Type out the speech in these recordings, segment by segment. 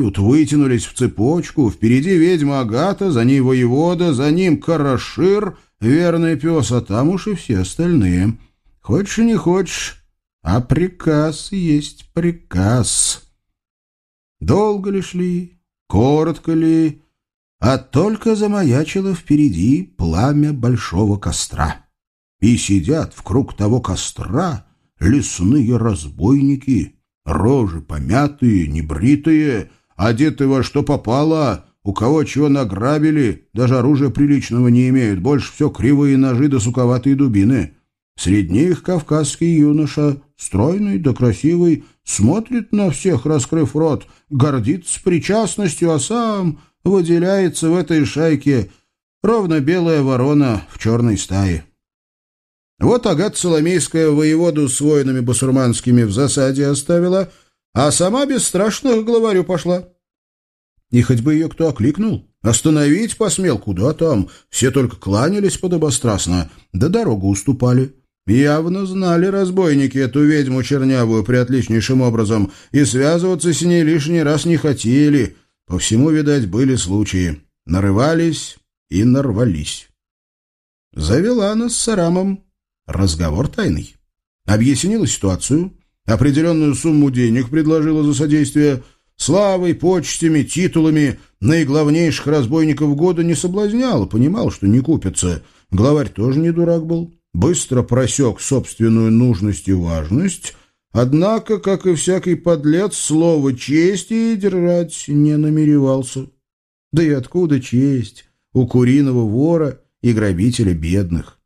Тут вытянулись в цепочку, впереди ведьма Агата, за ней воевода, за ним Карашир, верный пес, а там уж и все остальные. Хочешь не хочешь, а приказ есть приказ. Долго ли шли, коротко ли, а только замаячило впереди пламя большого костра. И сидят в круг того костра лесные разбойники, рожи помятые, небритые, одеты во что попало, у кого чего награбили, даже оружия приличного не имеют, больше все кривые ножи да суковатые дубины. Среди них кавказский юноша, стройный да красивый, смотрит на всех, раскрыв рот, гордится причастностью, а сам выделяется в этой шайке ровно белая ворона в черной стае. Вот Агат Соломейская воеводу с воинами басурманскими в засаде оставила, а сама без страшных главарю пошла. И хоть бы ее кто окликнул, остановить посмел, куда там, все только кланялись подобострастно, да дорогу уступали. Явно знали разбойники эту ведьму чернявую приотличнейшим образом и связываться с ней лишний раз не хотели. По всему, видать, были случаи. Нарывались и нарвались. Завела нас с Сарамом разговор тайный. Объяснила ситуацию, определенную сумму денег предложила за содействие, славой, почестями, титулами наиглавнейших разбойников года не соблазняла, понимал, что не купится. Главарь тоже не дурак был быстро просек собственную нужность и важность, однако, как и всякий подлец, слово чести держать не намеревался. Да и откуда честь у куриного вора и грабителя бедных?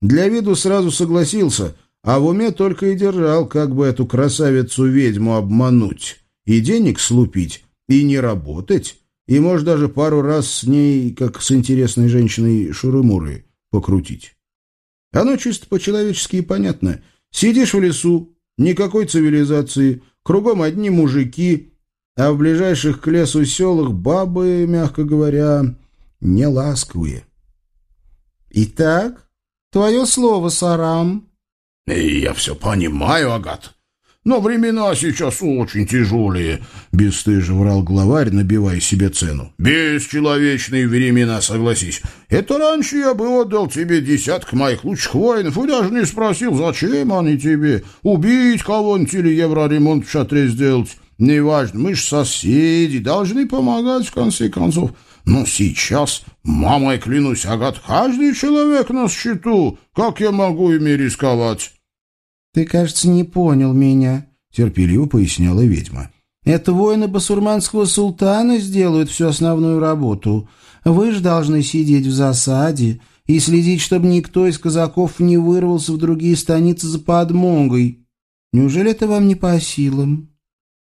Для виду сразу согласился, а в уме только и держал, как бы эту красавицу-ведьму обмануть, и денег слупить, и не работать, и, может, даже пару раз с ней, как с интересной женщиной Шурымуры, покрутить. Оно чисто по-человечески и понятно. Сидишь в лесу, никакой цивилизации, кругом одни мужики, а в ближайших к лесу селах бабы, мягко говоря, не ласковые. «Итак, твое слово, Сарам». «Я все понимаю, Агат. Но времена сейчас очень тяжелые, — бесстыже врал главарь, набивая себе цену. Бесчеловечные времена, согласись. Это раньше я бы отдал тебе десяток моих лучших воинов и даже не спросил, зачем они тебе. Убить кого-нибудь или евроремонт в шатре сделать. Неважно, мы ж соседи, должны помогать в конце концов. Но сейчас, мамой клянусь, Агат, каждый человек на счету. Как я могу ими рисковать? «Ты, кажется, не понял меня», — терпеливо поясняла ведьма. «Это воины басурманского султана сделают всю основную работу. Вы же должны сидеть в засаде и следить, чтобы никто из казаков не вырвался в другие станицы за подмогой. Неужели это вам не по силам?»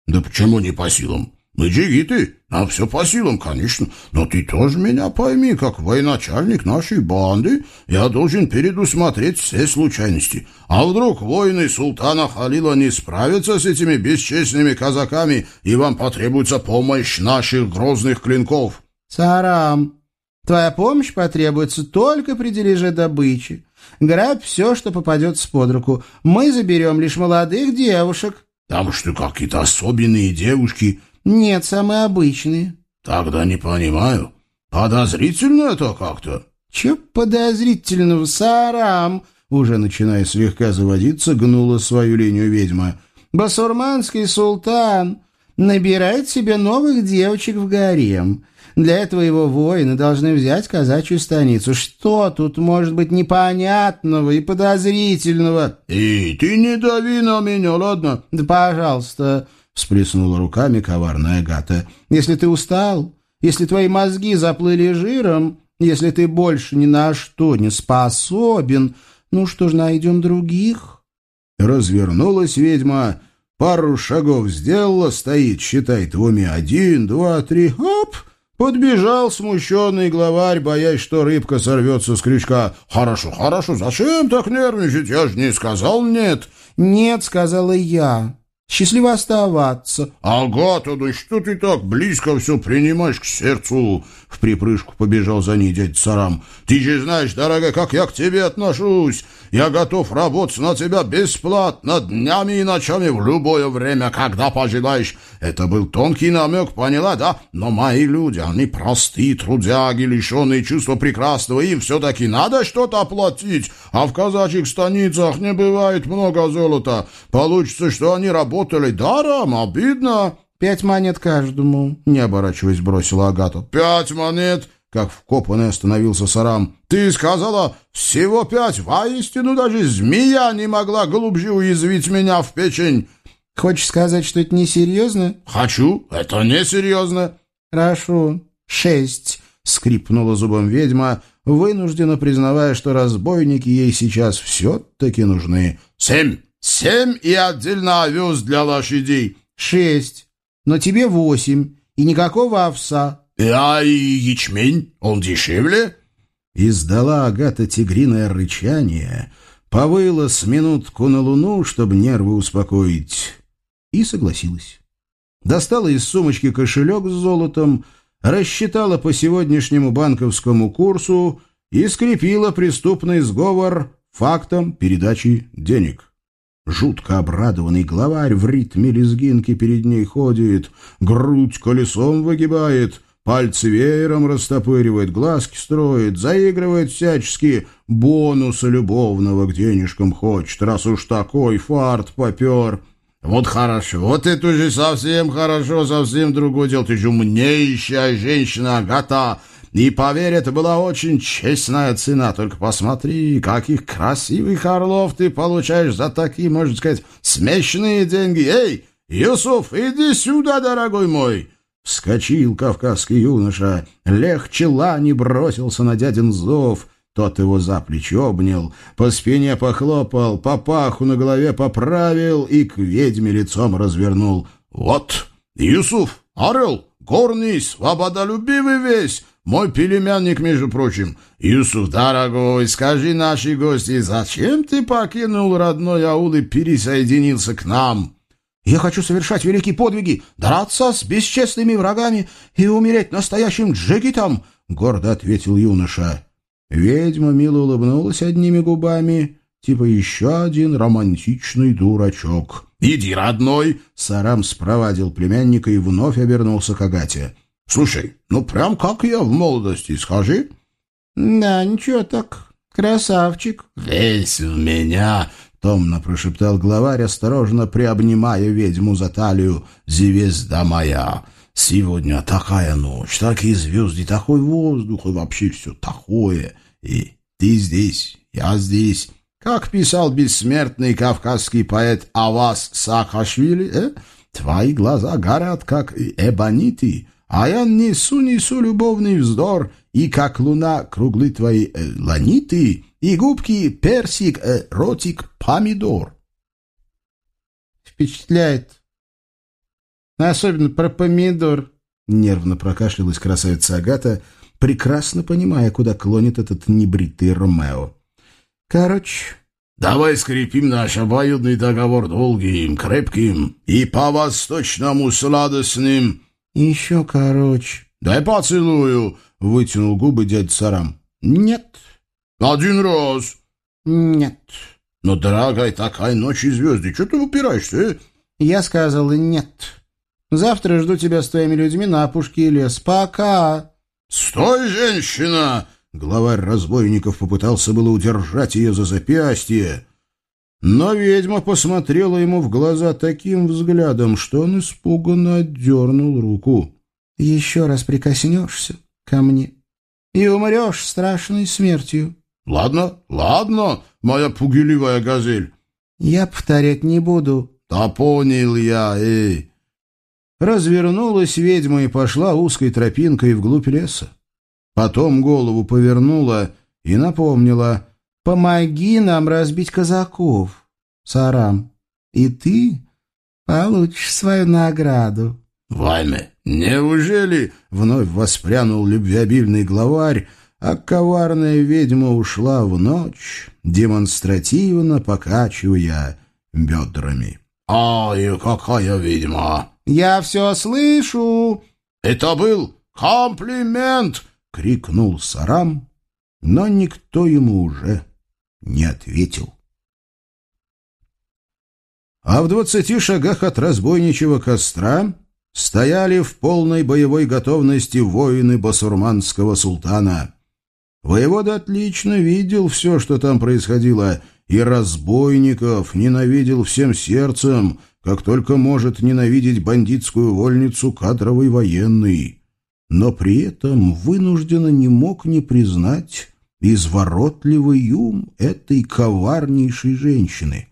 «Да почему не по силам? Мы джигиты, нам все по силам, конечно, но ты тоже меня пойми, как военачальник нашей банды, я должен предусмотреть все случайности. А вдруг воины султана Халила не справятся с этими бесчестными казаками, и вам потребуется помощь наших грозных клинков?» «Сарам, твоя помощь потребуется только при дележе добычи. Грабь все, что попадется под руку. Мы заберем лишь молодых девушек». «Там что, какие-то особенные девушки?» «Нет, самые обычные». «Тогда не понимаю. Подозрительно это как-то». «Че подозрительного, Сарам?» Уже начиная слегка заводиться, гнула свою линию ведьма. «Басурманский султан набирает себе новых девочек в гарем. Для этого его воины должны взять казачью станицу. Что тут может быть непонятного и подозрительного?» «И ты не дави на меня, ладно?» «Да, пожалуйста». — всплеснула руками коварная Агата. «Если ты устал, если твои мозги заплыли жиром, если ты больше ни на что не способен, ну что ж, найдем других». Развернулась ведьма, пару шагов сделала, стоит, считает в один, два, три, оп! Подбежал смущенный главарь, боясь, что рыбка сорвется с крючка. «Хорошо, хорошо, зачем так нервничать? Я же не сказал нет». «Нет», — сказала я. Счастливо оставаться. — Агата, да что ты так близко все принимаешь к сердцу? В припрыжку побежал за ней дядя Сарам. — Ты же знаешь, дорогая, как я к тебе отношусь. Я готов работать на тебя бесплатно, днями и ночами, в любое время, когда пожелаешь. Это был тонкий намек, поняла, да? Но мои люди, они простые трудяги, лишенные чувства прекрасного, им все-таки надо что-то оплатить, а в казачьих станицах не бывает много золота. Получится, что они работали даром, обидно». «Пять монет каждому», — не оборачиваясь, бросила Агата. «Пять монет?» Как вкопанный остановился Сарам. «Ты сказала, всего пять. Воистину даже змея не могла глубже уязвить меня в печень». «Хочешь сказать, что это несерьезно?» «Хочу. Это несерьезно». «Хорошо. Шесть», — скрипнула зубом ведьма, вынуждена признавая, что разбойники ей сейчас все-таки нужны. «Семь. Семь и отдельно овес для лошадей». «Шесть. Но тебе восемь. И никакого овса». «А и ячмень? Он дешевле?» Издала Агата тигриное рычание, повыла с минутку на луну, чтобы нервы успокоить, и согласилась. Достала из сумочки кошелек с золотом, рассчитала по сегодняшнему банковскому курсу и скрепила преступный сговор фактом передачи денег. Жутко обрадованный главарь в ритме лезгинки перед ней ходит, грудь колесом выгибает, пальцы веером растопыривает, глазки строит, заигрывает всячески, бонуса любовного к денежкам хочет, раз уж такой фарт попер. Вот хорошо, вот это уже совсем хорошо, совсем другое дело. Ты же умнейшая женщина, Агата. И поверь, это была очень честная цена. Только посмотри, каких красивых орлов ты получаешь за такие, можно сказать, смешные деньги. Эй, Юсуф, иди сюда, дорогой мой. Вскочил кавказский юноша, легче лани бросился на дядин зов. Тот его за плечо обнял, по спине похлопал, по паху на голове поправил и к ведьме лицом развернул. «Вот, Юсуф, орел, горный, свободолюбивый весь, мой племянник, между прочим. Юсуф, дорогой, скажи нашей гости, зачем ты покинул родной аул и пересоединился к нам?» «Я хочу совершать великие подвиги, драться с бесчестными врагами и умереть настоящим джигитом», — гордо ответил юноша. Ведьма мило улыбнулась одними губами, типа еще один романтичный дурачок. «Иди, родной!» — Сарам спровадил племянника и вновь обернулся к Агате. «Слушай, ну прям как я в молодости, скажи». «Да, ничего так, красавчик». «Весь в меня!» — томно прошептал главарь, осторожно приобнимая ведьму за талию. «Звезда моя! Сегодня такая ночь, такие звезды, такой воздух и вообще все такое. И ты здесь, я здесь. Как писал бессмертный кавказский поэт Авас Саакашвили, э? твои глаза горят, как эбониты, а я несу-несу любовный вздор, и как луна круглы твои э, ланиты, и губки персик, э, ротик помидор. Впечатляет. Особенно про помидор. Нервно прокашлялась красавица Агата, прекрасно понимая, куда клонит этот небритый Ромео. Короче... «Давай скрепим наш обоюдный договор долгим, крепким и по-восточному сладостным». «Еще короче». «Дай поцелую», — вытянул губы дядь Сарам. «Нет». «Один раз». «Нет». «Но, дорогая, такая ночь и звезды, что ты упираешься, э?» Я сказал «нет». Завтра жду тебя с твоими людьми на опушке лес. Пока!» «Стой, женщина!» Главарь разбойников попытался было удержать ее за запястье, но ведьма посмотрела ему в глаза таким взглядом, что он испуганно отдернул руку. «Еще раз прикоснешься ко мне и умрешь страшной смертью». «Ладно, ладно, моя пугливая газель». «Я повторять не буду». «Да понял я, эй». Развернулась ведьма и пошла узкой тропинкой вглубь леса. Потом голову повернула и напомнила «Помоги нам разбить казаков, Сарам, и ты получишь свою награду». «Вайме, неужели?» — вновь воспрянул любвеобильный главарь, а коварная ведьма ушла в ночь, демонстративно покачивая бедрами. «Ай, какая ведьма!» «Я все слышу!» «Это был комплимент!» — крикнул Сарам, но никто ему уже не ответил. А в двадцати шагах от разбойничьего костра стояли в полной боевой готовности воины басурманского султана. Воевода отлично видел все, что там происходило, и разбойников ненавидел всем сердцем, как только может ненавидеть бандитскую вольницу кадровый военный. Но при этом вынужденно не мог не признать изворотливый ум этой коварнейшей женщины.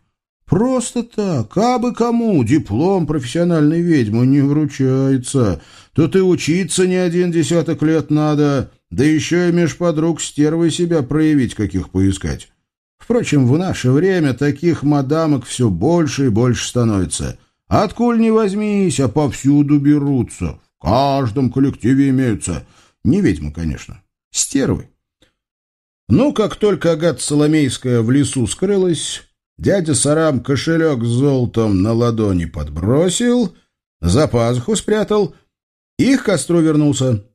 Просто так, а бы кому диплом профессиональной ведьмы не вручается. Тут и учиться не один десяток лет надо, да еще и меж подруг стервой себя проявить, каких поискать. Впрочем, в наше время таких мадамок все больше и больше становится. Откуль не возьмись, а повсюду берутся. В каждом коллективе имеются. Не ведьмы, конечно. Стервы. Ну, как только Агата Соломейская в лесу скрылась, дядя Сарам кошелек с золотом на ладони подбросил, за пазуху спрятал и к костру вернулся.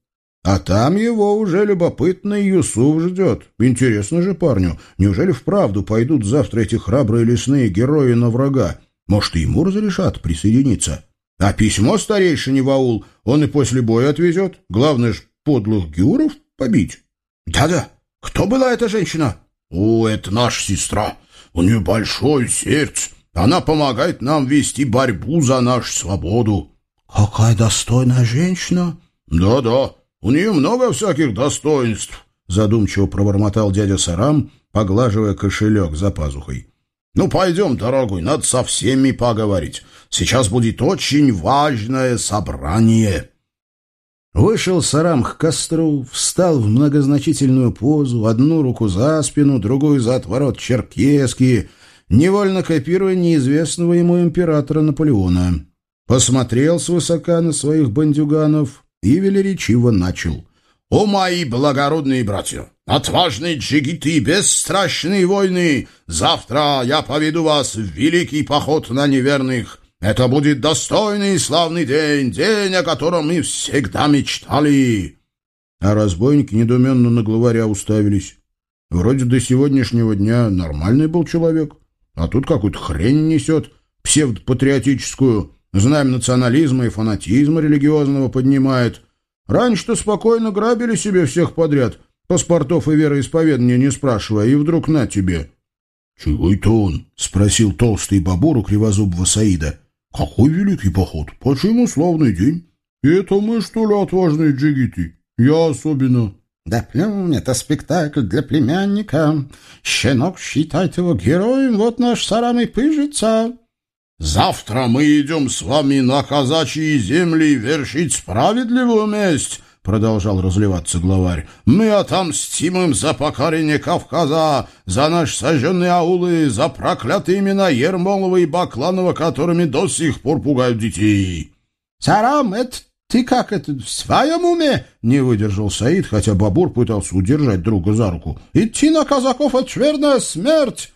А там его уже любопытный Юсуф ждет. Интересно же парню, неужели вправду пойдут завтра эти храбрые лесные герои на врага? Может, и ему разрешат присоединиться? А письмо старейшине в аул он и после боя отвезет. Главное ж подлых гюров побить. Да-да, кто была эта женщина? О, это наша сестра. У нее большое сердце. Она помогает нам вести борьбу за нашу свободу. Какая достойная женщина. Да-да, у нее много всяких достоинств, задумчиво пробормотал дядя Сарам, поглаживая кошелек за пазухой. Ну, пойдем, дорогой, надо со всеми поговорить. Сейчас будет очень важное собрание. Вышел Сарам к костру, встал в многозначительную позу, одну руку за спину, другую за отворот черкески, невольно копируя неизвестного ему императора Наполеона. Посмотрел свысока на своих бандюганов и велеречиво начал. «О, мои благородные братья! Отважные джигиты, бесстрашные войны! Завтра я поведу вас в великий поход на неверных!» Это будет достойный и славный день, день, о котором мы всегда мечтали. А разбойники недуменно на главаря уставились. Вроде до сегодняшнего дня нормальный был человек, а тут какую-то хрень несет, псевдопатриотическую, знаем национализма и фанатизма религиозного поднимает. Раньше-то спокойно грабили себе всех подряд, паспортов и вероисповедания не спрашивая, и вдруг на тебе. — Чего это он? — спросил толстый бабур у кривозубого Саида. — какой великий поход? Почему славный день? Это мы, что ли, отважные джигиты? Я особенно. Да плюнь, это спектакль для племянника. Щенок считает его героем, вот наш сарам и пыжится. Завтра мы идем с вами на казачьи земли вершить справедливую месть, продолжал разливаться главарь. «Мы отомстим им за покорение Кавказа, за наши сожженные аулы, за проклятые имена Ермолова и Бакланова, которыми до сих пор пугают детей». «Сарам, это ты как это, в своем уме?» — не выдержал Саид, хотя Бабур пытался удержать друга за руку. «Идти на казаков — это верная смерть!»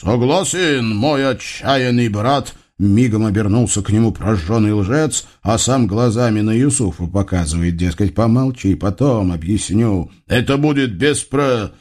«Согласен, мой отчаянный брат!» Мигом обернулся к нему прожженный лжец, а сам глазами на Юсуфа показывает, дескать, помолчи, потом объясню. Это будет беспро...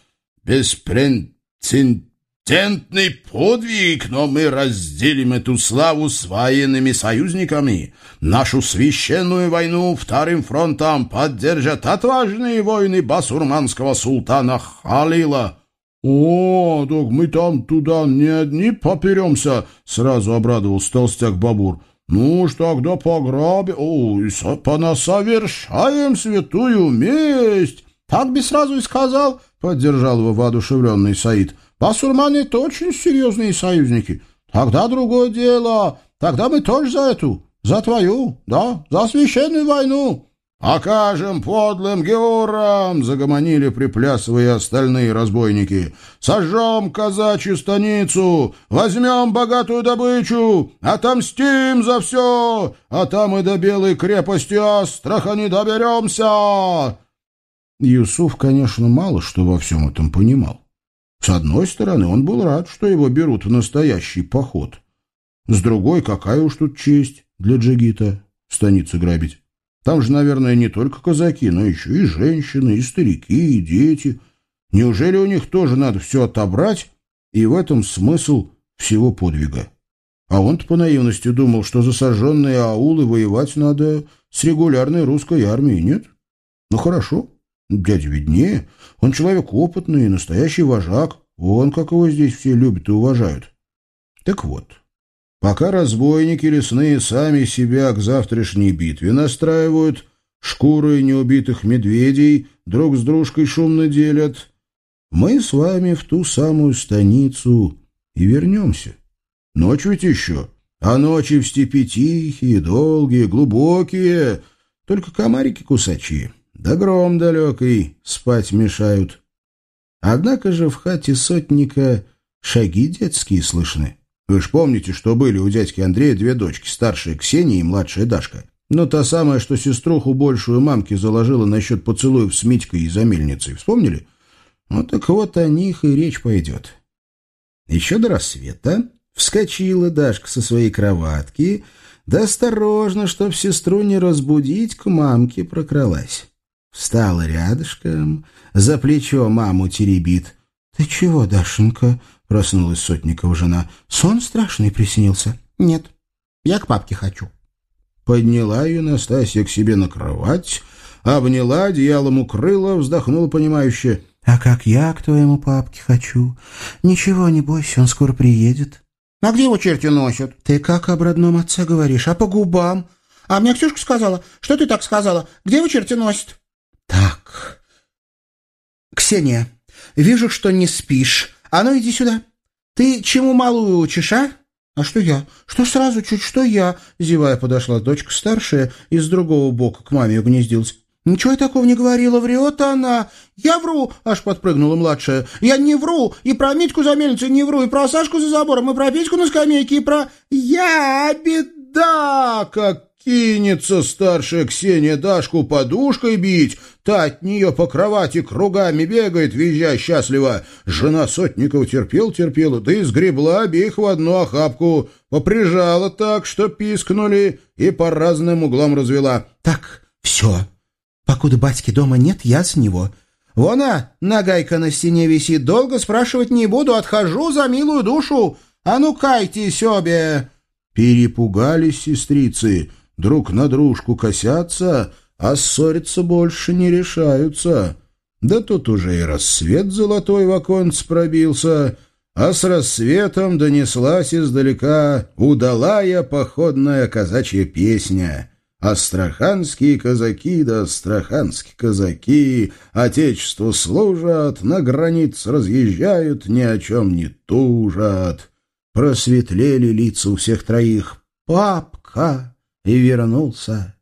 беспрецедентный подвиг, но мы разделим эту славу с военными союзниками. Нашу священную войну вторым фронтом поддержат отважные воины басурманского султана Халила. «О, так мы там туда не одни поперемся!» — сразу обрадовался толстяк Бабур. «Ну ж тогда пограбим, ой, понасовершаем святую месть!» «Так бы сразу и сказал!» — поддержал его воодушевленный Саид. «Басурмане — это очень серьезные союзники. Тогда другое дело. Тогда мы тоже за эту, за твою, да, за священную войну!» «Окажем подлым георам!» — загомонили, приплясывая остальные разбойники. «Сожжем казачью станицу! Возьмем богатую добычу! Отомстим за все! А там и до белой крепости Астраха не доберемся!» Юсуф, конечно, мало что во всем этом понимал. С одной стороны, он был рад, что его берут в настоящий поход. С другой, какая уж тут честь для джигита станицу грабить. Там же, наверное, не только казаки, но еще и женщины, и старики, и дети. Неужели у них тоже надо все отобрать, и в этом смысл всего подвига? А он-то по наивности думал, что за сожженные аулы воевать надо с регулярной русской армией, нет? Ну хорошо, дядя виднее. Он человек опытный и настоящий вожак. Он, как его здесь все любят и уважают. Так вот, пока разбойники лесные сами себя к завтрашней битве настраивают, шкуры неубитых медведей друг с дружкой шумно делят, мы с вами в ту самую станицу и вернемся. Ночь ведь еще, а ночи в степи тихие, долгие, глубокие, только комарики кусачие, да гром далекий спать мешают. Однако же в хате сотника шаги детские слышны. Вы ж помните, что были у дядьки Андрея две дочки, старшая Ксения и младшая Дашка. Ну, та самая, что сеструху большую мамки заложила насчет поцелуев с Митькой и за мельницей. Вспомнили? Ну, так вот о них и речь пойдет. Еще до рассвета вскочила Дашка со своей кроватки, да осторожно, чтоб сестру не разбудить, к мамке прокралась. Встала рядышком, за плечо маму теребит. — Ты чего, Дашенька? — проснулась Сотникова жена. — Сон страшный приснился? — Нет, я к папке хочу. Подняла ее Настасья к себе на кровать, обняла, одеялом укрыла, вздохнула понимающе. — А как я к твоему папке хочу? Ничего, не бойся, он скоро приедет. — А где его черти носят? — Ты как об родном отце говоришь, а по губам? — А мне Ксюшка сказала. Что ты так сказала? Где его черти носят? — Так. — Ксения, вижу, что не спишь. А ну, иди сюда. Ты чему малую учишь, а? А что я? Что сразу чуть что я? Зевая подошла дочка старшая и с другого бока к маме угнездилась. «Ничего я такого не говорила, врет она. Я вру!» — аж подпрыгнула младшая. «Я не вру! И про Митьку за мельницей не вру, и про Сашку за забором, и про Петьку на скамейке, и про... Я беда! Как кинется старшая Ксения Дашку подушкой бить, та от нее по кровати кругами бегает, визжа счастливо. Жена Сотников терпел-терпела, да и сгребла обеих в одну охапку, поприжала так, что пискнули, и по разным углам развела. «Так, все, покуда батьки дома нет, я с него». «Вон, а, нагайка на стене висит, долго спрашивать не буду, отхожу за милую душу. А ну, кайтесь обе!» Перепугались сестрицы, друг на дружку косятся, а ссориться больше не решаются. Да тут уже и рассвет золотой в оконце пробился, а с рассветом донеслась издалека удалая походная казачья песня. Астраханские казаки да астраханские казаки Отечеству служат, на границ разъезжают, ни о чем не тужат. Просветлели лица у всех троих. «Папка!» И вернулся.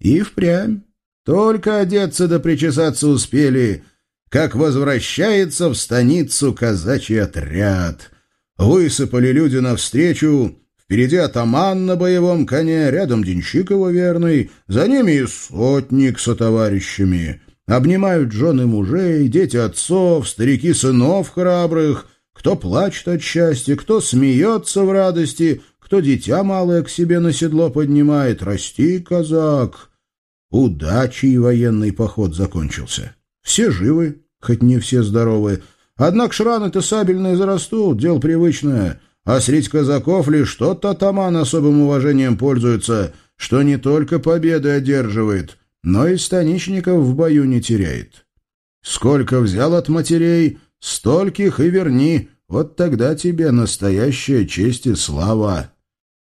И впрямь. Только одеться да причесаться успели, как возвращается в станицу казачий отряд. Высыпали люди навстречу, впереди атаман на боевом коне, рядом Денщикова верный, за ними и сотник со товарищами. Обнимают жены мужей, дети отцов, старики сынов храбрых, кто плачет от счастья, кто смеется в радости — кто дитя малое к себе на седло поднимает. Расти, казак! Удачей военный поход закончился. Все живы, хоть не все здоровы. Однако шраны-то сабельные зарастут, дело привычное. А среди казаков лишь тот атаман особым уважением пользуется, что не только победы одерживает, но и станичников в бою не теряет. Сколько взял от матерей, стольких и верни, вот тогда тебе настоящая честь и слава.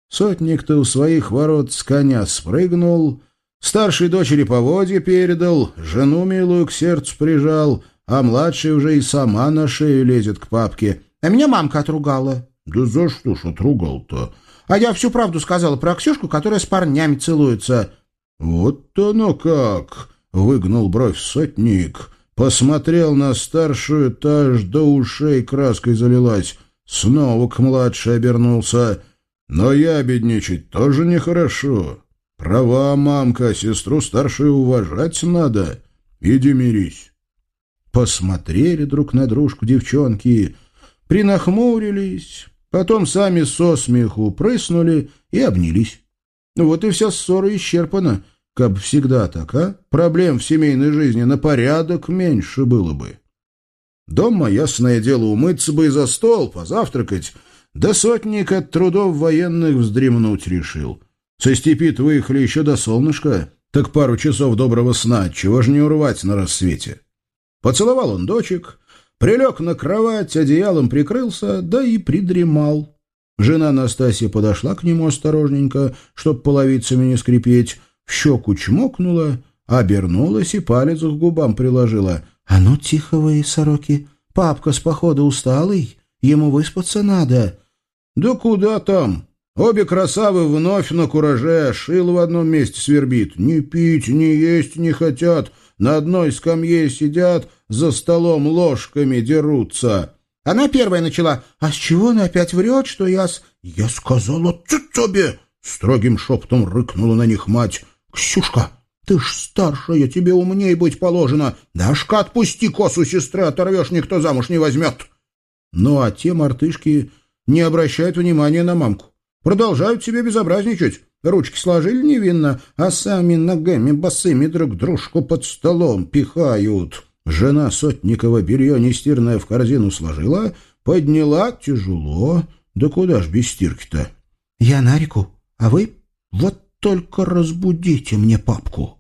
Сотник-то у своих ворот с коня спрыгнул, старшей дочери поводья передал, жену милую к сердцу прижал, а младшая уже и сама на шею лезет к папке. А меня мамка отругала. Да за что ж отругал-то? А я всю правду сказала про Ксюшку, которая с парнями целуется. Вот оно как! Выгнул бровь сотник. Посмотрел на старшую, та аж до ушей краской залилась. Снова к младшей обернулся — но я бедничать тоже нехорошо. Права, мамка, сестру старшую уважать надо. Иди мирись. Посмотрели друг на дружку девчонки, принахмурились, потом сами со смеху прыснули и обнялись. Вот и вся ссора исчерпана, как всегда так, а? Проблем в семейной жизни на порядок меньше было бы. Дома, ясное дело, умыться бы и за стол, позавтракать — да сотник от трудов военных вздремнуть решил. Со степи выехали еще до солнышка, так пару часов доброго сна, чего ж не урвать на рассвете. Поцеловал он дочек, прилег на кровать, одеялом прикрылся, да и придремал. Жена Настасья подошла к нему осторожненько, чтоб половицами не скрипеть, в щеку чмокнула, обернулась и палец к губам приложила. — А ну, тихо вы, сороки, папка с похода усталый, ему выспаться надо. — Да куда там? Обе красавы вновь на кураже, шил в одном месте свербит. Ни пить, ни есть не хотят, на одной скамье сидят, за столом ложками дерутся. Она первая начала. «А с чего она опять врет, что я с...» «Я сказала, тебе!» Строгим шепотом рыкнула на них мать. «Ксюшка, ты ж старшая, тебе умней быть положено. Дашка, отпусти косу сестры, оторвешь, никто замуж не возьмет». Ну, а те мартышки не обращают внимания на мамку. Продолжают себе безобразничать. Ручки сложили невинно, а сами ногами босыми друг дружку под столом пихают. Жена Сотникова белье нестирное в корзину сложила, подняла тяжело. Да куда ж без стирки-то? — Я на реку, а вы вот только разбудите мне папку.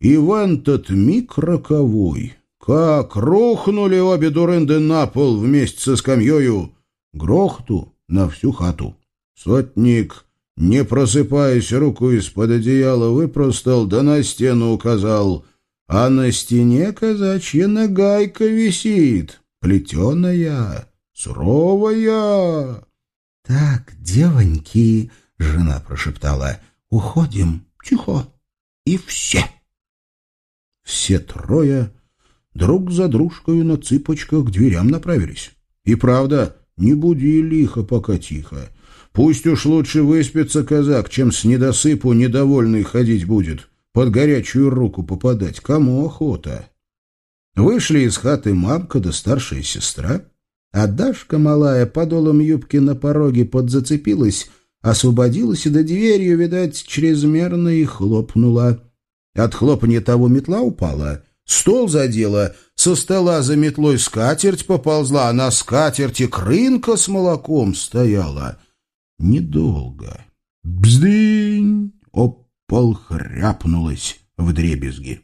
И в этот миг роковой, как рухнули обе дурынды на пол вместе со скамьёю, грохту на всю хату. Сотник, не просыпаясь, руку из-под одеяла выпростал, да на стену указал, а на стене казачья нагайка висит, плетеная, суровая. — Так, девоньки, — жена прошептала, — уходим, тихо, и все. Все трое друг за дружкой на цыпочках к дверям направились. И правда, не буди лихо, пока тихо. Пусть уж лучше выспится казак, чем с недосыпу недовольный ходить будет, под горячую руку попадать. Кому охота? Вышли из хаты мамка да старшая сестра, а Дашка малая подолом юбки на пороге подзацепилась, освободилась и до дверью, видать, чрезмерно и хлопнула. От хлопанья того метла упала, стол задела, со стола за метлой скатерть поползла, а на скатерти крынка с молоком стояла. Недолго. Бздынь! Опол хряпнулась в дребезги.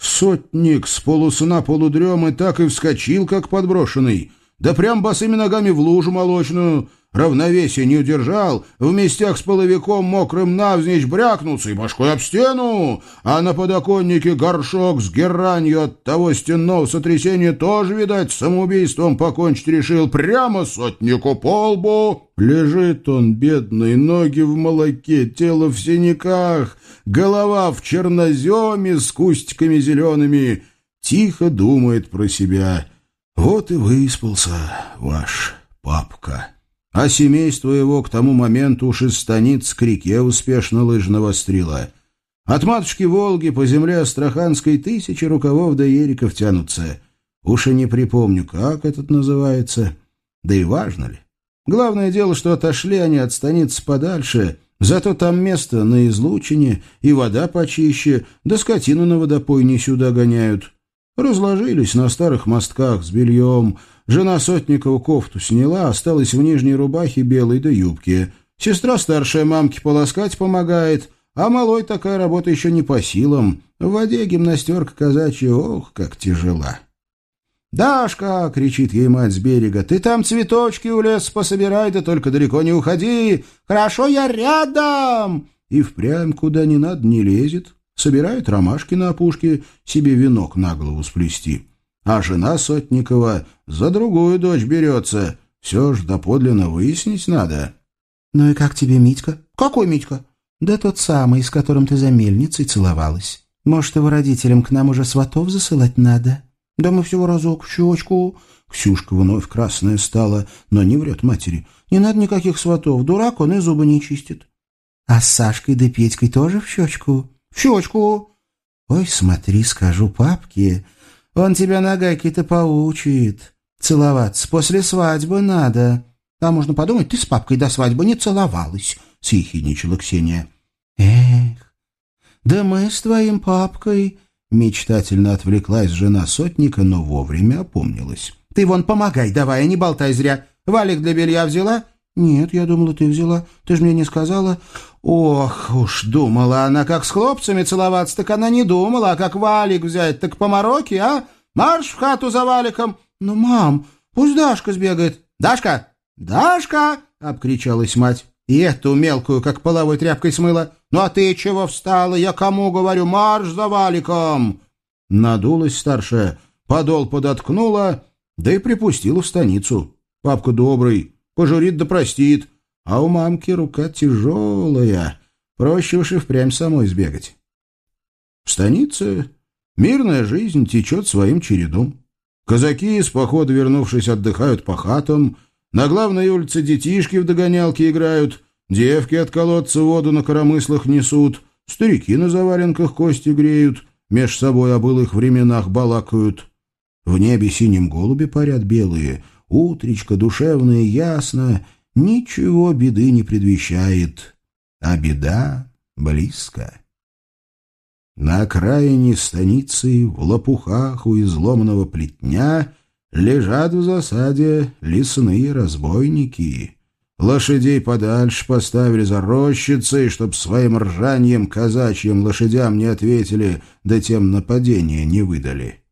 Сотник с полусна полудремы так и вскочил, как подброшенный, да прям босыми ногами в лужу молочную — равновесие не удержал, в местях с половиком мокрым навзничь брякнулся и башкой об стену, а на подоконнике горшок с геранью от того стенного сотрясения тоже, видать, самоубийством покончить решил прямо сотнику по лбу. Лежит он, бедный, ноги в молоке, тело в синяках, голова в черноземе с кустиками зелеными. Тихо думает про себя. Вот и выспался ваш папка а семейство его к тому моменту уж из станиц к реке успешно лыжного стрела. От матушки Волги по земле Астраханской тысячи рукавов до ериков тянутся. Уж и не припомню, как этот называется. Да и важно ли. Главное дело, что отошли они от станицы подальше, зато там место на излучине и вода почище, да скотину на водопой не сюда гоняют. Разложились на старых мостках с бельем, Жена Сотникова кофту сняла, осталась в нижней рубахе белой да юбке. Сестра старшая мамке полоскать помогает, а малой такая работа еще не по силам. В воде гимнастерка казачья, ох, как тяжела. «Дашка!» — кричит ей мать с берега. «Ты там цветочки у лес пособирай, да только далеко не уходи! Хорошо, я рядом!» И впрямь куда ни надо не лезет. Собирает ромашки на опушке, себе венок на голову сплести а жена Сотникова за другую дочь берется. Все ж доподлинно выяснить надо. — Ну и как тебе Митька? — Какой Митька? — Да тот самый, с которым ты за мельницей целовалась. Может, его родителям к нам уже сватов засылать надо? — Да мы всего разок в щечку. Ксюшка вновь красная стала, но не врет матери. Не надо никаких сватов, дурак он и зубы не чистит. — А с Сашкой да Петькой тоже в щечку? — В щечку. — Ой, смотри, скажу папке, он тебя на гайке-то поучит. Целоваться после свадьбы надо. А можно подумать, ты с папкой до свадьбы не целовалась, — съехидничала Ксения. Эх, да мы с твоим папкой... Мечтательно отвлеклась жена сотника, но вовремя опомнилась. «Ты вон помогай давай, а не болтай зря. Валик для белья взяла?» «Нет, я думала, ты взяла. Ты же мне не сказала». «Ох уж, думала она, как с хлопцами целоваться, так она не думала, а как валик взять, так по мороке, а? Марш в хату за валиком!» «Ну, мам, пусть Дашка сбегает». «Дашка! Дашка!» — обкричалась мать. И эту мелкую, как половой тряпкой смыла. «Ну а ты чего встала? Я кому говорю? Марш за валиком!» Надулась старшая, подол подоткнула, да и припустила в станицу. Папка добрый, пожурит да простит, а у мамки рука тяжелая. Проще уж и впрямь самой сбегать. В станице мирная жизнь течет своим чередом. Казаки, с похода вернувшись, отдыхают по хатам, на главной улице детишки в догонялки играют, девки от колодца воду на коромыслах несут, старики на заваленках кости греют, меж собой о былых временах балакают. В небе синим голуби парят белые, утречко душевное ясно, ничего беды не предвещает, а беда близко. На окраине станицы, в лопухах у изломанного плетня, лежат в засаде лесные разбойники. Лошадей подальше поставили за рощицей, чтоб своим ржанием казачьим лошадям не ответили, да тем нападения не выдали.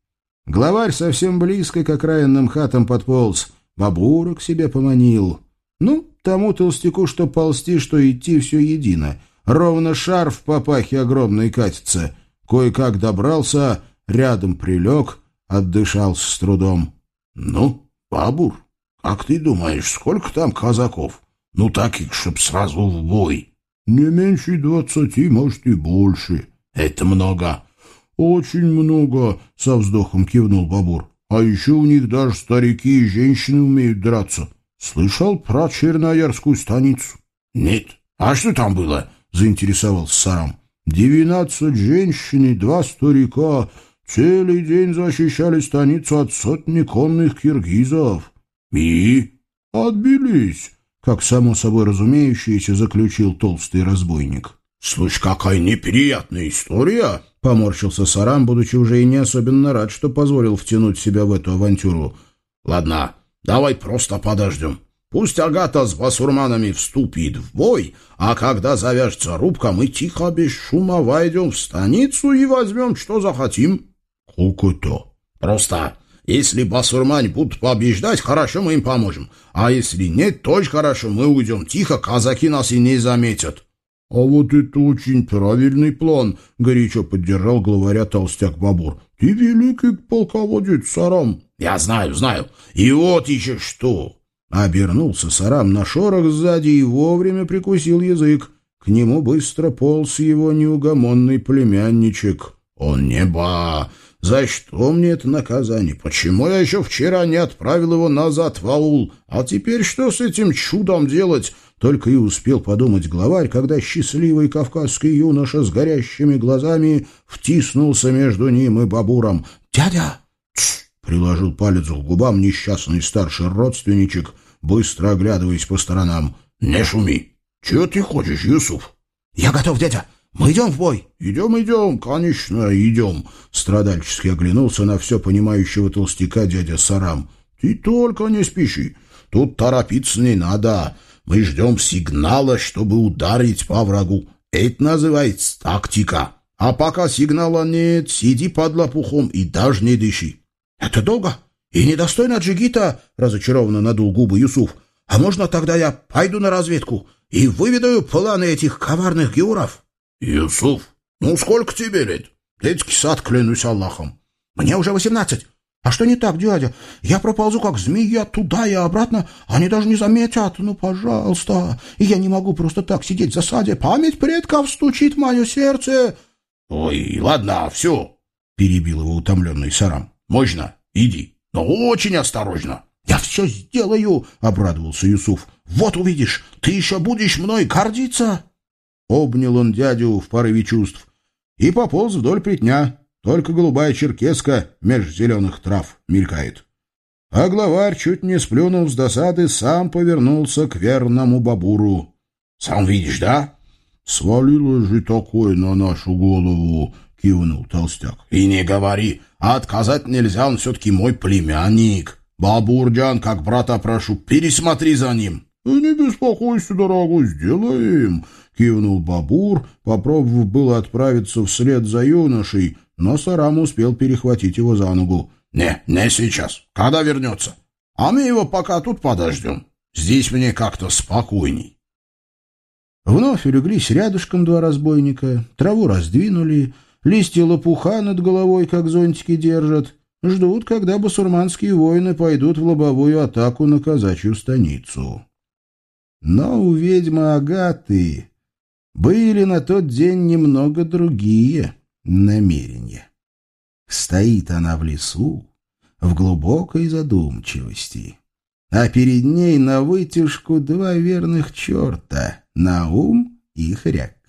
Главарь совсем близко к окраинным хатам подполз, бабура к себе поманил. Ну, тому толстяку, что ползти, что идти, все едино. Ровно шар в папахе огромный катится. Кое-как добрался, рядом прилег, отдышался с трудом. — Ну, бабур, как ты думаешь, сколько там казаков? Ну, таких, чтоб сразу в бой. — Не меньше двадцати, может, и больше. — Это много. — Очень много, — со вздохом кивнул бабур. — А еще у них даже старики и женщины умеют драться. Слышал про Черноярскую станицу? — Нет. А что там было? — заинтересовался сам. Двенадцать женщин и два старика целый день защищали станицу от сотни конных киргизов. И отбились, как само собой разумеющееся заключил толстый разбойник. — Слышь, какая неприятная история! — поморщился Сарам, будучи уже и не особенно рад, что позволил втянуть себя в эту авантюру. — Ладно, давай просто подождем. Пусть Агата с басурманами вступит в бой, а когда завяжется рубка, мы тихо, без шума войдем в станицу и возьмем, что захотим. — Как это? — Просто, если басурмане будут побеждать, хорошо, мы им поможем. А если нет, тоже хорошо, мы уйдем тихо, казаки нас и не заметят. — А вот это очень правильный план, — горячо поддержал главаря толстяк Бабур. — Ты великий полководец, Сарам. — Я знаю, знаю. И вот еще что. Обернулся Сарам на шорох сзади и вовремя прикусил язык. К нему быстро полз его неугомонный племянничек. «Он не ба! За что мне это наказание? Почему я еще вчера не отправил его назад в аул? А теперь что с этим чудом делать?» Только и успел подумать главарь, когда счастливый кавказский юноша с горящими глазами втиснулся между ним и бабуром. «Дядя!» Приложил палец к губам несчастный старший родственничек, быстро оглядываясь по сторонам. «Не шуми! Чего ты хочешь, Юсуф?» «Я готов, дядя! Мы идем в бой!» «Идем, идем, конечно, идем!» Страдальчески оглянулся на все понимающего толстяка дядя Сарам. «Ты только не спеши! Тут торопиться не надо! Мы ждем сигнала, чтобы ударить по врагу. Это называется тактика!» А пока сигнала нет, сиди под лопухом и даже не дыши. «Это долго и недостойно джигита», — разочарованно надул губы Юсуф. «А можно тогда я пойду на разведку и выведаю планы этих коварных геуров?» «Юсуф, ну сколько тебе лет? Детский сад, клянусь Аллахом». «Мне уже восемнадцать. А что не так, дядя? Я проползу, как змея, туда и обратно. Они даже не заметят. Ну, пожалуйста. И я не могу просто так сидеть в засаде. Память предков стучит в мое сердце». «Ой, ладно, все», — перебил его утомленный Сарам. Можно? Иди. Но очень осторожно. Я все сделаю, обрадовался Юсуф. Вот увидишь, ты еще будешь мной гордиться. Обнял он дядю в порыве чувств и пополз вдоль плетня. Только голубая черкеска меж зеленых трав мелькает. А главарь, чуть не сплюнув с досады, сам повернулся к верному бабуру. — Сам видишь, да? — Свалилось же такое на нашу голову, — кивнул толстяк. — И не говори. А отказать нельзя, он все-таки мой племянник. Бабурдян, как брата прошу, пересмотри за ним». «Не беспокойся, дорогой, сделаем», — кивнул Бабур, попробовав было отправиться вслед за юношей, но Сарам успел перехватить его за ногу. «Не, не сейчас. Когда вернется? А мы его пока тут подождем. Здесь мне как-то спокойней». Вновь улеглись рядышком два разбойника, траву раздвинули, листья лопуха над головой, как зонтики держат, ждут, когда басурманские воины пойдут в лобовую атаку на казачью станицу. Но у ведьмы Агаты были на тот день немного другие намерения. Стоит она в лесу в глубокой задумчивости, а перед ней на вытяжку два верных черта — Наум и Хряк.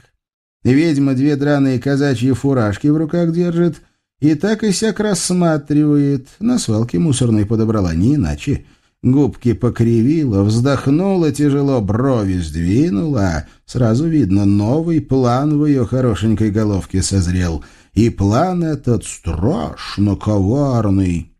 Ведьма две драные казачьи фуражки в руках держит и так и сяк рассматривает. На свалке мусорной подобрала не иначе — Губки покривила, вздохнула тяжело, брови сдвинула. Сразу видно, новый план в ее хорошенькой головке созрел. И план этот страшно коварный.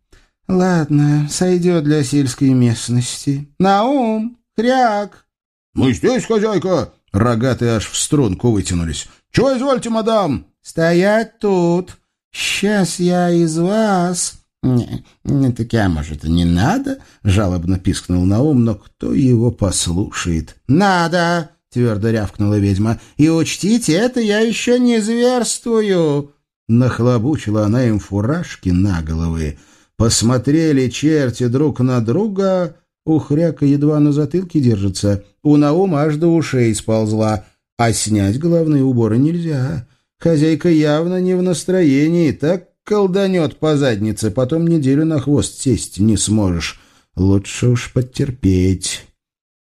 «Ладно, сойдет для сельской местности. Наум, хряк!» «Мы здесь, хозяйка!» Рогатые аж в струнку вытянулись. «Чего извольте, мадам?» «Стоять тут! Сейчас я из вас...» «Не, не так я, может, и не надо?» — жалобно пискнул Наум, но кто его послушает? «Надо!» — твердо рявкнула ведьма. «И учтите, это я еще не зверствую!» Нахлобучила она им фуражки на головы. Посмотрели черти друг на друга. У хряка едва на затылке держится. У Наума аж до ушей сползла. А снять головные уборы нельзя. Хозяйка явно не в настроении. Так колданет по заднице, потом неделю на хвост сесть не сможешь. Лучше уж потерпеть.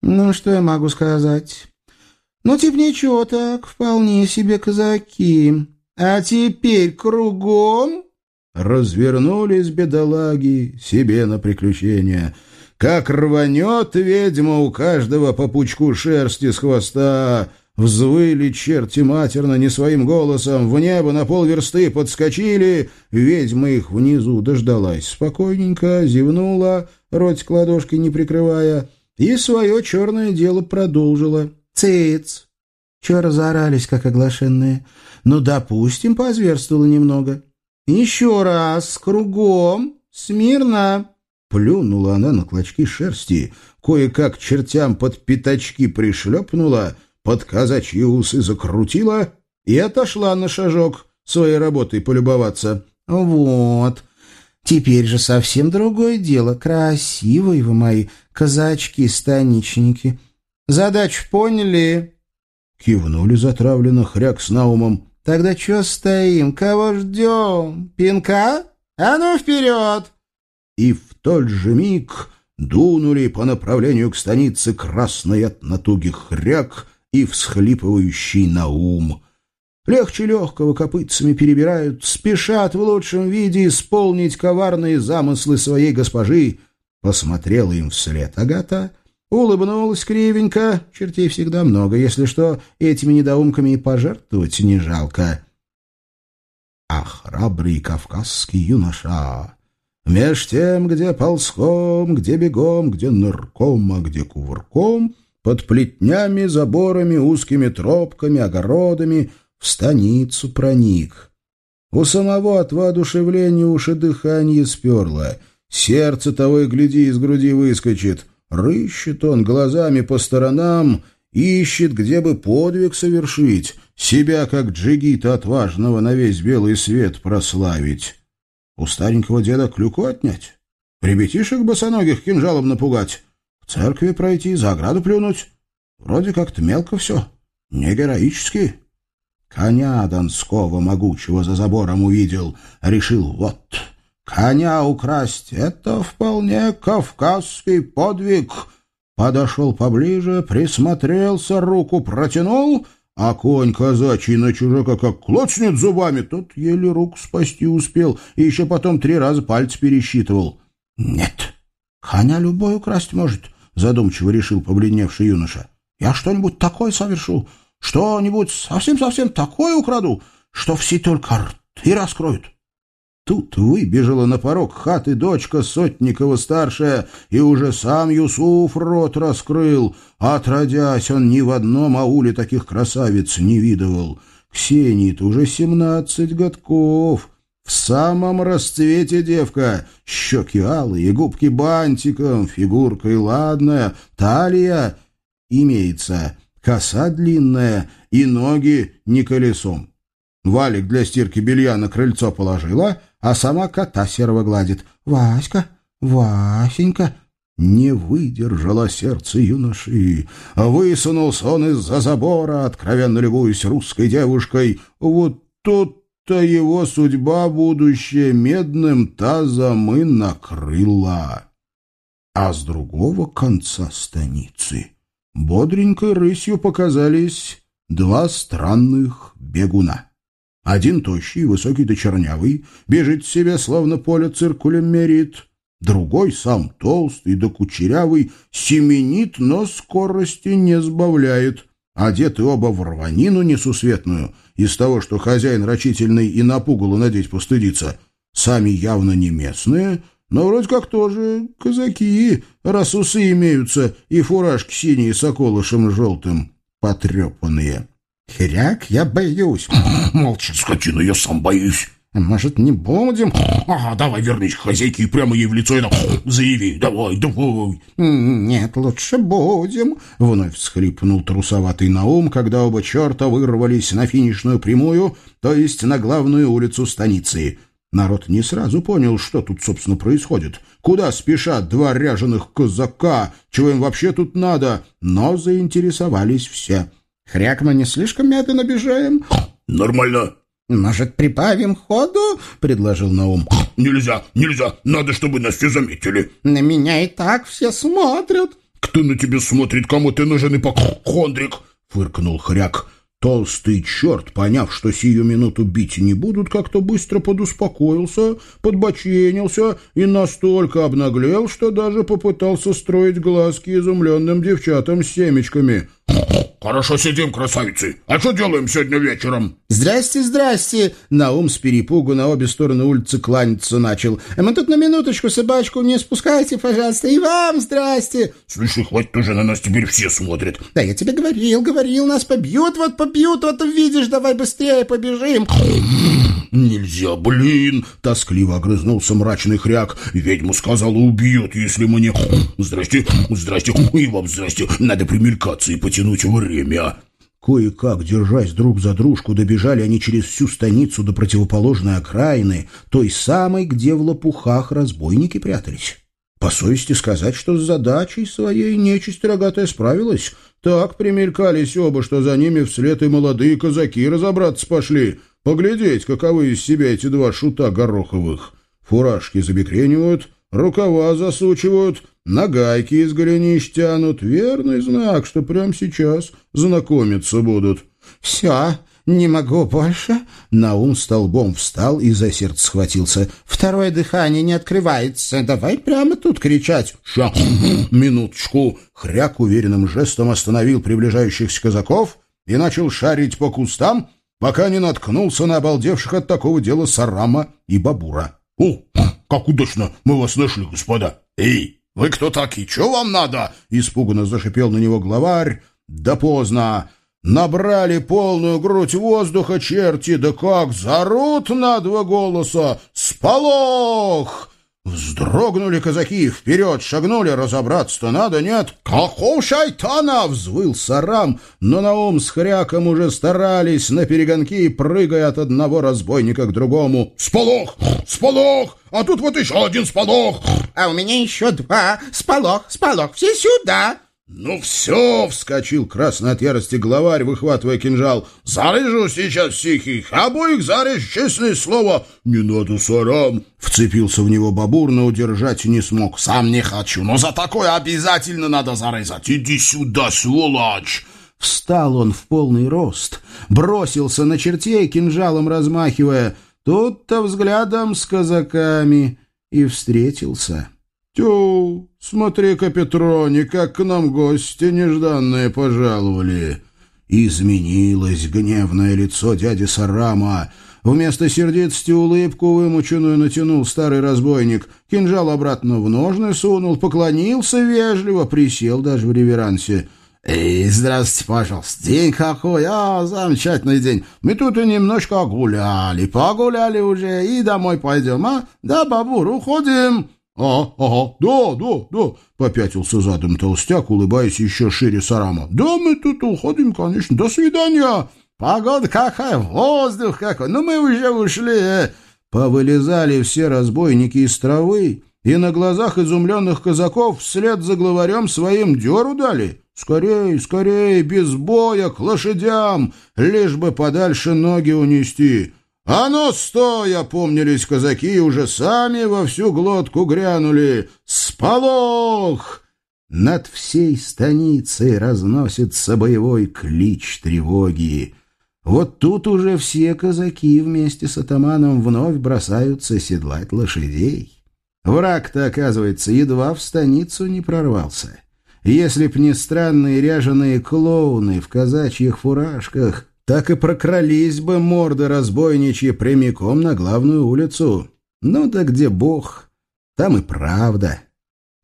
Ну, что я могу сказать? Ну, типа ничего так, вполне себе казаки. А теперь кругом... Развернулись бедолаги себе на приключения. Как рванет ведьма у каждого по пучку шерсти с хвоста, Взвыли черти матерно не своим голосом, в небо на полверсты подскочили, ведьма их внизу дождалась спокойненько, зевнула, ротик ладошкой не прикрывая, и свое черное дело продолжила. «Циц!» Че разорались, как оглашенные? Ну, допустим, позверствовала немного. «Еще раз, кругом, смирно!» Плюнула она на клочки шерсти, кое-как чертям под пятачки пришлепнула — под казачьи усы закрутила и отошла на шажок своей работой полюбоваться. «Вот, теперь же совсем другое дело. Красивые вы мои казачки-станичники. Задачу поняли?» Кивнули затравленно хряк с Наумом. «Тогда что стоим? Кого ждем? Пинка? А ну, вперед!» И в тот же миг дунули по направлению к станице красный от натуги хряк, и всхлипывающий на ум. Легче легкого копытцами перебирают, спешат в лучшем виде исполнить коварные замыслы своей госпожи. Посмотрела им вслед Агата, улыбнулась кривенько, чертей всегда много, если что, этими недоумками и пожертвовать не жалко. А храбрый кавказский юноша... Меж тем, где ползком, где бегом, где нырком, а где кувырком — под плетнями, заборами, узкими тропками, огородами в станицу проник. У самого от воодушевления уж и дыхание сперло. Сердце того и гляди из груди выскочит. Рыщет он глазами по сторонам, ищет, где бы подвиг совершить, себя, как джигита отважного, на весь белый свет прославить. У старенького деда клюку отнять? Ребятишек босоногих кинжалом напугать? церкви пройти, за ограду плюнуть. Вроде как-то мелко все, не героически. Коня Донского могучего за забором увидел, решил, вот, коня украсть — это вполне кавказский подвиг. Подошел поближе, присмотрелся, руку протянул, а конь казачий на чужака как клоцнет зубами, тот еле руку спасти успел и еще потом три раза пальцы пересчитывал. Нет, коня любой украсть может — задумчиво решил побледневший юноша. «Я что-нибудь такое совершу, что-нибудь совсем-совсем такое украду, что все только рты раскроют. Тут выбежала на порог хаты дочка Сотникова-старшая, и уже сам Юсуф рот раскрыл. Отродясь, он ни в одном ауле таких красавиц не видывал. Ксении-то уже семнадцать годков. В самом расцвете девка. Щеки алые, губки бантиком, фигурка и ладная, талия имеется, коса длинная и ноги не колесом. Валик для стирки белья на крыльцо положила, а сама кота серого гладит. «Васька, Васенька!» Не выдержало сердце юноши. Высунулся он из-за забора, откровенно любуясь русской девушкой. Вот тут-то его судьба будущее медным тазом и накрыла. А с другого конца станицы бодренькой рысью показались два странных бегуна. Один тощий, высокий да чернявый, бежит себе, словно поле циркулем мерит. Другой, сам толстый да кучерявый, семенит, но скорости не сбавляет. Одеты оба в рванину несусветную, из того, что хозяин рачительный и напугало надеть постыдиться. Сами явно не местные, но вроде как тоже казаки, раз усы имеются и фуражки синие с околышем желтым, потрепанные. «Хряк, я боюсь». «Молчи, скотина, я сам боюсь». «Может, не будем?» «Ага, давай вернись к хозяйке и прямо ей в лицо это заяви. Давай, давай». «Нет, лучше будем», — вновь всхлипнул трусоватый Наум, когда оба черта вырвались на финишную прямую, то есть на главную улицу станицы. Народ не сразу понял, что тут, собственно, происходит. Куда спешат два ряженых казака? Чего им вообще тут надо? Но заинтересовались все. Хряк мы не слишком медленно бежаем?» «Нормально». «Может, прибавим ходу?» — предложил Наум. «Нельзя, нельзя. Надо, чтобы нас все заметили». «На меня и так все смотрят». «Кто на тебя смотрит? Кому ты нужен, ипохондрик?» — фыркнул Хряк. Толстый черт, поняв, что сию минуту бить не будут, как-то быстро подуспокоился, подбоченился и настолько обнаглел, что даже попытался строить глазки изумленным девчатам с семечками. «Хорошо сидим, красавицы. А что делаем сегодня вечером?» «Здрасте, здрасте!» Наум с перепугу на обе стороны улицы кланяться начал. «Мы тут на минуточку собачку не спускайте, пожалуйста. И вам здрасте!» «Слушай, хватит уже, на нас теперь все смотрят». «Да я тебе говорил, говорил, нас побьют, вот побьют, вот увидишь, давай быстрее побежим!» «Нельзя, блин!» — тоскливо огрызнулся мрачный хряк. «Ведьма сказала, убьет, если мы не...» «Здрасте, здрасте, и вам здрасте. Надо примелькаться и потянуть время». Кое-как, держась друг за дружку, добежали они через всю станицу до противоположной окраины, той самой, где в лопухах разбойники прятались. По совести сказать, что с задачей своей нечисть рогатая справилась. Так примелькались оба, что за ними вслед и молодые казаки разобраться пошли. Поглядеть, каковы из себя эти два шута гороховых. Фуражки забекренивают, рукава засучивают, нагайки из голенищ тянут. Верный знак, что прямо сейчас знакомиться будут. «Все, не могу больше». Наум столбом встал и за сердце схватился. «Второе дыхание не открывается. Давай прямо тут кричать». «Ща, минуточку». Хряк уверенным жестом остановил приближающихся казаков и начал шарить по кустам, пока не наткнулся на обалдевших от такого дела Сарама и Бабура. — О, как удачно мы вас нашли, господа! Эй, вы кто такие? Что вам надо? — испуганно зашипел на него главарь. Да поздно. Набрали полную грудь воздуха черти, да как зарут на два голоса. Сполох! Вздрогнули казаки, вперед шагнули, разобраться-то надо, нет? «Какого шайтана!» — взвыл Сарам, но Наум с Хряком уже старались на перегонки, прыгая от одного разбойника к другому. «Сполох! Сполох! А тут вот еще один сполох!» «А у меня еще два! Сполох! Сполох! Все сюда!» «Ну все!» — вскочил красный от ярости главарь, выхватывая кинжал. «Зарежу сейчас всех их! Обоих зарежь, честное слово!» «Не надо, сарам!» — вцепился в него бабур, но удержать не смог. «Сам не хочу, но за такое обязательно надо зарезать! Иди сюда, сволочь!» Встал он в полный рост, бросился на чертей, кинжалом размахивая. Тут-то взглядом с казаками и встретился. «Тю, смотри-ка, Петрони, как к нам гости нежданные пожаловали!» Изменилось гневное лицо дяди Сарама. Вместо сердитости улыбку вымученную натянул старый разбойник, кинжал обратно в ножны сунул, поклонился вежливо, присел даже в реверансе. «Эй, здравствуйте, пожалуйста. День какой, а, замечательный день. Мы тут и немножко гуляли, погуляли уже и домой пойдем, а? Да, бабур, уходим». «А, ага, да, да, да», — попятился задом толстяк, улыбаясь еще шире Сарама. «Да, мы тут уходим, конечно. До свидания». Погода какая, воздух какой, ну мы уже ушли. Повылезали все разбойники из травы и на глазах изумленных казаков вслед за главарем своим деру дали. Скорей, скорей, без боя, к лошадям, лишь бы подальше ноги унести. «А ну, стой!» — опомнились казаки и уже сами во всю глотку грянули. «Сполох!» Над всей станицей разносится боевой клич тревоги. Вот тут уже все казаки вместе с атаманом вновь бросаются седлать лошадей. Враг-то, оказывается, едва в станицу не прорвался. Если б не странные ряженые клоуны в казачьих фуражках, так и прокрались бы морды разбойничьи прямиком на главную улицу. Ну да где бог, там и правда.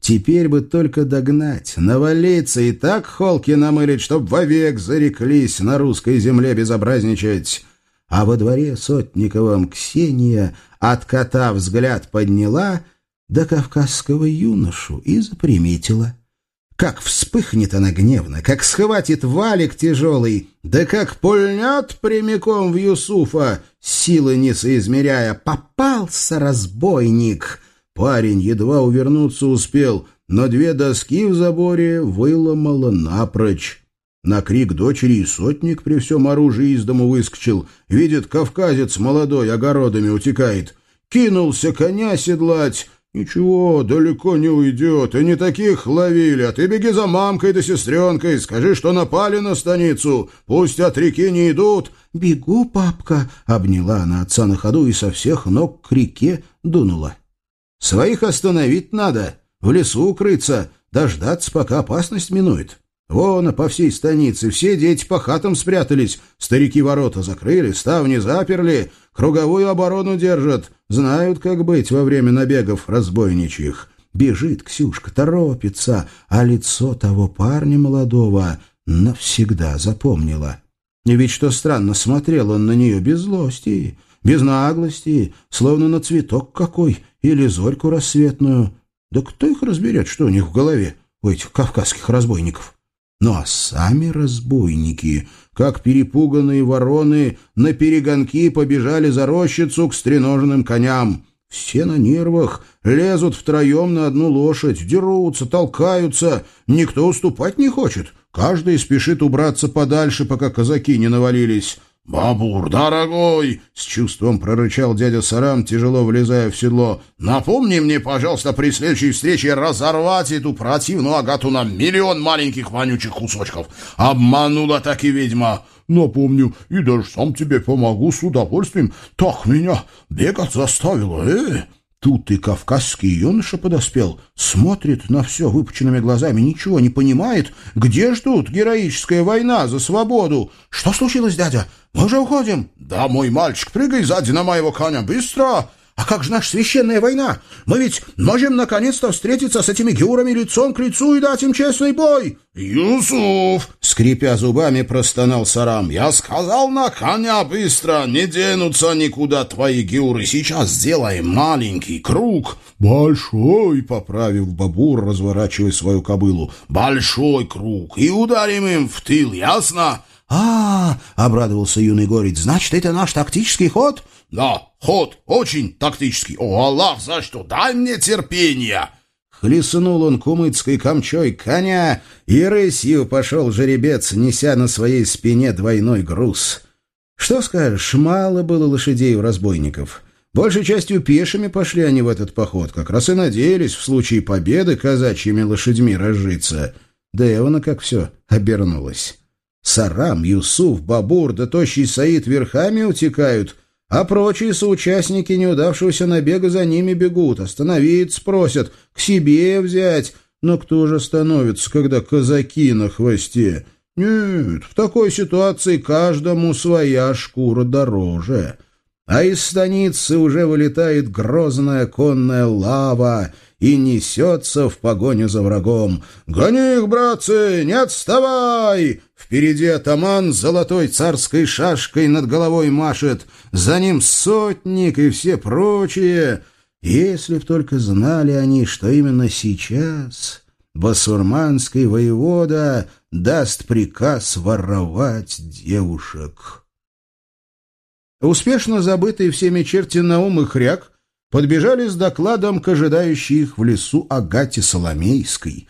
Теперь бы только догнать, навалиться и так холки намылить, чтоб вовек зареклись на русской земле безобразничать. А во дворе Сотниковом Ксения, от кота взгляд подняла, до кавказского юношу и заприметила. Как вспыхнет она гневно, как схватит валик тяжелый, да как пульнет прямиком в Юсуфа, силы не соизмеряя. Попался разбойник! Парень едва увернуться успел, но две доски в заборе выломало напрочь. На крик дочери и сотник при всем оружии из дому выскочил. Видит, кавказец молодой огородами утекает. Кинулся коня седлать. Ничего, далеко не уйдет, и не таких ловили. А ты беги за мамкой да сестренкой, скажи, что напали на станицу. Пусть от реки не идут. «Бегу, папка!» — обняла она отца на ходу и со всех ног к реке дунула. Своих остановить надо, в лесу укрыться, дождаться, пока опасность минует. Вон, по всей станице все дети по хатам спрятались, старики ворота закрыли, ставни заперли, круговую оборону держат, знают, как быть во время набегов разбойничьих. Бежит Ксюшка, торопится, а лицо того парня молодого навсегда запомнила. Ведь что странно, смотрел он на нее без злости, без наглости, словно на цветок какой или зорьку рассветную. Да кто их разберет, что у них в голове, у этих кавказских разбойников? Ну а сами разбойники, как перепуганные вороны, на перегонки побежали за рощицу к стреноженным коням. Все на нервах, лезут втроем на одну лошадь, дерутся, толкаются. Никто уступать не хочет. Каждый спешит убраться подальше, пока казаки не навалились. «Бабур, дорогой!» — с чувством прорычал дядя Сарам, тяжело влезая в седло. «Напомни мне, пожалуйста, при следующей встрече разорвать эту противную агату на миллион маленьких вонючих кусочков. Обманула так и ведьма!» «Напомню, и даже сам тебе помогу с удовольствием. Так меня бегать заставила, э!» Тут и кавказский юноша подоспел, смотрит на все выпученными глазами, ничего не понимает. Где ж тут героическая война за свободу? Что случилось, дядя? Мы уже уходим. Да, мой мальчик, прыгай сзади на моего коня, быстро! А как же наша священная война? Мы ведь можем наконец-то встретиться с этими геурами лицом к лицу и дать им честный бой. Юсуф, скрипя зубами, простонал Сарам. Я сказал на коня быстро, не денутся никуда твои геуры. Сейчас сделаем маленький круг. Большой, поправив бабур, разворачивая свою кобылу. Большой круг. И ударим им в тыл, ясно? А, обрадовался юный горец. Значит, это наш тактический ход? Да, ход очень тактический. О, Аллах, за что? Дай мне терпения!» Хлестнул он кумыцкой камчой коня, и рысью пошел жеребец, неся на своей спине двойной груз. Что скажешь, мало было лошадей у разбойников. Большей частью пешими пошли они в этот поход, как раз и надеялись в случае победы казачьими лошадьми разжиться. Да и Эвана как все обернулось. Сарам, Юсуф, Бабур да тощий Саид верхами утекают — а прочие соучастники неудавшегося набега за ними бегут, остановиться просят, к себе взять. Но кто же становится, когда казаки на хвосте? Нет, в такой ситуации каждому своя шкура дороже. а из станицы уже вылетает грозная конная лава и несется в погоню за врагом. «Гони их, братцы, не отставай!» Впереди атаман золотой царской шашкой над головой машет, за ним сотник и все прочие. Если б только знали они, что именно сейчас басурманский воевода даст приказ воровать девушек. Успешно забытые всеми черти Наум и Хряк подбежали с докладом к ожидающей их в лесу Агате Соломейской.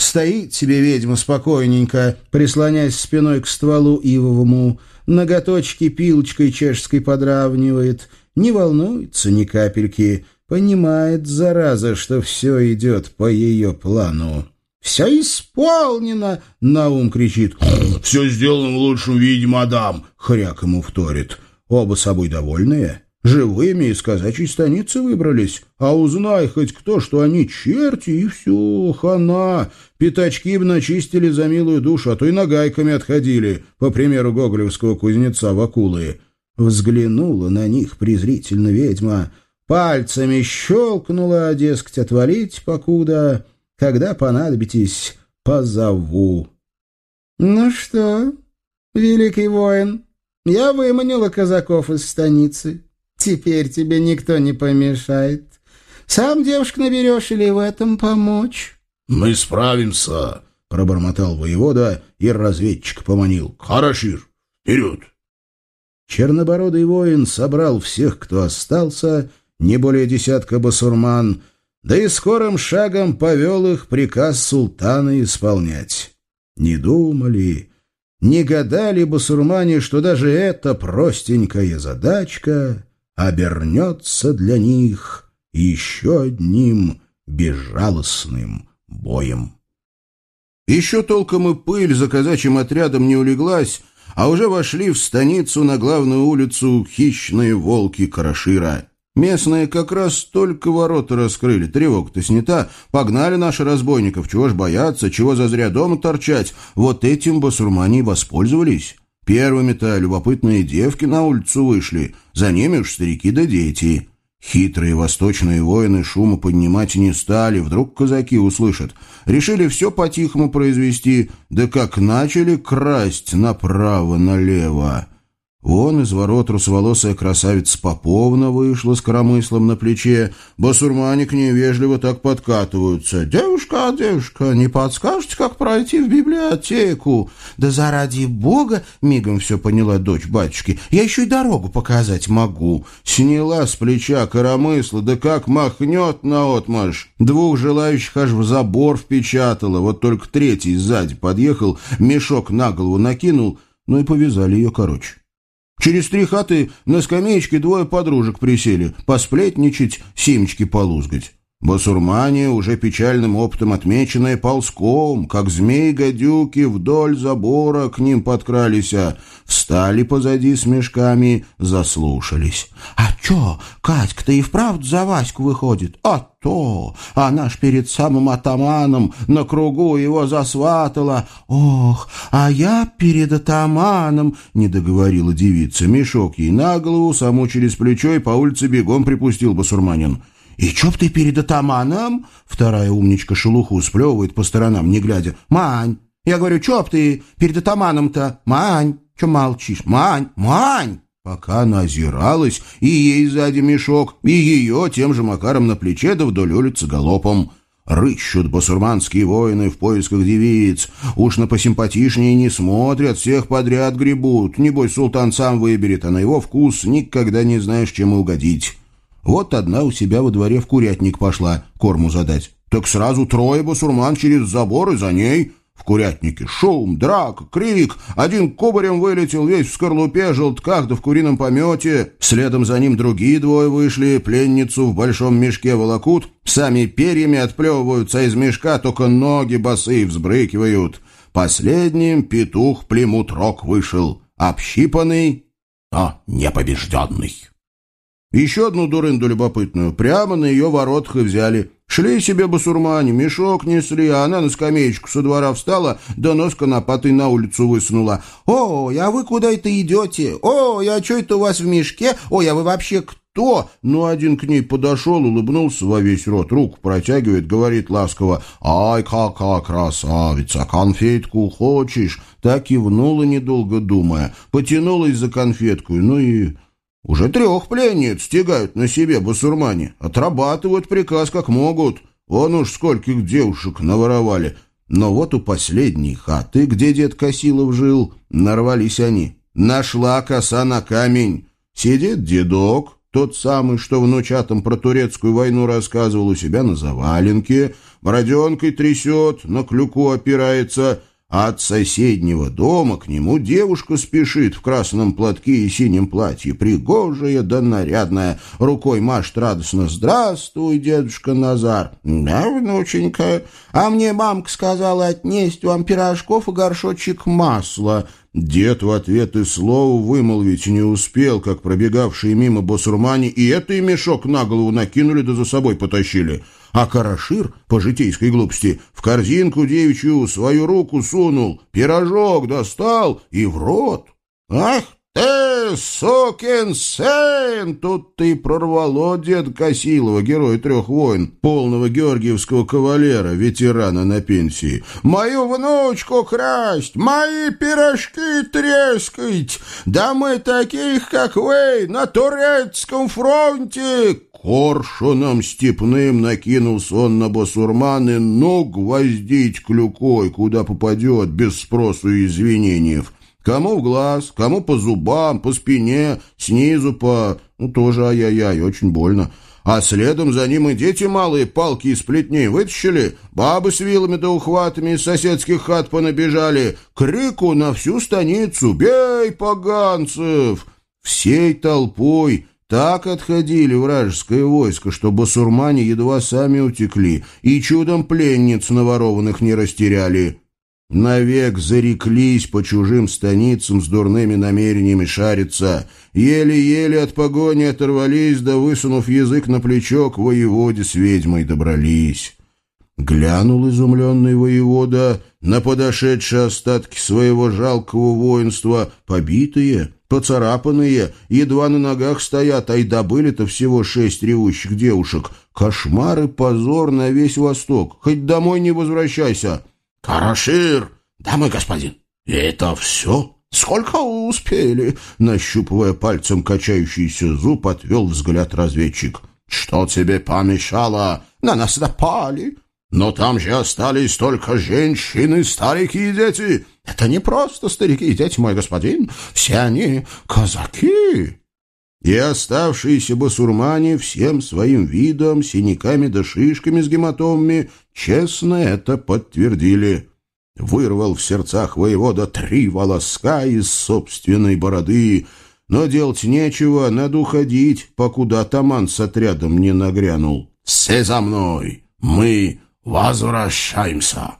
Стоит себе ведьма спокойненько, прислонясь спиной к стволу ивовому, ноготочки пилочкой чешской подравнивает, не волнуется ни капельки, понимает, зараза, что все идет по ее плану. «Все исполнено!» — Наум кричит. «Все сделано в лучшем виде, мадам!» — хряк ему вторит. Оба собой довольные. Живыми из казачьей станицы выбрались. А узнай хоть кто, что они черти, и все, хана. Пятачки б начистили за милую душу, а то и нагайками отходили, по примеру гоголевского кузнеца Вакулы. Взглянула на них презрительно ведьма, пальцами щелкнула, дескать, отвалить покуда, когда понадобитесь, позову. — Ну что, великий воин, я выманила казаков из станицы. Теперь тебе никто не помешает. Сам девушек наберешь или в этом помочь? — Мы справимся, — пробормотал воевода и разведчик поманил. — Хорошир, вперед! Чернобородый воин собрал всех, кто остался, не более десятка басурман, да и скорым шагом повел их приказ султана исполнять. Не думали, не гадали басурмане, что даже эта простенькая задачка обернется для них еще одним безжалостным боем. Еще толком и пыль за казачьим отрядом не улеглась, а уже вошли в станицу на главную улицу хищные волки Карашира. Местные как раз только ворота раскрыли, тревога-то снята, погнали наши разбойников, чего ж бояться, чего зазря дома торчать, вот этим басурмане воспользовались. Первыми-то любопытные девки на улицу вышли, за ними уж старики да дети. Хитрые восточные воины шума поднимать не стали, вдруг казаки услышат. Решили все по-тихому произвести, да как начали красть направо-налево. Вон из ворот русоволосая красавица Поповна вышла с коромыслом на плече. Басурмане к ней вежливо так подкатываются. «Девушка, девушка, не подскажете, как пройти в библиотеку?» «Да заради бога!» — мигом все поняла дочь батюшки. «Я еще и дорогу показать могу». Сняла с плеча коромысла, да как махнет наотмашь. Двух желающих аж в забор впечатала. Вот только третий сзади подъехал, мешок на голову накинул, ну и повязали ее короче. Через три хаты на скамеечке двое подружек присели, посплетничать, семечки полузгать. Басурмане, уже печальным опытом отмеченные, ползком, как змей-гадюки, вдоль забора к ним подкрались, а встали позади с мешками, заслушались. «А чё, Катька-то и вправду за Ваську выходит? А то! Она ж перед самым атаманом на кругу его засватала. Ох, а я перед атаманом!» — не договорила девица. Мешок ей на голову, саму через плечо и по улице бегом припустил басурманин. «И чё б ты перед атаманом?» Вторая умничка шелуху сплевывает по сторонам, не глядя. «Мань! Я говорю, чё б ты перед атаманом-то? Мань! Чё молчишь? Мань! Мань!» Пока она озиралась, и ей сзади мешок, и ее тем же макаром на плече да вдоль улицы галопом. Рыщут басурманские воины в поисках девиц. Уж на посимпатичнее не смотрят, всех подряд гребут. Небось, султан сам выберет, а на его вкус никогда не знаешь, чем угодить. Вот одна у себя во дворе в курятник пошла корму задать. Так сразу трое басурман через забор и за ней. В курятнике шум, драка, крик. Один кубарем вылетел весь в скорлупе, желтках да в курином помете. Следом за ним другие двое вышли, пленницу в большом мешке волокут. Сами перьями отплевываются, из мешка только ноги босые взбрыкивают. Последним петух племут рог вышел. Общипанный, а непобежденный. Еще одну дурынду любопытную прямо на ее воротах и взяли. Шли себе басурмане, мешок несли, а она на скамеечку со двора встала, да нос конопатый на улицу высунула. «Ой, а вы куда это идете? Ой, а что это у вас в мешке? Ой, а вы вообще кто?» Ну, один к ней подошел, улыбнулся во весь рот, руку протягивает, говорит ласково, «Ай, какая красавица, конфетку хочешь?» Так кивнула, недолго думая, потянулась за конфетку, ну и уже трех пленниц стягают на себе басурмане, отрабатывают приказ как могут. Он уж скольких девушек наворовали. Но вот у последней хаты, где дед Косилов жил, нарвались они. Нашла коса на камень. Сидит дедок, тот самый, что внучатам про турецкую войну рассказывал у себя на заваленке, броденкой трясет, на клюку опирается — от соседнего дома к нему девушка спешит в красном платке и синем платье, пригожая да нарядная, рукой машет радостно «Здравствуй, дедушка Назар!» «Да, внученька, а мне мамка сказала отнесть вам пирожков и горшочек масла». Дед в ответ и слова вымолвить не успел, как пробегавшие мимо босурмане и это и мешок на голову накинули да за собой потащили — а Карашир, по житейской глупости, в корзинку девичью свою руку сунул, пирожок достал и в рот. «Ах ты, сукин сын!» Тут ты прорвало дед Косилова, герой трех войн, полного георгиевского кавалера, ветерана на пенсии. «Мою внучку красть, мои пирожки трескать! Да мы таких, как вы, на турецком фронте Коршуном степным накинулся он на басурман и ну гвоздить клюкой, куда попадет, без спросу и извинений. Кому в глаз, кому по зубам, по спине, снизу по... Ну, тоже ай-яй-яй, очень больно. А следом за ним и дети малые палки из плетней вытащили, бабы с вилами да ухватами из соседских хат понабежали. Крику на всю станицу «Бей, поганцев!» Всей толпой так отходили вражеское войско, что басурмане едва сами утекли и чудом пленниц наворованных не растеряли. Навек зареклись по чужим станицам с дурными намерениями шариться. Еле-еле от погони оторвались, да, высунув язык на плечо, к воеводе с ведьмой добрались. Глянул изумленный воевода на подошедшие остатки своего жалкого воинства, побитые, Поцарапанные, едва на ногах стоят, а и добыли-то всего шесть ревущих девушек. Кошмар и позор на весь Восток. Хоть домой не возвращайся. — Карашир! Да, мой господин. И это все? Сколько успели? Нащупывая пальцем качающийся зуб, отвел взгляд разведчик. — Что тебе помешало? На нас напали. Но там же остались только женщины, старики и дети. Это не просто старики и дети, мой господин. Все они казаки. И оставшиеся басурмане всем своим видом, синяками да шишками с гематомами, честно это подтвердили. Вырвал в сердцах воевода три волоска из собственной бороды, но делать нечего, надо уходить, покуда атаман с отрядом не нагрянул. «Все за мной! Мы возвращаемся!»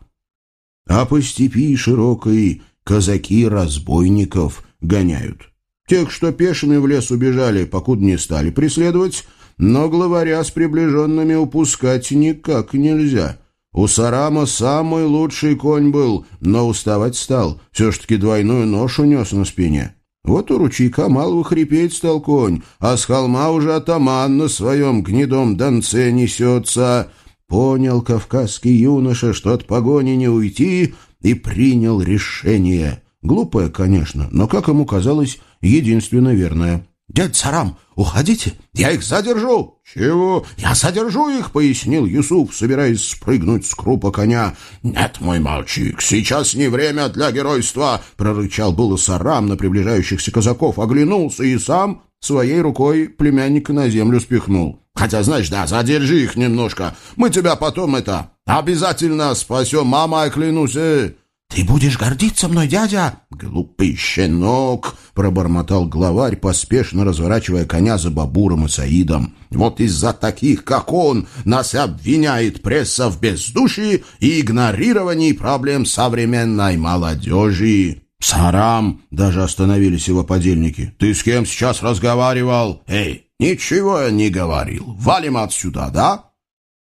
А по степи широкой казаки разбойников гоняют. Тех, что пешими в лес убежали, покуда не стали преследовать, но главаря с приближенными упускать никак нельзя. У Сарама самый лучший конь был, но уставать стал, все ж таки двойную ношу нес на спине. Вот у ручейка малого хрипеть стал конь, а с холма уже атаман на своем гнедом донце несется. Понял кавказский юноша, что от погони не уйти, и принял решение. Глупое, конечно, но, как ему казалось, единственно верное. «Дядь Сарам, уходите, я их задержу!» «Чего?» «Я задержу их», — пояснил Юсуф, собираясь спрыгнуть с крупа коня. «Нет, мой мальчик, сейчас не время для геройства!» — прорычал было Сарам на приближающихся казаков, оглянулся и сам своей рукой племянника на землю спихнул. Хотя, знаешь, да, задержи их немножко. Мы тебя потом это обязательно спасем, мама, я клянусь. Э. «Ты будешь гордиться мной, дядя?» «Глупый щенок!» — пробормотал главарь, поспешно разворачивая коня за Бабуром и Саидом. «Вот из-за таких, как он, нас обвиняет пресса в бездушии и игнорировании проблем современной молодежи». «Сарам!» — даже остановились его подельники. «Ты с кем сейчас разговаривал? Эй, ничего я не говорил. Валим отсюда, да?»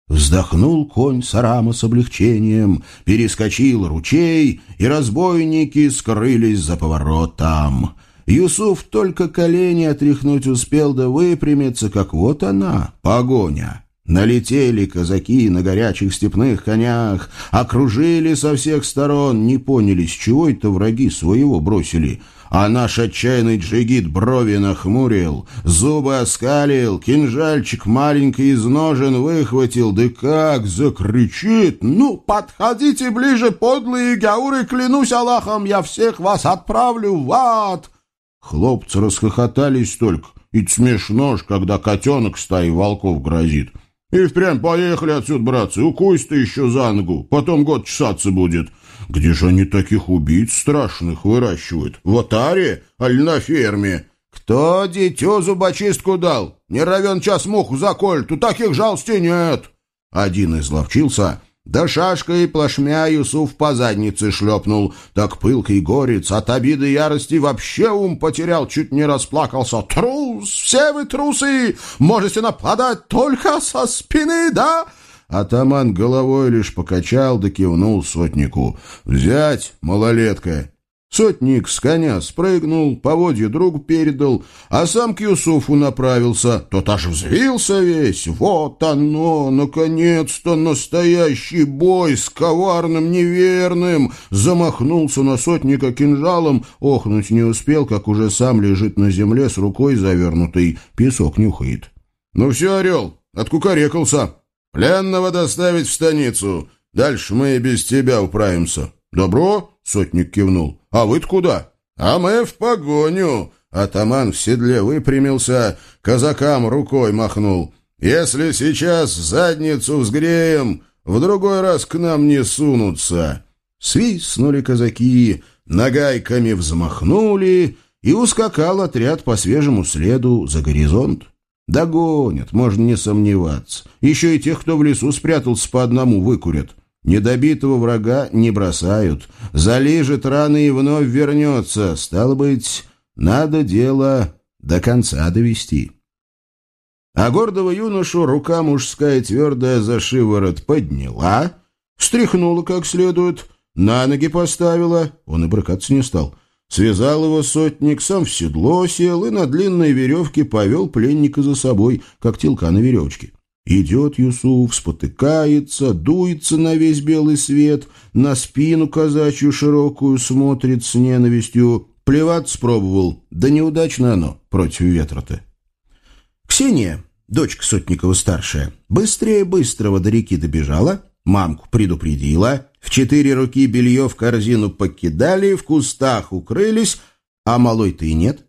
Вздохнул конь Сарама с облегчением, перескочил ручей, и разбойники скрылись за поворотом. Юсуф только колени отряхнуть успел да выпрямиться, как вот она, погоня. Налетели казаки на горячих степных конях, окружили со всех сторон, не поняли, с чего это враги своего бросили. А наш отчаянный джигит брови нахмурил, зубы оскалил, кинжальчик маленький из ножен выхватил, да как закричит! «Ну, подходите ближе, подлые гауры, клянусь Аллахом, я всех вас отправлю в ад!» Хлопцы расхохотались только, и смешно ж, когда котенок стаи волков грозит. И впрямь поехали отсюда, братцы, укусь ты еще за ногу, потом год чесаться будет. Где же они таких убийц страшных выращивают? В отаре, аль на ферме? Кто дитё зубочистку дал? Не равен час муху заколь, у таких жалости нет. Один изловчился, да шашкой плашмя Юсуф по заднице шлепнул. Так пылкий горец от обиды и ярости вообще ум потерял, чуть не расплакался. «Трус! Все вы трусы! Можете нападать только со спины, да?» Атаман головой лишь покачал да кивнул сотнику. «Взять, малолетка!» Сотник с коня спрыгнул, поводья другу передал, а сам к Юсуфу направился. Тот аж взвился весь. Вот оно, наконец-то, настоящий бой с коварным неверным. Замахнулся на сотника кинжалом, охнуть не успел, как уже сам лежит на земле с рукой завернутой, песок нюхает. «Ну все, орел, откукарекался. Пленного доставить в станицу. Дальше мы и без тебя управимся». «Добро?» — сотник кивнул. «А вы куда?» «А мы в погоню!» Атаман в седле выпрямился, казакам рукой махнул. «Если сейчас задницу взгреем, в другой раз к нам не сунутся». Свистнули казаки, нагайками взмахнули, и ускакал отряд по свежему следу за горизонт. Догонят, можно не сомневаться. Еще и тех, кто в лесу спрятался, по одному выкурят. Недобитого врага не бросают. Залижет раны и вновь вернется. Стало быть, надо дело до конца довести. А гордого юношу рука мужская твердая за шиворот подняла, встряхнула как следует, на ноги поставила, он и брыкаться не стал. Связал его сотник, сам в седло сел и на длинной веревке повел пленника за собой, как телка на веревочке. Идет Юсуф, спотыкается, дуется на весь белый свет, на спину казачью широкую смотрит с ненавистью. Плеваться пробовал, да неудачно оно против ветра-то. Ксения, дочка Сотникова старшая, быстрее быстрого до реки добежала, мамку предупредила, в четыре руки белье в корзину покидали, в кустах укрылись, а малой-то и нет.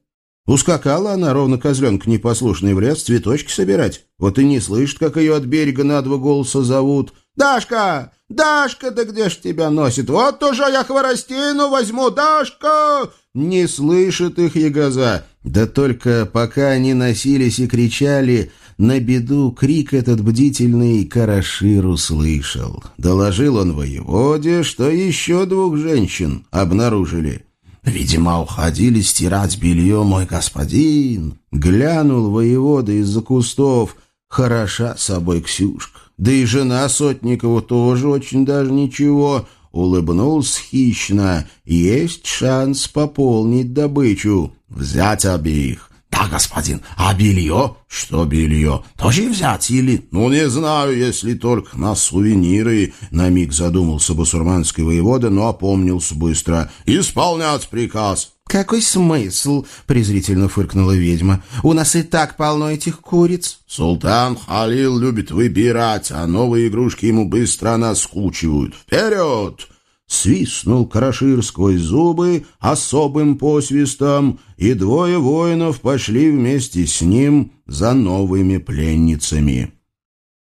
Ускакала она, ровно козленка непослушный, в лес цветочки собирать. Вот и не слышит, как ее от берега на два голоса зовут. «Дашка! Дашка, да где ж тебя носит? Вот уже я хворостину возьму, Дашка!» Не слышит их ягоза. Да только пока они носились и кричали, на беду крик этот бдительный Карашир услышал. Доложил он воеводе, что еще двух женщин обнаружили. Видимо, уходили стирать белье, мой господин. Глянул воевода из-за кустов. Хороша собой Ксюшка. Да и жена Сотникова тоже очень даже ничего. Улыбнулся хищно. Есть шанс пополнить добычу. Взять обеих. «Да, господин, а белье?» «Что белье? Тоже взять или...» «Ну, не знаю, если только на сувениры...» На миг задумался басурманский воевода, но опомнился быстро. «Исполнять приказ!» «Какой смысл?» — презрительно фыркнула ведьма. «У нас и так полно этих куриц». «Султан Халил любит выбирать, а новые игрушки ему быстро наскучивают. Вперед!» Свистнул Карашир зубы особым посвистом, и двое воинов пошли вместе с ним за новыми пленницами.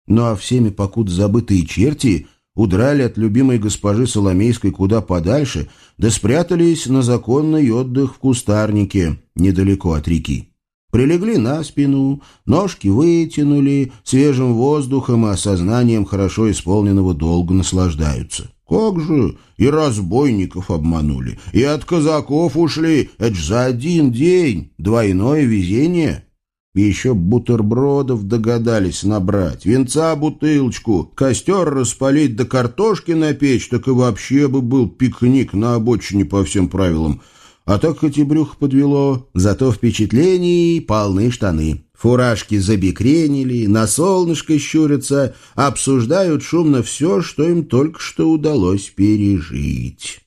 Ну а всеми покуда забытые черти удрали от любимой госпожи Соломейской куда подальше, да спрятались на законный отдых в кустарнике недалеко от реки. Прилегли на спину, ножки вытянули, свежим воздухом и осознанием хорошо исполненного долга наслаждаются. Как же и разбойников обманули, и от казаков ушли. Это ж за один день двойное везение. Еще бутербродов догадались набрать, венца бутылочку, костер распалить да картошки напечь, так и вообще бы был пикник на обочине по всем правилам. А так хоть и брюхо подвело, зато впечатлений полны штаны. Фуражки забекренили, на солнышко щурятся, обсуждают шумно все, что им только что удалось пережить.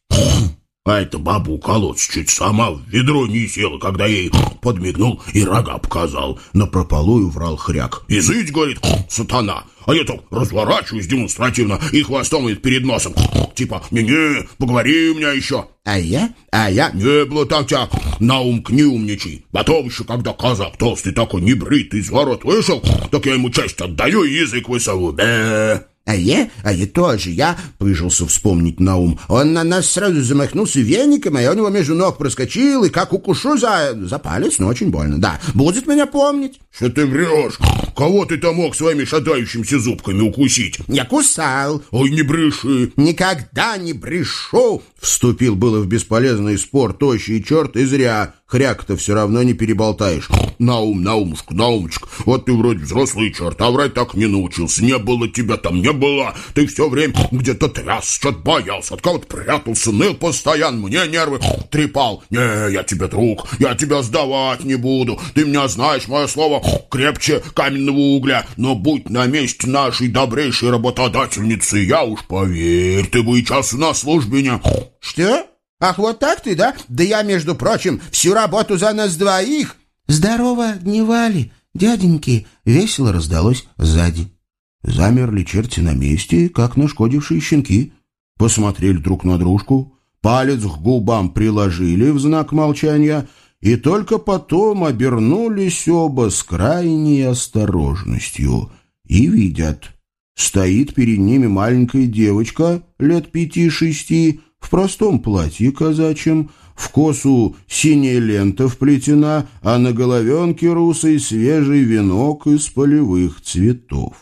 А эта баба уколоться чуть сама в ведро не села, когда ей подмигнул и рога показал. На прополую врал хряк. «Изыть, — говорит, — сатана!» А я так разворачиваюсь демонстративно и хвостом и перед носом. Типа, не-не, поговори меня еще. А я? А я? Не было так тебя на ум не умничай. Потом еще, когда казак толстый такой небритый из ворот вышел, так я ему часть отдаю и язык высову. Бе. А я, а я тоже, я, пыжился вспомнить на ум. Он на нас сразу замахнулся веником, а я у него между ног проскочил, и как укушу за, за палец, но очень больно. Да, будет меня помнить. Что ты врешь? Кого ты там мог своими шатающимися зубками укусить? Я кусал. Ой, не бреши. Никогда не брешу. Вступил было в бесполезный спор тощий черт и зря. Хряк-то все равно не переболтаешь. Наум, Наумушка, Наумочка, вот ты вроде взрослый черт, а врать так не научился. Не было тебя там, не было. Ты все время где-то тряс, что-то боялся, от кого-то прятался, ныл постоянно, мне нервы трепал. Не, я тебе друг, я тебя сдавать не буду. Ты меня знаешь, мое слово крепче каменного угля. Но будь на месте нашей добрейшей работодательницы, я уж поверь, ты бы и час на службе не... Что? Ах, вот так ты, да? Да я, между прочим, всю работу за нас двоих. Здорово, дневали, дяденьки, весело раздалось сзади. Замерли черти на месте, как нашкодившие щенки. Посмотрели друг на дружку, палец к губам приложили в знак молчания и только потом обернулись оба с крайней осторожностью и видят. Стоит перед ними маленькая девочка лет пяти-шести, в простом платье казачьем, в косу синяя лента вплетена, а на головенке русый свежий венок из полевых цветов.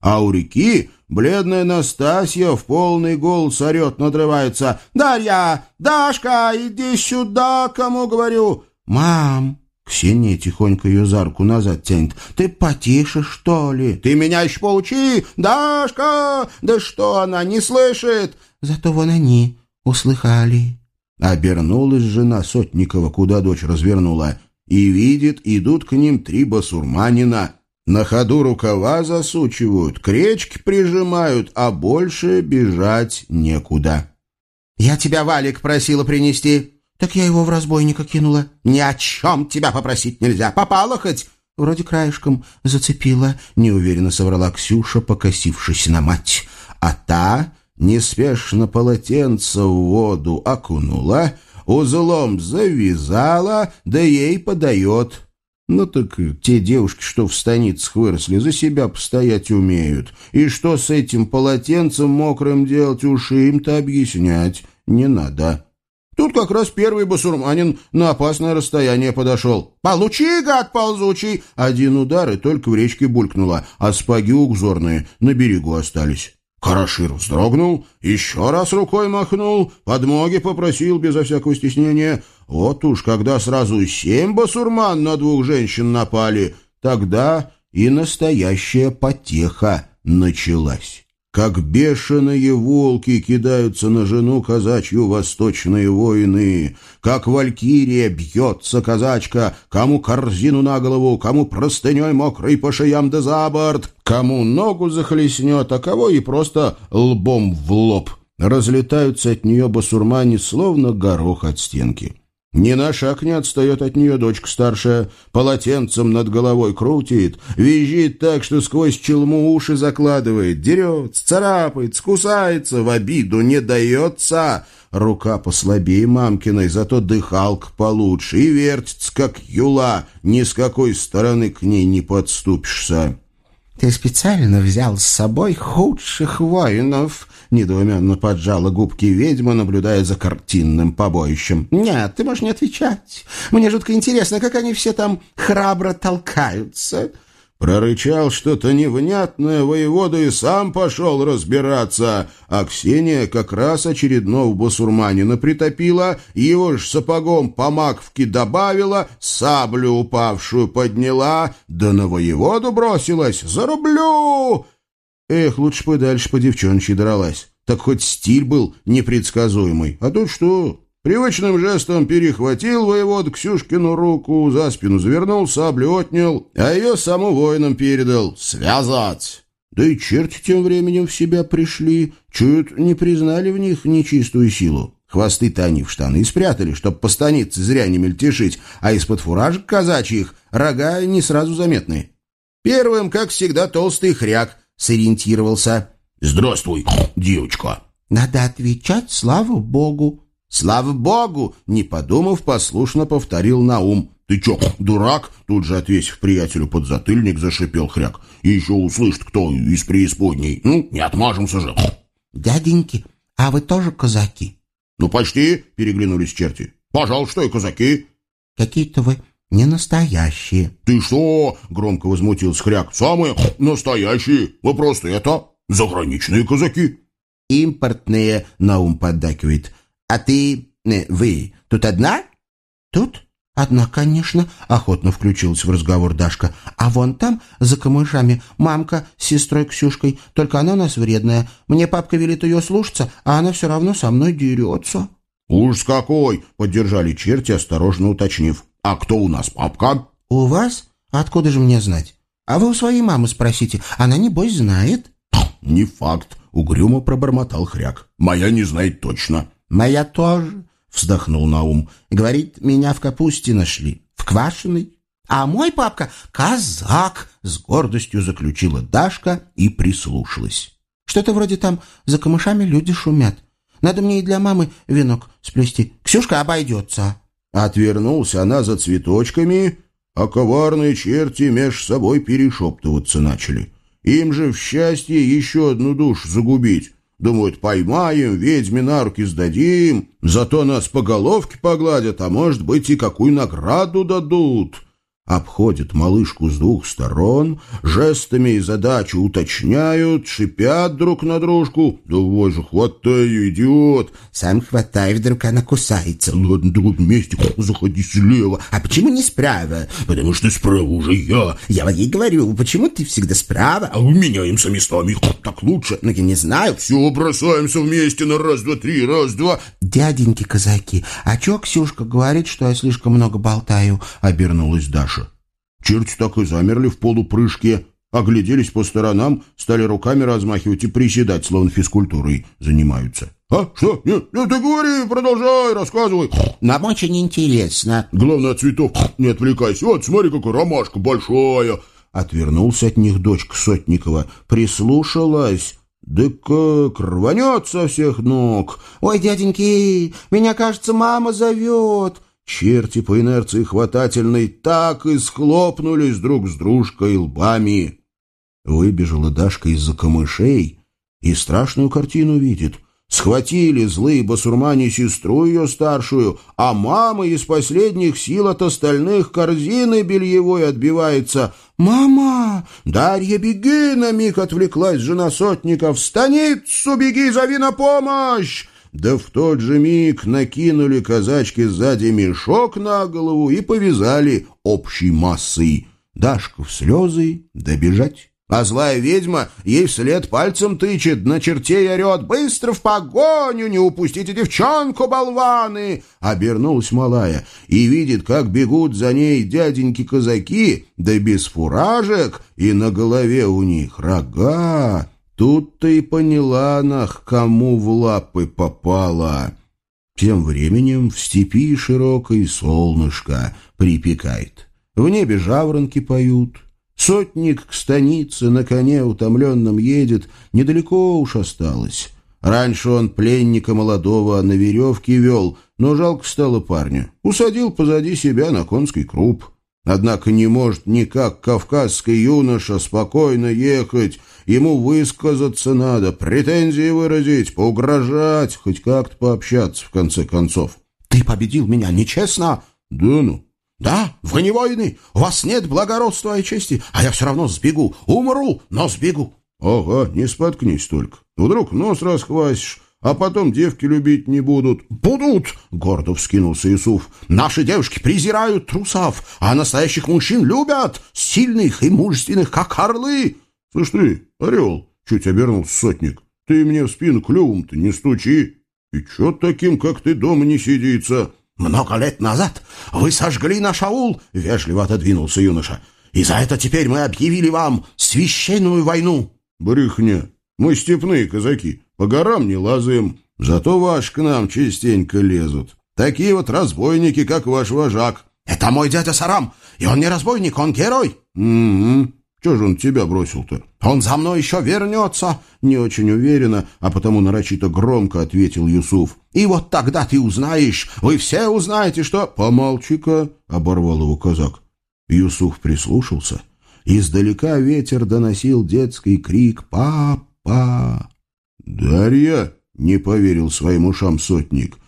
А у реки бледная Настасья в полный голос орет, надрывается. «Дарья! Дашка, иди сюда, кому говорю!» «Мам!» Ксения тихонько ее за руку назад тянет. «Ты потише, что ли? Ты меня еще поучи! Дашка! Да что она не слышит?» «Зато вон они, услыхали. Обернулась жена Сотникова, куда дочь развернула, и видит, идут к ним три басурманина. На ходу рукава засучивают, к речке прижимают, а больше бежать некуда. «Я тебя, Валик, просила принести». «Так я его в разбойника кинула». «Ни о чем тебя попросить нельзя. Попала хоть?» «Вроде краешком зацепила», — неуверенно соврала Ксюша, покосившись на мать. А та неспешно полотенце в воду окунула, узлом завязала, да ей подает. Ну так те девушки, что в станицах выросли, за себя постоять умеют. И что с этим полотенцем мокрым делать, уж им-то объяснять не надо. Тут как раз первый басурманин на опасное расстояние подошел. «Получи, гад ползучий!» Один удар и только в речке булькнуло, а спаги угзорные на берегу остались. Карашир вздрогнул, еще раз рукой махнул, подмоги попросил безо всякого стеснения. Вот уж когда сразу семь басурман на двух женщин напали, тогда и настоящая потеха началась. Как бешеные волки кидаются на жену казачью восточные воины, как валькирия бьется казачка, кому корзину на голову, кому простыней мокрый по шеям да за борт, кому ногу захлестнет, а кого и просто лбом в лоб. Разлетаются от нее басурмане, словно горох от стенки. Ни на шаг не отстает от нее дочка старшая, полотенцем над головой крутит, визжит так, что сквозь челму уши закладывает, дерется, царапает, скусается, в обиду не дается. Рука послабее мамкиной, зато дыхалка получше и вертится, как юла, ни с какой стороны к ней не подступишься. «Ты специально взял с собой худших воинов», — недоуменно поджала губки ведьма, наблюдая за картинным побоищем. «Нет, ты можешь не отвечать. Мне жутко интересно, как они все там храбро толкаются». Прорычал что-то невнятное, воевода и сам пошел разбираться, а Ксения как раз очередного басурманина притопила, его ж сапогом по маковке добавила, саблю упавшую подняла, да на воеводу бросилась «Зарублю!» Эх, лучше бы дальше по девчоночи дралась, так хоть стиль был непредсказуемый, а тут что... Привычным жестом перехватил воевод Ксюшкину руку, за спину завернул, саблю отнял, а ее саму воинам передал. «Связать!» Да и черти тем временем в себя пришли, чуть не признали в них нечистую силу. Хвосты-то они в штаны спрятали, чтоб по станице зря не мельтешить, а из-под фуражек казачьих рога не сразу заметны. Первым, как всегда, толстый хряк сориентировался. «Здравствуй, девочка!» «Надо отвечать, слава богу!» «Слава богу!» — не подумав, послушно повторил Наум. «Ты чё, дурак?» — тут же отвесив приятелю под затыльник, зашипел хряк. «И еще услышит кто из преисподней. Ну, не отмажемся же!» «Дяденьки, а вы тоже казаки?» «Ну, почти!» — переглянулись черти. «Пожалуйста, и казаки!» «Какие-то вы не настоящие». «Ты что?» — громко возмутился хряк. «Самые настоящие! Вы просто это заграничные казаки!» «Импортные!» — Наум поддакивает. «А ты... Вы тут одна?» «Тут? Одна, конечно», — охотно включилась в разговор Дашка. «А вон там, за камышами, мамка с сестрой Ксюшкой. Только она у нас вредная. Мне папка велит ее слушаться, а она все равно со мной дерется». «Ужас какой!» — поддержали черти, осторожно уточнив. «А кто у нас папка?» «У вас? Откуда же мне знать? А вы у своей мамы спросите. Она, небось, знает». «Не факт», — угрюмо пробормотал хряк. «Моя не знает точно». «Моя тоже», — вздохнул Наум. «Говорит, меня в капусте нашли, в квашеной». «А мой папка — казак!» — с гордостью заключила Дашка и прислушалась. «Что-то вроде там за камышами люди шумят. Надо мне и для мамы венок сплести. Ксюшка обойдется». Отвернулся она за цветочками, а коварные черти меж собой перешептываться начали. Им же в счастье еще одну душу загубить. Думают, поймаем, ведьме на руки сдадим, зато нас по головке погладят, а может быть и какую награду дадут обходят малышку с двух сторон, жестами и задачу уточняют, шипят друг на дружку. «Давай же, хватай, идиот!» «Сам хватай, вдруг она кусается». «Ладно, давай вместе, заходи слева». «А почему не справа?» «Потому что справа уже я». «Я вот ей говорю, почему ты всегда справа?» «А меняемся местами, так лучше». «Ну, я не знаю». «Все, бросаемся вместе на раз, два, три, раз, два». «Дяденьки казаки, а чё Ксюшка говорит, что я слишком много болтаю?» — обернулась Даша. Черти так и замерли в полупрыжке, огляделись по сторонам, стали руками размахивать и приседать, словно физкультурой занимаются. «А, что? Нет, нет, ты говори, продолжай, рассказывай». «Нам очень интересно». «Главное, от цветов не отвлекайся. Вот, смотри, какая ромашка большая». Отвернулся от них дочка Сотникова, прислушалась. Да как рванет со всех ног. «Ой, дяденьки, меня, кажется, мама зовет». Черти по инерции хватательной так и схлопнулись друг с дружкой лбами. Выбежала Дашка из-за камышей и страшную картину видит. Схватили злые басурмане сестру ее старшую, а мама из последних сил от остальных корзины бельевой отбивается. «Мама! Дарья, беги!» — на миг отвлеклась жена сотников. «В станицу беги, зови на помощь!» Да в тот же миг накинули казачки сзади мешок на голову и повязали общей массой. Дашка в слезы добежать. А злая ведьма ей вслед пальцем тычет, на чертей орет «Быстро в погоню! Не упустите девчонку, болваны!» Обернулась малая и видит, как бегут за ней дяденьки-казаки, да без фуражек, и на голове у них рога. Тут-то и поняла она, к кому в лапы попала. Тем временем в степи широкой солнышко припекает. В небе жаворонки поют. Сотник к станице на коне утомленном едет, недалеко уж осталось. Раньше он пленника молодого на веревке вел, но жалко стало парня. Усадил позади себя на конский круп. Однако не может никак кавказский юноша спокойно ехать. Ему высказаться надо, претензии выразить, поугрожать, хоть как-то пообщаться, в конце концов. «Ты победил меня нечестно?» «Да ну, Да, вы не воины, у вас нет благородства и чести, а я все равно сбегу, умру, но сбегу. Ага, не споткнись только. Вдруг нос расхвасишь, а потом девки любить не будут. Будут, гордо вскинулся Юсуф. Наши девушки презирают трусов, а настоящих мужчин любят, сильных и мужественных, как орлы. Слышь ты, орел, чуть обернулся сотник, ты мне в спину клювом-то не стучи. И чё таким, как ты, дома не сидится? Много лет назад вы сожгли наш аул, вежливо отодвинулся юноша. И за это теперь мы объявили вам священную войну. Брехня. Мы степные казаки, по горам не лазаем, зато ваш к нам частенько лезут. Такие вот разбойники, как ваш вожак. Это мой дядя Сарам, и он не разбойник, он герой. Угу. Чего же он тебя бросил-то? Он за мной еще вернется. Не очень уверенно, а потому нарочито громко ответил Юсуф. И вот тогда ты узнаешь, вы все узнаете, что... Помолчи-ка, оборвал его казак. Юсуф прислушался. Издалека ветер доносил детский крик «Папа!» «Дарья!» — не поверил своим ушам сотник.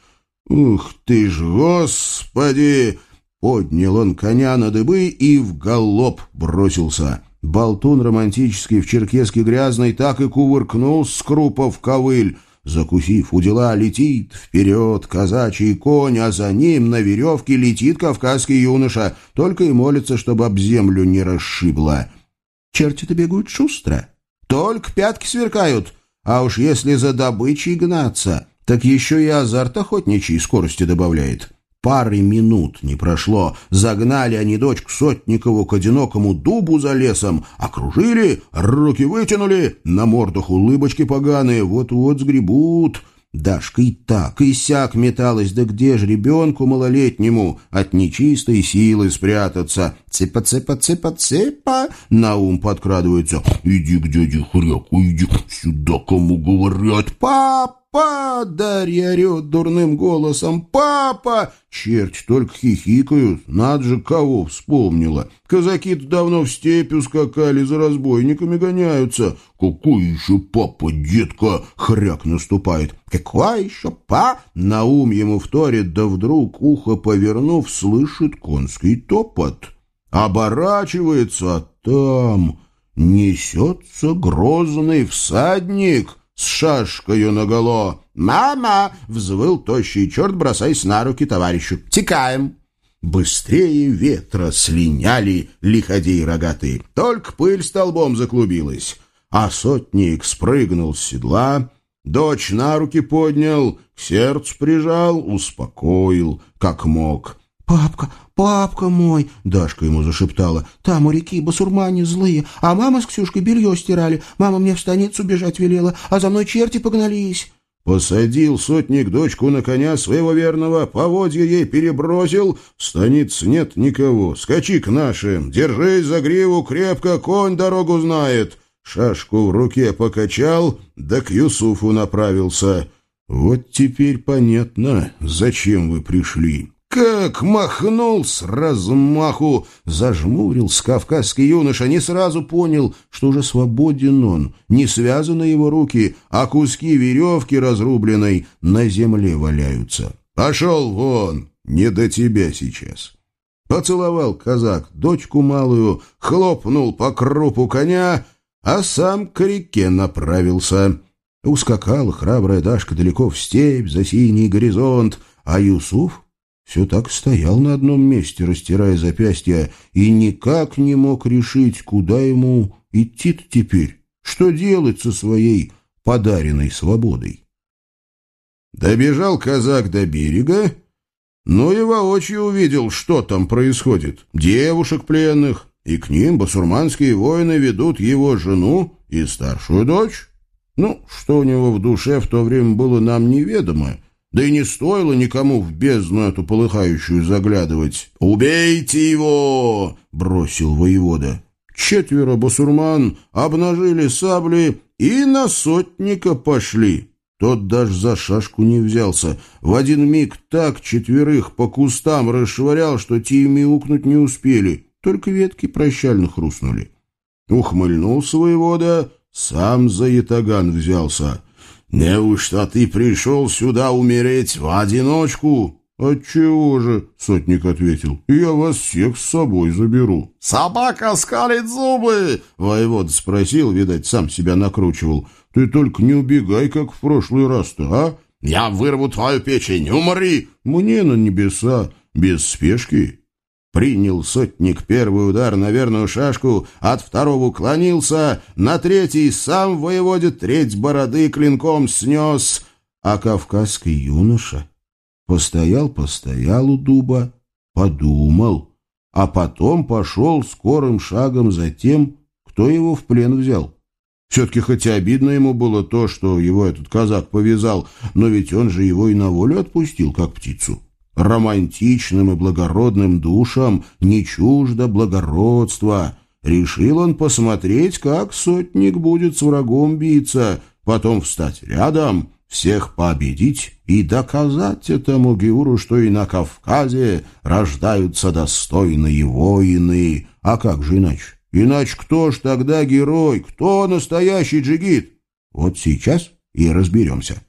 «Ух ты ж, господи!» Поднял он коня на дыбы и в галоп бросился. Болтун романтический в черкеске грязной так и кувыркнул с крупа в ковыль. Закусив у дела, летит вперед казачий конь, а за ним на веревке летит кавказский юноша, только и молится, чтобы об землю не расшибло. Черти-то бегают шустро, только пятки сверкают, а уж если за добычей гнаться, так еще и азарт охотничий скорости добавляет. Пары минут не прошло. Загнали они дочь к Сотникову к одинокому дубу за лесом, окружили, руки вытянули, на мордах улыбочки поганые, вот-вот сгребут. Дашка и так, и сяк металась, да где ж ребенку малолетнему от нечистой силы спрятаться? Цепа-цепа-цепа-цепа, на ум подкрадывается. Иди к дяде Хряку, иди сюда, кому говорят, пап! «Папа!» — Дарья орет дурным голосом. «Папа!» Черти только хихикают. Надо же, кого вспомнила. Казаки-то давно в степь ускакали, за разбойниками гоняются. «Какой еще папа, детка?» — хряк наступает. «Какой еще па?» На ум ему вторит, да вдруг, ухо повернув, слышит конский топот. Оборачивается, а там несется грозный всадник — с шашкою наголо. «Мама!» — взвыл тощий черт, бросаясь на руки товарищу. «Текаем!» Быстрее ветра слиняли лиходеи рогатые. Только пыль столбом заклубилась. А сотник спрыгнул с седла, дочь на руки поднял, к сердцу прижал, успокоил, как мог. «Папка, папка мой!» — Дашка ему зашептала. «Там у реки басурмане злые, а мама с Ксюшкой белье стирали. Мама мне в станицу бежать велела, а за мной черти погнались». Посадил сотник дочку на коня своего верного, поводья ей перебросил. Станиц нет никого. Скачи к нашим, держись за гриву крепко, конь дорогу знает. Шашку в руке покачал, да к Юсуфу направился. Вот теперь понятно, зачем вы пришли. Как махнул с размаху! Зажмурился кавказский юноша, не сразу понял, что уже свободен он. Не связаны его руки, а куски веревки разрубленной на земле валяются. «Пошел вон! Не до тебя сейчас!» Поцеловал казак дочку малую, хлопнул по крупу коня, а сам к реке направился. Ускакала храбрая Дашка далеко в степь за синий горизонт, а Юсуф все так стоял на одном месте, растирая запястья, и никак не мог решить, куда ему идти теперь, что делать со своей подаренной свободой. Добежал казак до берега, но и воочию увидел, что там происходит. Девушек пленных, и к ним басурманские воины ведут его жену и старшую дочь. Ну, что у него в душе в то время было нам неведомо, да и не стоило никому в бездну эту полыхающую заглядывать. «Убейте его!» — бросил воевода. Четверо басурман обнажили сабли и на сотника пошли. Тот даже за шашку не взялся. В один миг так четверых по кустам расшвырял, что те ими укнуть не успели. Только ветки прощально хрустнули. Ухмыльнулся воевода, сам за ятаган взялся — «Неужто ты пришел сюда умереть в одиночку? «Отчего же?» — сотник ответил. «Я вас всех с собой заберу». «Собака скалит зубы!» — воевод спросил, видать, сам себя накручивал. «Ты только не убегай, как в прошлый раз-то, а?» «Я вырву твою печень, умри!» «Мне на небеса, без спешки». Принял сотник первый удар на верную шашку, от второго уклонился, на третий сам воеводе треть бороды клинком снес, а кавказский юноша постоял-постоял у дуба, подумал, а потом пошел скорым шагом за тем, кто его в плен взял. Все-таки хотя обидно ему было то, что его этот казак повязал, но ведь он же его и на волю отпустил, как птицу романтичным и благородным душам не чуждо благородство. Решил он посмотреть, как сотник будет с врагом биться, потом встать рядом, всех победить и доказать этому Геуру, что и на Кавказе рождаются достойные воины. А как же иначе? Иначе кто ж тогда герой? Кто настоящий джигит? Вот сейчас и разберемся.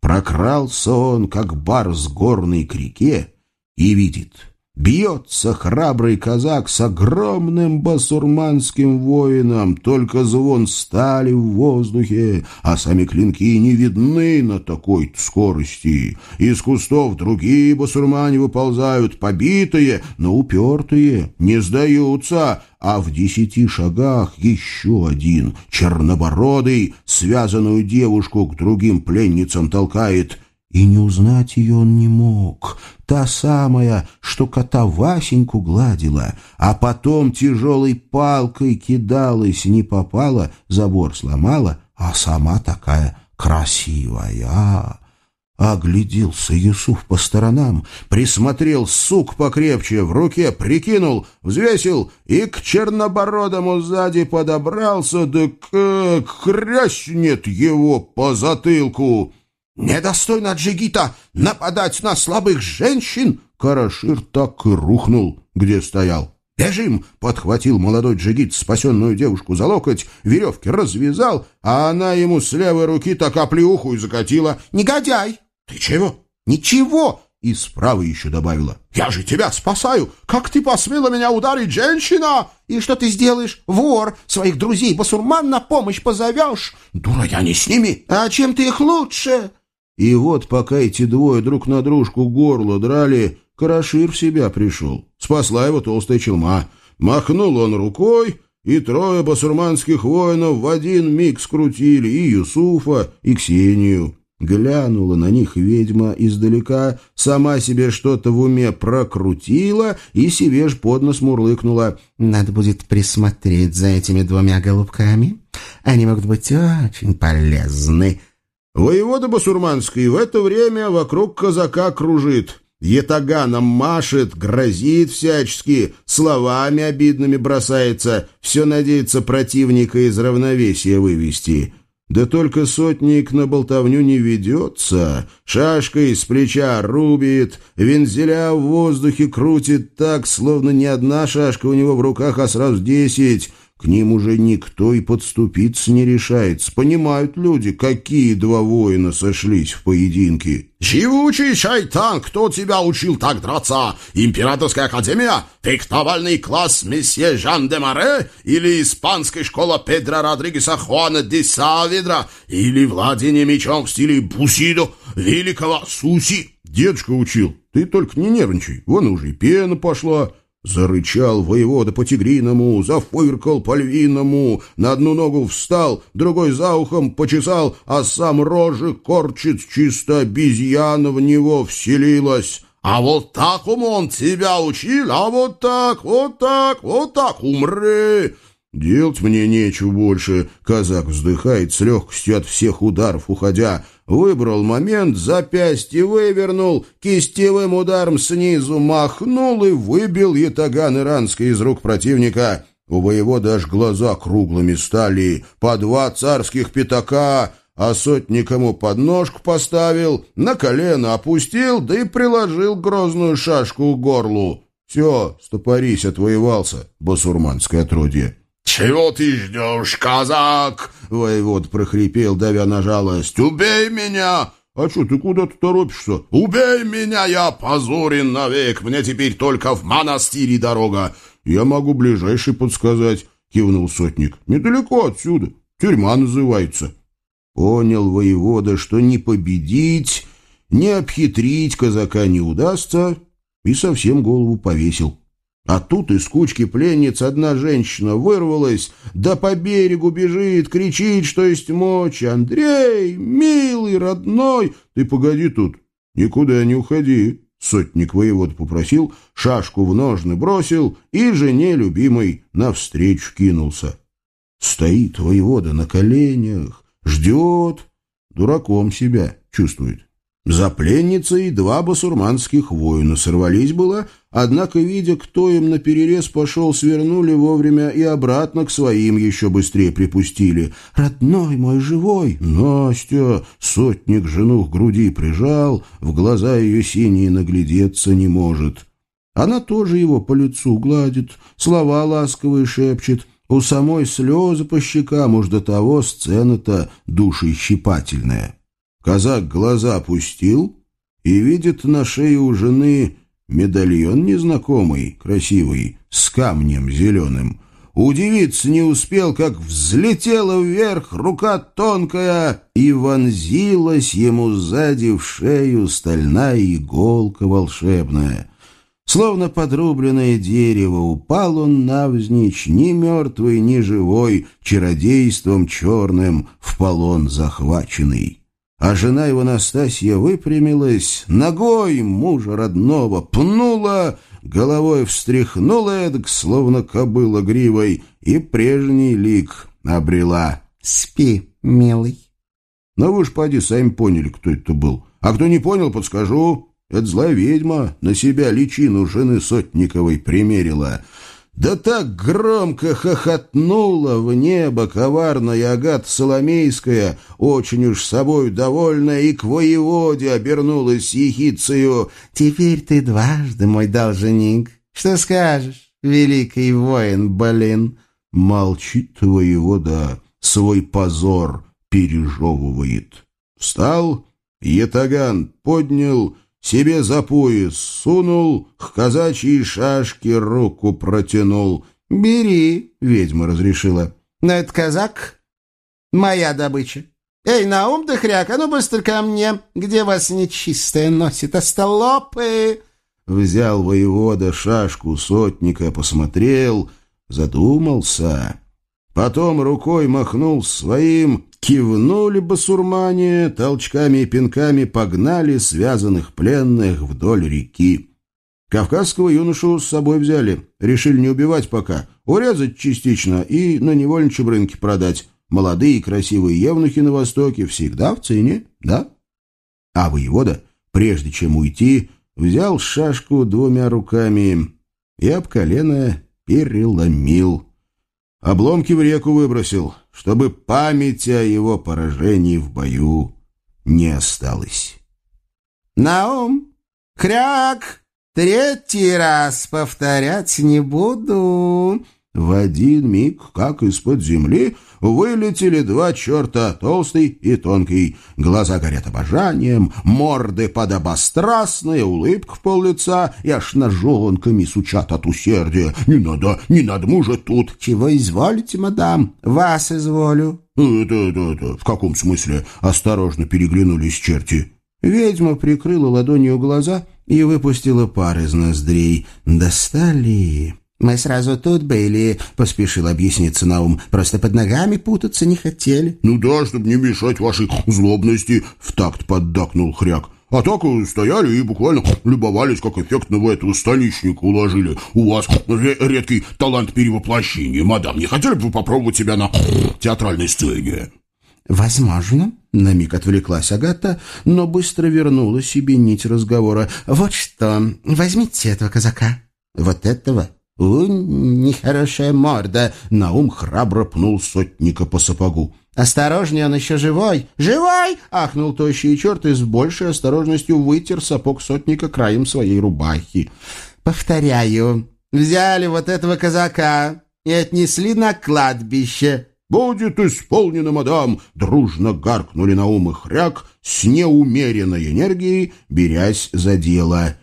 Прокрался он, как бар с горной к реке, и видит — Бьется храбрый казак с огромным басурманским воином, только звон стали в воздухе, а сами клинки не видны на такой скорости. Из кустов другие басурмане выползают, побитые, но упертые, не сдаются, а в десяти шагах еще один, чернобородый, связанную девушку к другим пленницам толкает — и не узнать ее он не мог. Та самая, что кота Васеньку гладила, а потом тяжелой палкой кидалась, не попала, забор сломала, а сама такая красивая. Огляделся Юсуф по сторонам, присмотрел сук покрепче, в руке прикинул, взвесил и к чернобородому сзади подобрался, да как хряснет его по затылку. «Недостойно джигита нападать на слабых женщин!» Карашир так и рухнул, где стоял. «Бежим!» — подхватил молодой джигит спасенную девушку за локоть, веревки развязал, а она ему с левой руки так оплеуху и закатила. «Негодяй!» «Ты чего?» «Ничего!» И справа еще добавила. «Я же тебя спасаю! Как ты посмела меня ударить, женщина?» «И что ты сделаешь? Вор! Своих друзей-басурман на помощь позовешь?» «Дура, я не с ними!» «А чем ты их лучше?» И вот пока эти двое друг на дружку горло драли, Карашир в себя пришел. Спасла его толстая челма. Махнул он рукой, и трое басурманских воинов в один миг скрутили и Юсуфа, и Ксению. Глянула на них ведьма издалека, сама себе что-то в уме прокрутила и себе ж под нос мурлыкнула. «Надо будет присмотреть за этими двумя голубками. Они могут быть очень полезны». Воевода Басурманский в это время вокруг казака кружит, етаганом машет, грозит всячески, словами обидными бросается, все надеется противника из равновесия вывести. Да только сотник на болтовню не ведется, шашкой с плеча рубит, вензеля в воздухе крутит так, словно не одна шашка у него в руках, а сразу десять, к ним уже никто и подступиться не решается. Понимают люди, какие два воина сошлись в поединке. «Живучий шайтан, кто тебя учил так драться? Императорская академия? Фехтовальный класс месье Жан де Маре? Или испанская школа Педро Родригеса Хуана де Саведра? Или владение мечом в стиле Бусидо, великого Суси?» «Дедушка учил. Ты только не нервничай. Вон уже и пена пошла». Зарычал воевода по-тигриному, зафыркал по-львиному, на одну ногу встал, другой за ухом почесал, а сам рожи корчит, чисто обезьяна в него вселилась. А вот так он тебя учил, а вот так, вот так, вот так, умри!» «Делать мне нечего больше», — казак вздыхает с легкостью от всех ударов уходя. Выбрал момент, запястье вывернул, кистевым ударом снизу махнул и выбил ятаган иранский из рук противника. У воевода аж глаза круглыми стали, по два царских пятака, а сотникому подножку поставил, на колено опустил, да и приложил грозную шашку к горлу. Все, стопорись, отвоевался, басурманское отродье. «Чего ты ждешь, казак?» — воевод прохрипел, давя на жалость. «Убей меня, А что, ты куда-то торопишься? Убей меня, я позорен навек. Мне теперь только в монастырь дорога. Я могу ближайший подсказать, кивнул сотник. Недалеко отсюда. Тюрьма называется. Понял воевода, что не победить, не обхитрить казака не удастся, и совсем голову повесил. А тут из кучки пленниц одна женщина вырвалась, да по берегу бежит, кричит, что есть мочи. «Андрей, милый, родной, ты погоди тут, никуда не уходи». Сотник воевод попросил, шашку в ножны бросил и жене любимой навстречу кинулся. Стоит воевода на коленях, ждет, дураком себя чувствует. За пленницей два басурманских воина сорвались было, однако, видя, кто им на перерез пошел, свернули вовремя и обратно к своим еще быстрее припустили. «Родной мой живой!» «Настя!» — сотник жену к груди прижал, в глаза ее синие наглядеться не может. Она тоже его по лицу гладит, слова ласковые шепчет, у самой слезы по щекам, уж до того сцена-то душещипательная. Казак глаза опустил и видит на шее у жены медальон незнакомый, красивый, с камнем зеленым. Удивиться не успел, как взлетела вверх рука тонкая и вонзилась ему сзади в шею стальная иголка волшебная. Словно подрубленное дерево упал он навзничь, ни мертвый, ни живой, чародейством черным в полон захваченный. А жена его Настасья выпрямилась, ногой мужа родного пнула, головой встряхнула эдак, словно кобыла гривой, и прежний лик обрела. «Спи, милый». Но вы ж, поди, сами поняли, кто это был. А кто не понял, подскажу. Это злая ведьма на себя личину жены Сотниковой примерила. Да так громко хохотнула в небо коварная Агата Соломейская, очень уж собой довольная, и к воеводе обернулась ехицею. «Теперь ты дважды мой должник. Что скажешь, великий воин, блин?» Молчит воевода, свой позор пережевывает. Встал, етаган поднял — себе за пояс сунул, к казачьей шашке руку протянул. «Бери», — ведьма разрешила. «Но это казак, моя добыча. Эй, Наум да хряк, а ну быстро ко мне, где вас нечистое носит, остолопы!» Взял воевода шашку сотника, посмотрел, задумался. Потом рукой махнул своим, Кивнули басурмане, толчками и пинками погнали связанных пленных вдоль реки. Кавказского юношу с собой взяли. Решили не убивать пока, урезать частично и на невольничьем рынке продать. Молодые и красивые евнухи на Востоке всегда в цене, да? А воевода, прежде чем уйти, взял шашку двумя руками и об колено переломил. Обломки в реку выбросил, чтобы память о его поражении в бою не осталась. «Наум, кряк, третий раз повторять не буду», в один миг, как из-под земли, вылетели два черта, толстый и тонкий. Глаза горят обожанием, морды подобострастные, улыбка в пол лица и аж ножонками сучат от усердия. «Не надо, не надо, мужа тут!» «Чего изволите, мадам? Вас изволю». «Это, это, это, в каком смысле?» Осторожно переглянулись черти. Ведьма прикрыла ладонью глаза и выпустила пар из ноздрей. «Достали!» «Мы сразу тут были», — поспешил объясниться Наум. «Просто под ногами путаться не хотели». «Ну да, чтобы не мешать вашей злобности», — в такт поддакнул хряк. «А так стояли и буквально любовались, как эффектно вы этого столичника уложили. У вас редкий талант перевоплощения, мадам. Не хотели бы вы попробовать себя на театральной сцене?» «Возможно», — на миг отвлеклась Агата, но быстро вернула себе нить разговора. «Вот что, возьмите этого казака». «Вот этого?» «У, нехорошая морда!» — Наум храбро пнул сотника по сапогу. «Осторожнее, он еще живой!» «Живой!» — ахнул тощий черт и с большей осторожностью вытер сапог сотника краем своей рубахи. «Повторяю, взяли вот этого казака и отнесли на кладбище. будет исполнено, мадам!» Дружно гаркнули на ум и хряк с неумеренной энергией, берясь за дело.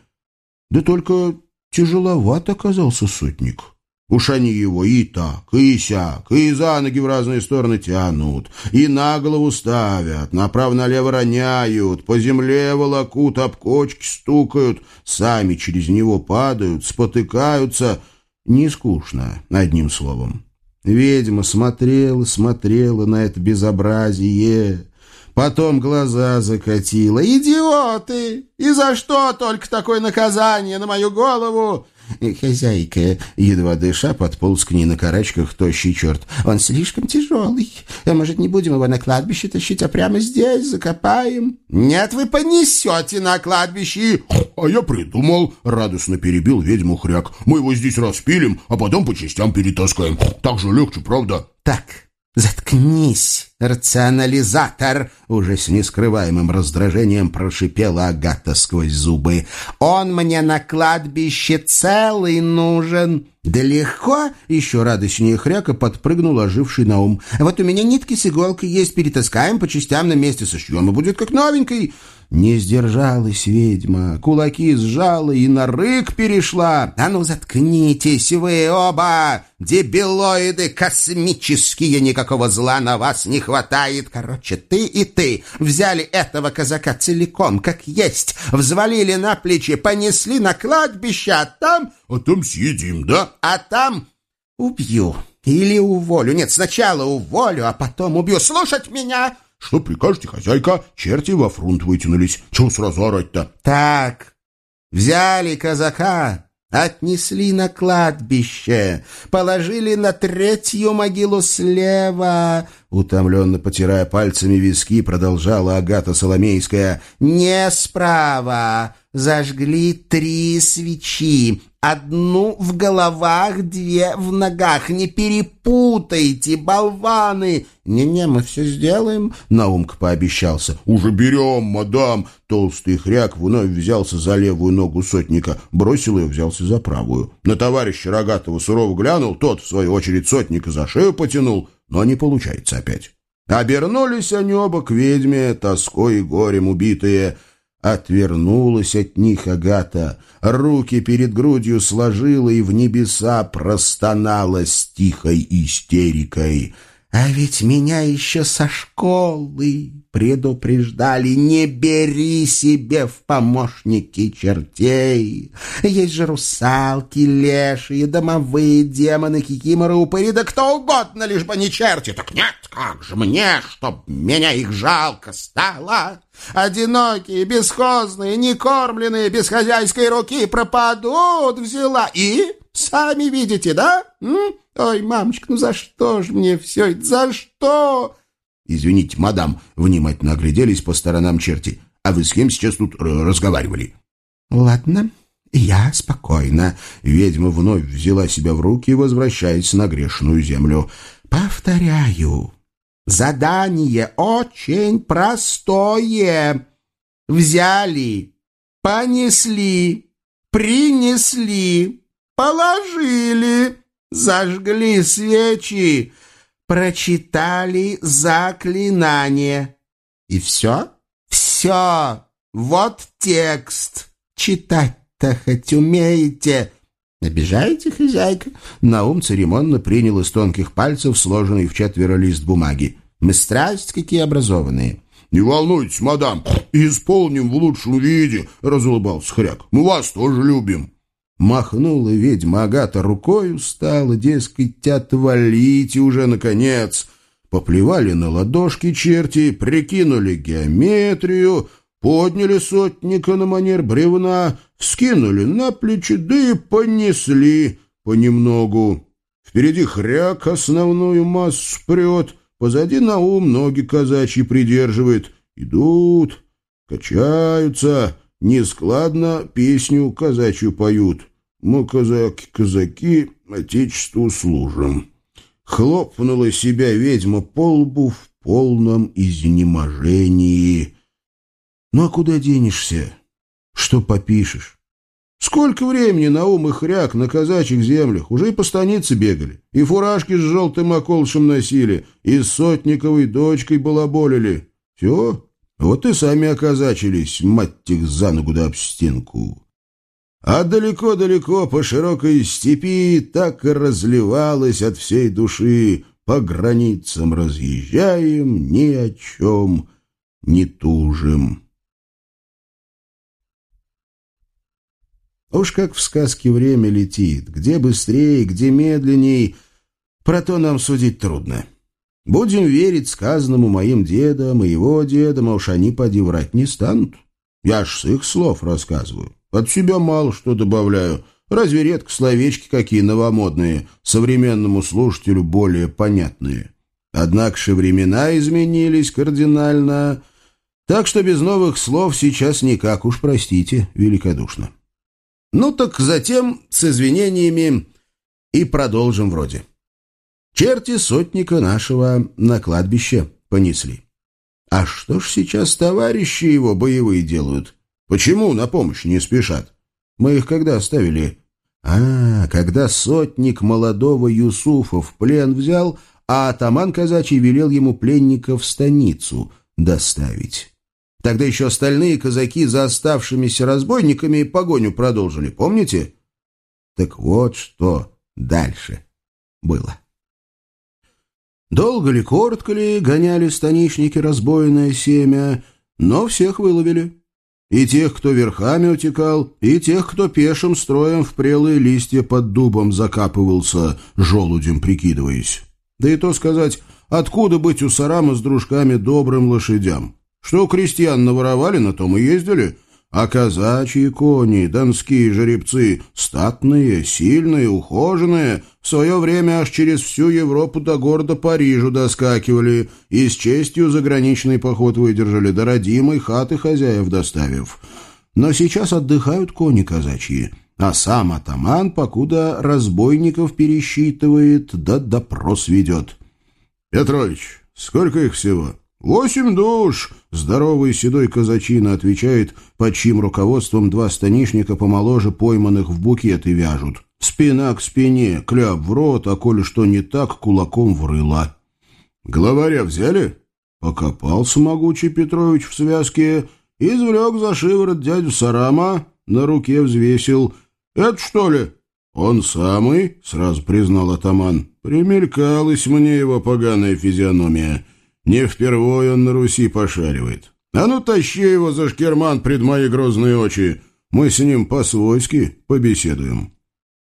Да только тяжеловат оказался сотник. Уж они его и так, и сяк, и за ноги в разные стороны тянут, и на голову ставят, направо-налево роняют, по земле волокут, об кочки стукают, сами через него падают, спотыкаются. Не скучно, одним словом. Ведьма смотрела, смотрела на это безобразие, потом глаза закатила. «Идиоты! И за что только такое наказание на мою голову?» «Хозяйка», едва дыша, подполз к ней на карачках тощий черт. «Он слишком тяжелый. А может, не будем его на кладбище тащить, а прямо здесь закопаем?» «Нет, вы понесете на кладбище!» «А я придумал!» — радостно перебил ведьму хряк. «Мы его здесь распилим, а потом по частям перетаскаем. Так же легче, правда?» «Так, «Заткнись, рационализатор!» Уже с нескрываемым раздражением прошипела Агата сквозь зубы. «Он мне на кладбище целый нужен!» «Да легко!» — еще радостнее хряка подпрыгнул оживший на ум. «Вот у меня нитки с иголкой есть, перетаскаем по частям на месте сошьем, и будет как новенький!» Не сдержалась ведьма, кулаки сжала и на рык перешла. «А ну, заткнитесь вы оба! Дебилоиды космические! Никакого зла на вас не хватает! Короче, ты и ты взяли этого казака целиком, как есть, взвалили на плечи, понесли на кладбище, а там... А там съедим, да? А там убью или уволю. Нет, сначала уволю, а потом убью. Слушать меня!» Что прикажете, хозяйка? Черти во фронт вытянулись. Чего сразу орать-то? Так, взяли казака, отнесли на кладбище, положили на третью могилу слева. Утомленно потирая пальцами виски, продолжала Агата Соломейская. Не справа. Зажгли три свечи, Одну в головах, две в ногах. Не перепутайте, болваны!» «Не-не, мы все сделаем», — Наумка пообещался. «Уже берем, мадам!» Толстый хряк вновь взялся за левую ногу сотника, бросил ее, взялся за правую. На товарища Рогатого сурово глянул, тот, в свою очередь, сотника за шею потянул, но не получается опять. Обернулись они оба к ведьме, тоской и горем убитые — Отвернулась от них Агата, руки перед грудью сложила и в небеса простонала с тихой истерикой. «А ведь меня еще со школы предупреждали, не бери себе в помощники чертей. Есть же русалки, лешие, домовые демоны, кикиморы, упыри, да кто угодно, лишь бы не черти. Так нет, как же мне, чтоб меня их жалко стало?» Одинокие, бесхозные, некормленные, без хозяйской руки пропадут, взяла. И сами видите, да? М? Ой, мамочка, ну за что ж мне все это? За что? Извините, мадам, внимательно огляделись по сторонам черти. А вы с кем сейчас тут разговаривали? Ладно, я спокойно. Ведьма вновь взяла себя в руки, возвращаясь на грешную землю. Повторяю, Задание очень простое. Взяли, понесли, принесли, положили, зажгли свечи, прочитали заклинание. И все? Все. Вот текст. Читать-то хоть умеете. «Обижаете, хозяйка?» Наум церемонно принял из тонких пальцев сложенный в четверо лист бумаги. «Мы страсть какие образованные!» «Не волнуйтесь, мадам, исполним в лучшем виде», — разулыбался хряк. «Мы вас тоже любим». Махнула ведьма Агата рукой устала, дескать, отвалите уже, наконец. Поплевали на ладошки черти, прикинули геометрию, подняли сотника на манер бревна, вскинули на плечи, да и понесли понемногу. Впереди хряк основную массу прет, позади на ум ноги казачьи придерживает. Идут, качаются, нескладно песню казачью поют. Мы, казаки, казаки, отечеству служим. Хлопнула себя ведьма по лбу в полном изнеможении. Ну а куда денешься? Что попишешь? Сколько времени на ум и хряк на казачьих землях, уже и по станице бегали, и фуражки с желтым околышем носили, и сотниковой дочкой балаболили. Все, вот и сами оказачились, мать их за ногу да об стенку. А далеко-далеко по широкой степи так и разливалось от всей души, по границам разъезжаем, ни о чем не тужим. Уж как в сказке время летит, где быстрее, где медленней, про то нам судить трудно. Будем верить сказанному моим дедам и его дедам, а уж они поди врать не станут. Я ж с их слов рассказываю. От себя мало что добавляю. Разве редко словечки какие новомодные, современному слушателю более понятные. Однако же времена изменились кардинально, так что без новых слов сейчас никак уж, простите, великодушно. Ну так затем с извинениями и продолжим вроде. Черти сотника нашего на кладбище понесли. А что ж сейчас товарищи его боевые делают? Почему на помощь не спешат? Мы их когда оставили? А, когда сотник молодого Юсуфа в плен взял, а атаман казачий велел ему пленника в станицу доставить. Тогда еще остальные казаки за оставшимися разбойниками погоню продолжили, помните? Так вот что дальше было. Долго ли, коротко ли гоняли станичники разбойное семя, но всех выловили. И тех, кто верхами утекал, и тех, кто пешим строем в прелые листья под дубом закапывался, желудем прикидываясь. Да и то сказать, откуда быть у Сарама с дружками добрым лошадям? Что крестьян наворовали, на том и ездили. А казачьи кони, донские жеребцы, статные, сильные, ухоженные, в свое время аж через всю Европу до города Парижу доскакивали и с честью заграничный поход выдержали, до родимой хаты хозяев доставив. Но сейчас отдыхают кони казачьи, а сам атаман покуда разбойников пересчитывает, да допрос ведет. — Петрович, сколько их всего? — «Восемь душ!» — здоровый седой казачина отвечает, под чьим руководством два станишника помоложе пойманных в букеты вяжут. Спина к спине, кляп в рот, а коли что не так, кулаком в рыло. «Главаря взяли?» Покопался могучий Петрович в связке, извлек за шиворот дядю Сарама, на руке взвесил. «Это что ли?» «Он самый?» — сразу признал атаман. «Примелькалась мне его поганая физиономия». Не впервой он на Руси пошаривает. А ну, тащи его за шкерман пред мои грозные очи. Мы с ним по-свойски побеседуем.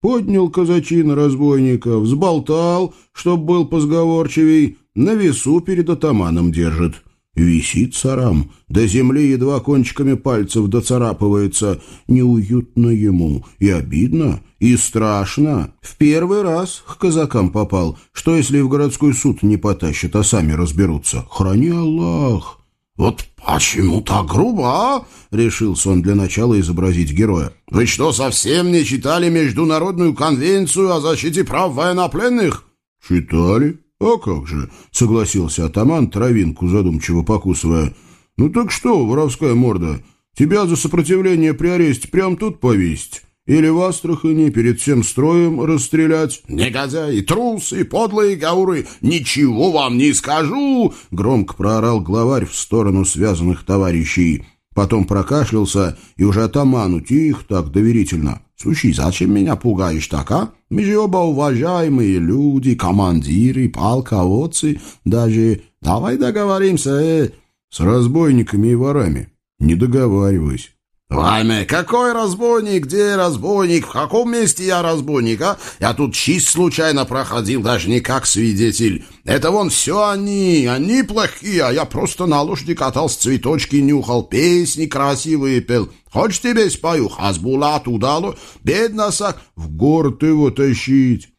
Поднял казачина разбойника, взболтал, чтоб был позговорчивей, на весу перед атаманом держит. Висит сарам, до земли едва кончиками пальцев доцарапывается. Неуютно ему, и обидно, и страшно. В первый раз к казакам попал. Что, если в городской суд не потащат, а сами разберутся? Храни Аллах. «Вот почему так грубо, а?» — решился он для начала изобразить героя. «Вы что, совсем не читали Международную конвенцию о защите прав военнопленных?» «Читали», «А как же?» — согласился атаман, травинку задумчиво покусывая. «Ну так что, воровская морда, тебя за сопротивление при аресте прям тут повесить? Или в Астрахани перед всем строем расстрелять?» «Негодяи, трусы, подлые гауры, ничего вам не скажу!» — громко проорал главарь в сторону связанных товарищей. Потом прокашлялся и уже атаману тихо так доверительно. «Слушай, зачем меня пугаешь так, а? Мы же оба уважаемые люди, командиры, полководцы, даже... Давай договоримся, э...» «С разбойниками и ворами. Не договаривайся». «Вайме, какой разбойник? Где разбойник? В каком месте я разбойник, а? Я тут чист случайно проходил, даже не как свидетель. Это вон все они, они плохие, а я просто на лошади катался, цветочки нюхал, песни красивые пел. Хочешь тебе спою? Хазбулат удало, бедно сак, в город его тащить,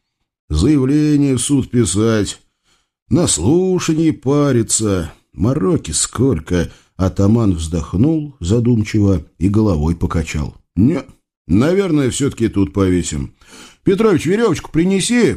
заявление в суд писать, на слушании париться, мороки сколько». Атаман вздохнул задумчиво и головой покачал. «Не, наверное, все-таки тут повесим. Петрович, веревочку принеси!»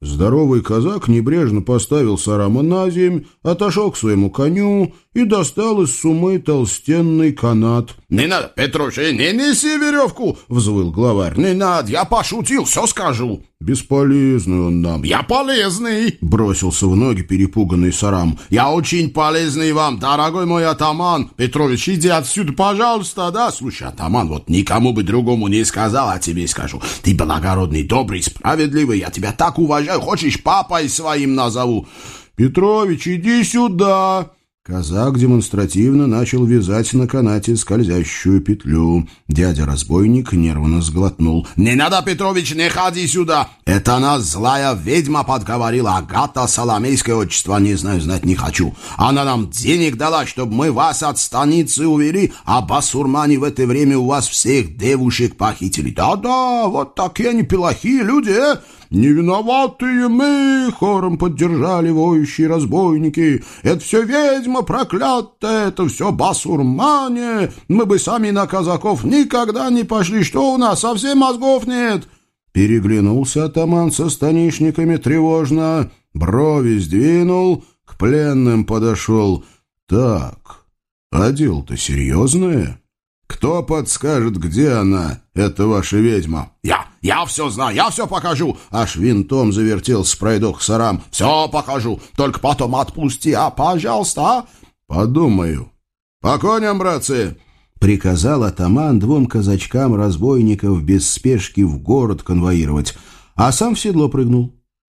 Здоровый казак небрежно поставил Сарама на земь, отошел к своему коню и достал из сумы толстенный канат. — Не надо, Петруш, не неси веревку! — взвыл главарь. — Не надо, я пошутил, все скажу. «Бесполезный он нам». «Я полезный!» — бросился в ноги перепуганный Сарам. «Я очень полезный вам, дорогой мой атаман! Петрович, иди отсюда, пожалуйста, да? Слушай, атаман, вот никому бы другому не сказал, а тебе скажу. Ты благородный, добрый, справедливый, я тебя так уважаю. Хочешь, папой своим назову?» «Петрович, иди сюда!» Казак демонстративно начал вязать на канате скользящую петлю. Дядя-разбойник нервно сглотнул. «Не надо, Петрович, не ходи сюда! Это нас злая ведьма подговорила. Агата Соломейское отчество не знаю, знать не хочу. Она нам денег дала, чтобы мы вас от станицы увели, а басурмане в это время у вас всех девушек похитили. Да-да, вот такие они плохие люди, э!» «Не виноватые мы!» — хором поддержали воющие разбойники. «Это все ведьма проклятая, это все басурмане! Мы бы сами на казаков никогда не пошли! Что у нас, совсем мозгов нет?» Переглянулся атаман со станишниками тревожно, брови сдвинул, к пленным подошел. «Так, а дело-то серьезное?» Кто подскажет, где она, эта ваша ведьма? Я, я все знаю, я все покажу. Аж винтом завертелся пройдох сарам. Все покажу, только потом отпусти, а, пожалуйста, а? Подумаю. По коням, братцы! Приказал атаман двум казачкам разбойников без спешки в город конвоировать, а сам в седло прыгнул.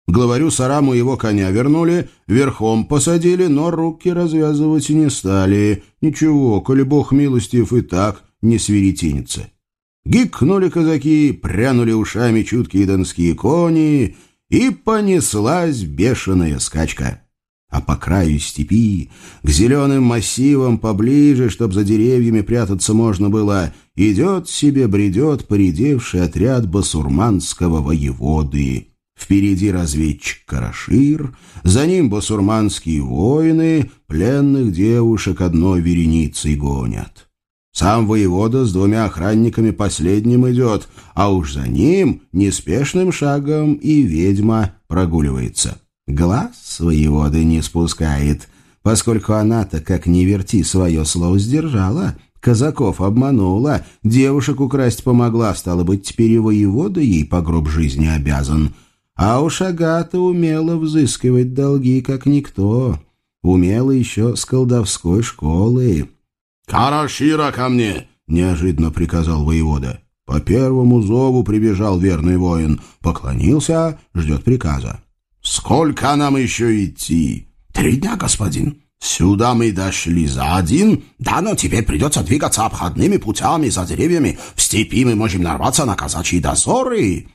Главарю Сараму его коня вернули, верхом посадили, но руки развязывать не стали. Ничего, коли бог милостив и так не свиритинится. Гикнули казаки, прянули ушами чуткие донские кони, и понеслась бешеная скачка. А по краю степи, к зеленым массивам поближе, чтоб за деревьями прятаться можно было, идет себе бредет поредевший отряд басурманского воеводы. Впереди разведчик Карашир, за ним басурманские воины, пленных девушек одной вереницей гонят. Сам воевода с двумя охранниками последним идет, а уж за ним неспешным шагом и ведьма прогуливается. Глаз воеводы не спускает, поскольку она-то, как не верти, свое слово сдержала, казаков обманула, девушек украсть помогла, стало быть, теперь и воевода ей по гроб жизни обязан — а уж Агата умела взыскивать долги, как никто. Умела еще с колдовской школы. «Карашира ко мне!» — неожиданно приказал воевода. По первому зову прибежал верный воин. Поклонился, ждет приказа. «Сколько нам еще идти?» «Три дня, господин». «Сюда мы дошли за один, да, но теперь придется двигаться обходными путями за деревьями. В степи мы можем нарваться на казачьи дозоры».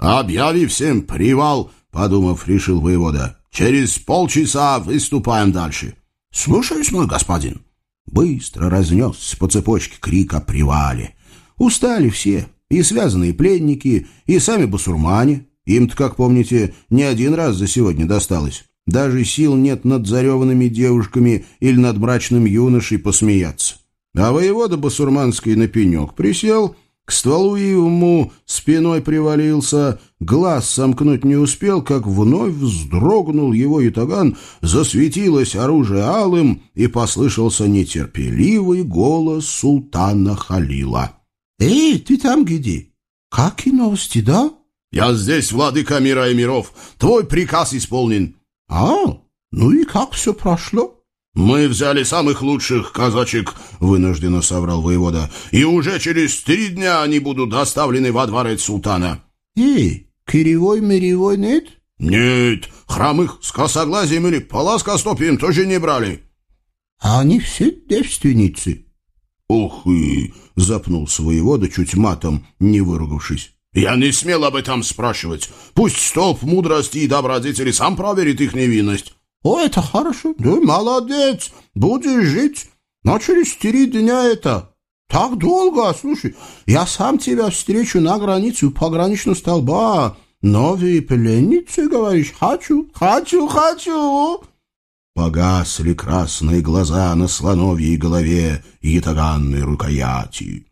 «Объяви всем привал», — подумав, решил воевода. «Через полчаса выступаем дальше». «Слушаюсь, мой господин». Быстро разнесся по цепочке крик о привале. Устали все, и связанные пленники, и сами басурмане. Им-то, как помните, не один раз за сегодня досталось. Даже сил нет над зареванными девушками или над мрачным юношей посмеяться. А воевода басурманский на пенек присел — к стволу ему спиной привалился, глаз сомкнуть не успел, как вновь вздрогнул его ятаган, засветилось оружие алым, и послышался нетерпеливый голос султана Халила. «Эй, ты там где? Как и новости, да?» «Я здесь, владыка мира и миров. Твой приказ исполнен». «А, ну и как все прошло?» «Мы взяли самых лучших казачек», — вынужденно соврал воевода, «и уже через три дня они будут доставлены во дворец султана». «Эй, кривой-миревой нет?» «Нет, хромых с косоглазием или полоскостопием тоже не брали». «А они все девственницы». «Ух и!» — запнулся воевода чуть матом, не выругавшись. «Я не смел об этом спрашивать. Пусть столб мудрости и добродетели сам проверит их невинность». О, это хорошо. Да, молодец. Будешь жить. Но через три дня это... Так долго, слушай, я сам тебя встречу на границе у пограничного столба. Новые пленницы, говоришь, хочу, хочу, хочу. Погасли красные глаза на слоновьей голове и таганной рукояти.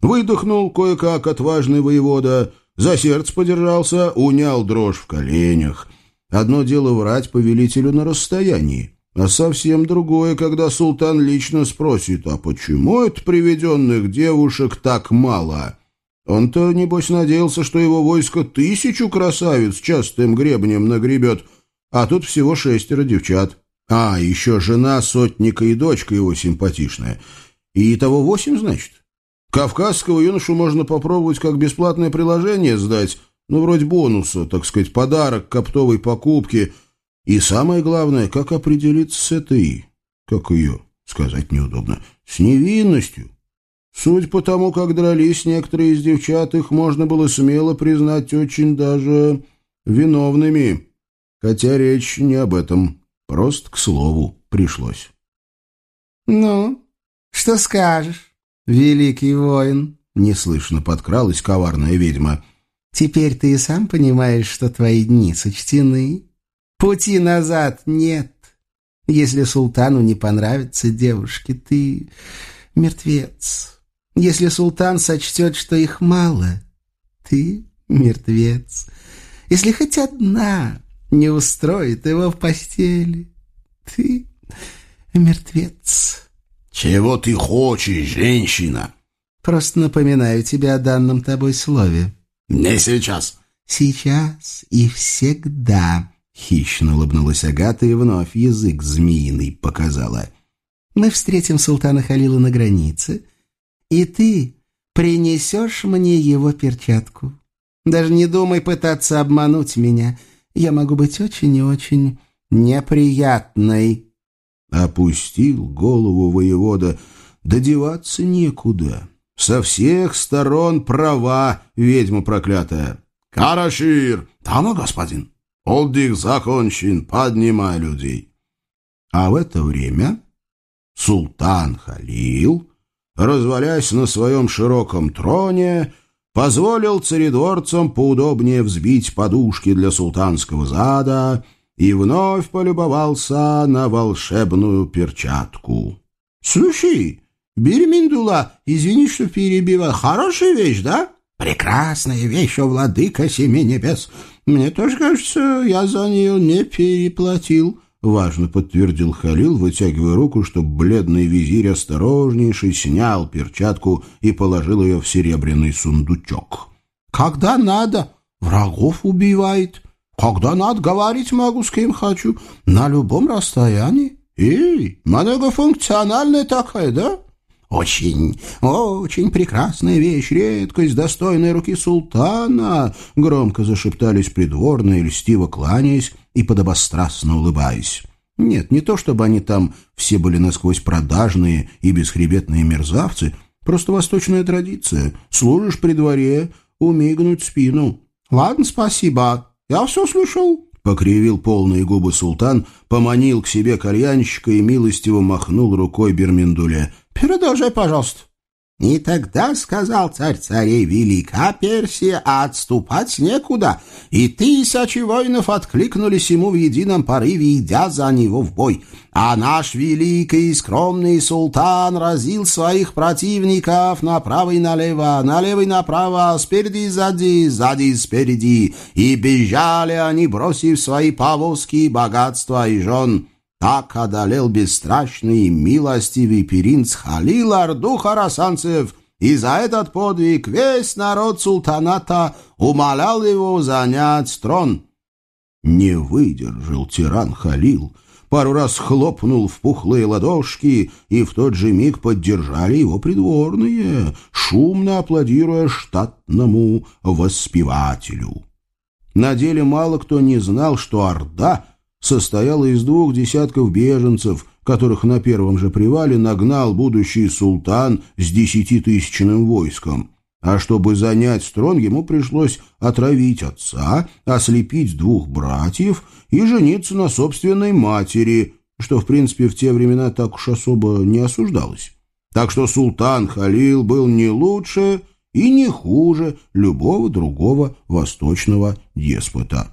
Выдохнул кое-как отважный воевода, за сердце подержался, унял дрожь в коленях. Одно дело врать повелителю на расстоянии, а совсем другое, когда султан лично спросит, а почему это приведенных девушек так мало? Он-то, небось, надеялся, что его войско тысячу красавиц частым гребнем нагребет, а тут всего шестеро девчат. А, еще жена сотника и дочка его симпатичная. И того восемь, значит? Кавказского юношу можно попробовать как бесплатное приложение сдать, ну, вроде бонуса, так сказать, подарок к оптовой покупке. И самое главное, как определиться с этой, как ее, сказать неудобно, с невинностью. Суть по тому, как дрались некоторые из девчат, их можно было смело признать очень даже виновными. Хотя речь не об этом, просто к слову пришлось. «Ну, что скажешь, великий воин?» — неслышно подкралась коварная ведьма — Теперь ты и сам понимаешь, что твои дни сочтены. Пути назад нет. Если султану не понравятся девушки, ты мертвец. Если султан сочтет, что их мало, ты мертвец. Если хоть одна не устроит его в постели, ты мертвец. Чего ты хочешь, женщина? Просто напоминаю тебе о данном тобой слове. «Не сейчас». «Сейчас и всегда», — хищно улыбнулась Агата и вновь язык змеиный показала. «Мы встретим султана Халила на границе, и ты принесешь мне его перчатку. Даже не думай пытаться обмануть меня. Я могу быть очень и очень неприятной». Опустил голову воевода, додеваться некуда. Со всех сторон права, ведьма проклятая. Карашир! Тама, господин. Отдых закончен, поднимай людей. А в это время султан Халил, развалясь на своем широком троне, позволил царедворцам поудобнее взбить подушки для султанского зада и вновь полюбовался на волшебную перчатку. «Слушай, Бирминдула, извини, что перебила. Хорошая вещь, да? Прекрасная вещь, о владыка семи небес. Мне тоже кажется, я за нее не переплатил. Важно подтвердил Халил, вытягивая руку, чтобы бледный визирь осторожнейший снял перчатку и положил ее в серебряный сундучок. «Когда надо, врагов убивает. Когда надо, говорить могу с кем хочу. На любом расстоянии. Эй, многофункциональная такая, да?» «Очень, очень прекрасная вещь, редкость, достойная руки султана!» Громко зашептались придворные, льстиво кланяясь и подобострастно улыбаясь. Нет, не то чтобы они там все были насквозь продажные и бесхребетные мерзавцы, просто восточная традиция. Служишь при дворе, умей гнуть спину. «Ладно, спасибо, я все слышал», — покривил полные губы султан, поманил к себе кальянщика и милостиво махнул рукой Бермендуле — Продолжай, пожалуйста. И тогда сказал царь царей велика Персия, а отступать некуда, и тысячи воинов откликнулись ему в едином порыве, идя за него в бой. А наш великий и скромный султан разил своих противников направо и налево, налево и направо, спереди и сзади, сзади и спереди, и бежали они, бросив свои повозки, богатства и жен. Так одолел бесстрашный и милостивый перинц Халил Орду харасанцев, и за этот подвиг весь народ султаната умолял его занять трон. Не выдержал тиран Халил, пару раз хлопнул в пухлые ладошки, и в тот же миг поддержали его придворные, шумно аплодируя штатному воспевателю. На деле мало кто не знал, что Орда — состояла из двух десятков беженцев, которых на первом же привале нагнал будущий султан с десятитысячным войском. А чтобы занять трон, ему пришлось отравить отца, ослепить двух братьев и жениться на собственной матери, что, в принципе, в те времена так уж особо не осуждалось. Так что султан Халил был не лучше и не хуже любого другого восточного деспота.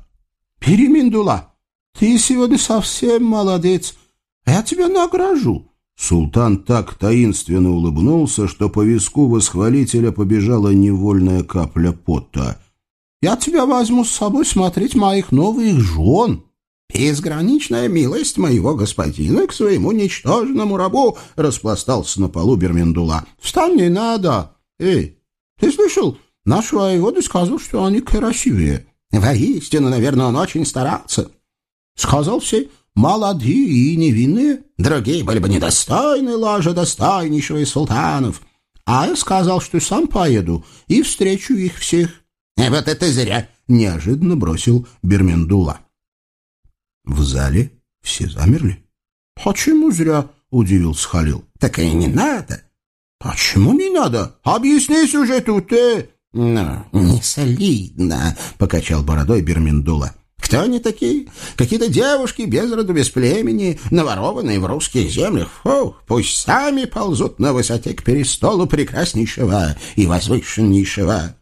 «Переминдула!» Ты сегодня совсем молодец. Я тебя награжу». Султан так таинственно улыбнулся, что по виску восхвалителя побежала невольная капля пота. Я тебя возьму с собой смотреть моих новых жен. Безграничная милость моего господина к своему ничтожному рабу распластался на полу Бермендула. Встань, не надо. Эй, ты слышал? Наш воевода сказал, что они красивее. Воистину, наверное, он очень старался. Сказал все молодые и невинные. Другие были бы недостойны ложа достойнейшего из султанов. А я сказал, что сам поеду и встречу их всех. «Э, «Вот это зря!» — неожиданно бросил Бермендула. В зале все замерли. «Почему зря?» — удивился Халил. «Так и не надо». «Почему не надо? Объяснись уже тут, ты!» «Ну, не солидно», — покачал бородой Бермендула. «Кто они такие? Какие-то девушки без роду, без племени, наворованные в русских землях. Фу, пусть сами ползут на высоте к перестолу прекраснейшего и возвышеннейшего».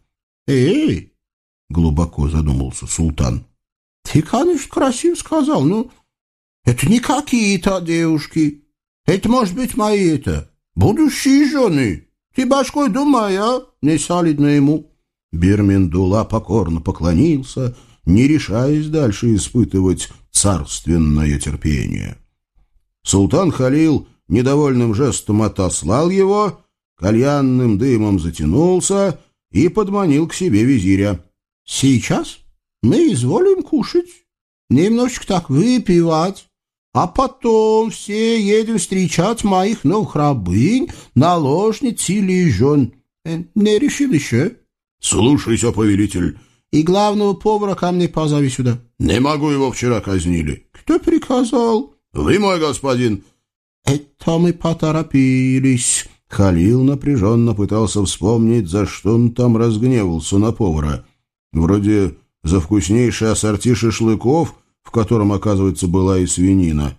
«Эй!» — глубоко задумался султан. «Ты, конечно, красиво сказал, но это не какие-то девушки. Это, может быть, мои это, будущие жены». Ты башкой думай, а? Не солидно ему. Бермендула покорно поклонился, не решаясь дальше испытывать царственное терпение. Султан Халил недовольным жестом отослал его, кальянным дымом затянулся и подманил к себе визиря. — Сейчас мы изволим кушать, немножечко так выпивать, а потом все едем встречать моих новых рабынь, наложниц или жен. Э, не решил еще? — Слушайся, повелитель. — И главного повара ко мне позови сюда. — Не могу, его вчера казнили. — Кто приказал? — Вы, мой господин. — Это мы поторопились. Халил напряженно пытался вспомнить, за что он там разгневался на повара. Вроде за вкуснейший ассорти шашлыков — в котором, оказывается, была и свинина.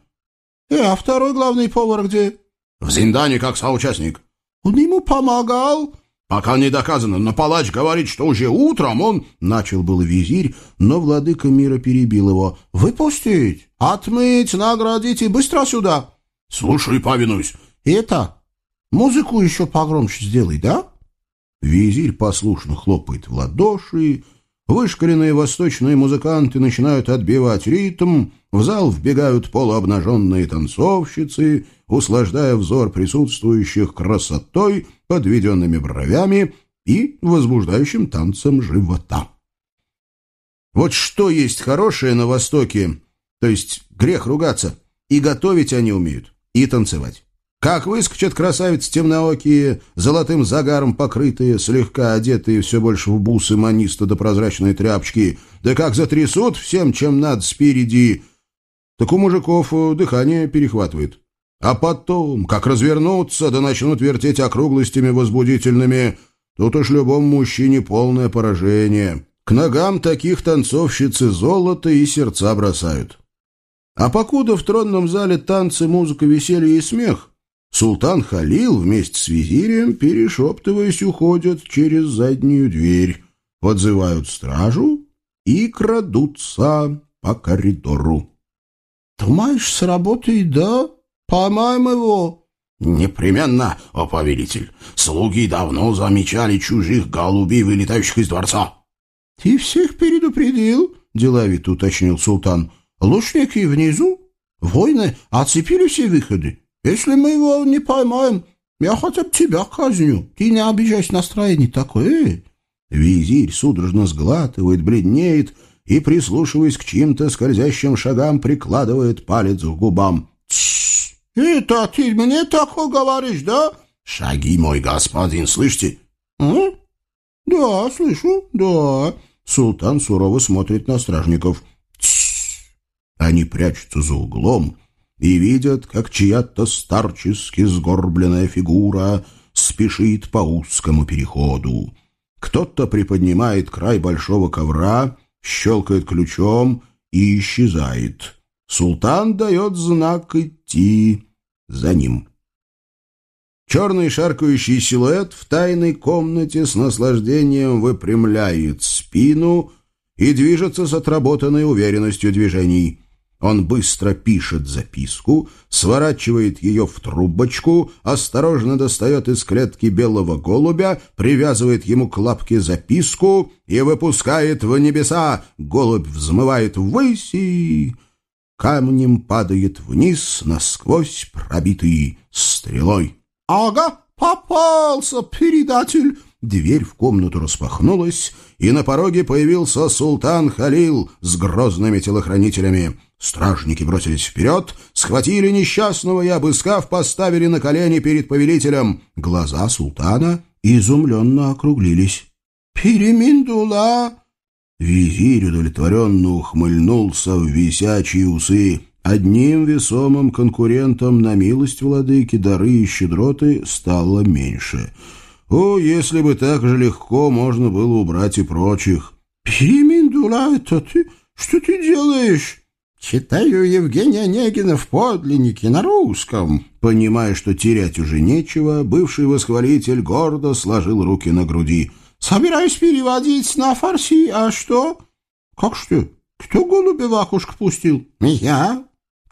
«Э, а второй главный повар где?» «В Зиндане как соучастник». «Он ему помогал?» «Пока не доказано, но палач говорит, что уже утром он...» Начал был визирь, но владыка мира перебил его. «Выпустить! Отмыть, наградить и быстро сюда!» «Слушай, повинуюсь!» «Это... Музыку еще погромче сделай, да?» Визирь послушно хлопает в ладоши, Вышкаленные восточные музыканты начинают отбивать ритм, в зал вбегают полуобнаженные танцовщицы, услаждая взор присутствующих красотой, подведенными бровями и возбуждающим танцем живота. Вот что есть хорошее на Востоке, то есть грех ругаться, и готовить они умеют, и танцевать. Как выскочат красавицы темноокие, золотым загаром покрытые, слегка одетые все больше в бусы маниста до прозрачной тряпочки, да как затрясут всем, чем надо спереди, так у мужиков э, дыхание перехватывает. А потом, как развернутся, да начнут вертеть округлостями возбудительными, тут уж любому мужчине полное поражение. К ногам таких танцовщицы золото и сердца бросают. А покуда в тронном зале танцы, музыка, веселье и смех, Султан Халил вместе с визирем, перешептываясь, уходят через заднюю дверь, подзывают стражу и крадутся по коридору. — Думаешь, сработает, да? Поймаем его. — Непременно, о повелитель. Слуги давно замечали чужих голубей, вылетающих из дворца. — Ты всех предупредил? — деловито уточнил султан. — Лучники внизу? Воины оцепили все выходы. Если мы его не поймаем, я хотя бы тебя казню. Ты не обижайся, настроение такое. Визирь судорожно сглатывает, бледнеет и, прислушиваясь к чьим-то скользящим шагам, прикладывает палец к губам. «Тссс! Это ты мне такое говоришь, да?» «Шаги, мой господин, слышите?» «А? Да, слышу, да». Султан сурово смотрит на стражников. Они прячутся за углом, и видят, как чья-то старчески сгорбленная фигура спешит по узкому переходу. Кто-то приподнимает край большого ковра, щелкает ключом и исчезает. Султан дает знак идти за ним. Черный шаркающий силуэт в тайной комнате с наслаждением выпрямляет спину и движется с отработанной уверенностью движений — Он быстро пишет записку, сворачивает ее в трубочку, осторожно достает из клетки белого голубя, привязывает ему к лапке записку и выпускает в небеса. Голубь взмывает ввысь и камнем падает вниз, насквозь пробитый стрелой. «Ага, попался, передатель!» Дверь в комнату распахнулась, и на пороге появился султан Халил с грозными телохранителями. Стражники бросились вперед, схватили несчастного и, обыскав, поставили на колени перед повелителем. Глаза султана изумленно округлились. «Переминдула!» Визирь удовлетворенно ухмыльнулся в висячие усы. Одним весомым конкурентом на милость владыки дары и щедроты стало меньше. О, если бы так же легко можно было убрать и прочих. «Переминдула, это ты? Что ты делаешь?» Читаю Евгения Онегина в подлиннике на русском. Понимая, что терять уже нечего, бывший восхвалитель гордо сложил руки на груди. Собираюсь переводить на фарси, а что? Как что? Кто голубя в окошко пустил? Я.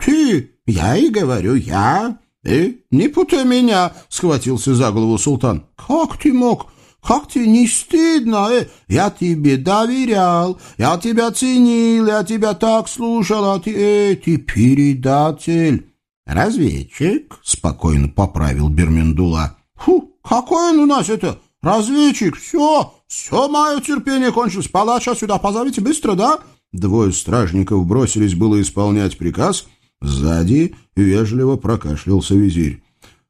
Ты. Я и говорю, я. Э, не путай меня, схватился за голову султан. Как ты мог? Как тебе не стыдно? Э? Я тебе доверял, я тебя ценил, я тебя так слушал, а ты, э, ты передатель. Разведчик, спокойно поправил Бермендула. Фу, какой он у нас это разведчик? Все, все мое терпение кончилось. Палача сюда позовите быстро, да? Двое стражников бросились было исполнять приказ. Сзади вежливо прокашлялся визирь.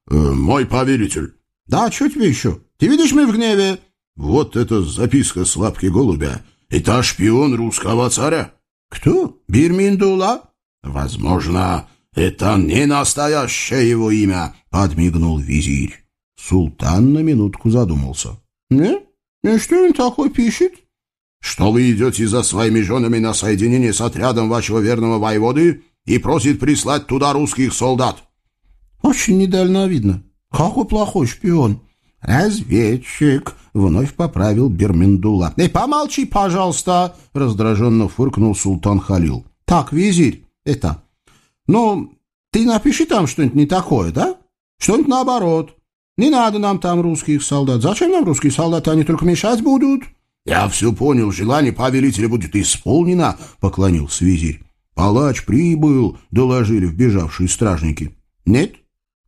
«Э, «Мой повелитель». «Да, что тебе еще?» Ты видишь, мы в гневе. Вот это записка с лапки голубя. Это шпион русского царя. Кто? Бирминдула? Возможно, это не настоящее его имя, подмигнул визирь. Султан на минутку задумался. Не? И что он такой пишет? Что вы идете за своими женами на соединение с отрядом вашего верного воеводы и просит прислать туда русских солдат. Очень недальновидно. Какой плохой шпион. «Разведчик!» — вновь поправил Бермендула. «Эй, помолчи, пожалуйста!» — раздраженно фыркнул султан Халил. «Так, визирь, это... Ну, ты напиши там что-нибудь не такое, да? Что-нибудь наоборот. Не надо нам там русских солдат. Зачем нам русские солдаты? Они только мешать будут». «Я все понял. Желание повелителя будет исполнено», — поклонился визирь. «Палач прибыл», — доложили вбежавшие стражники. «Нет?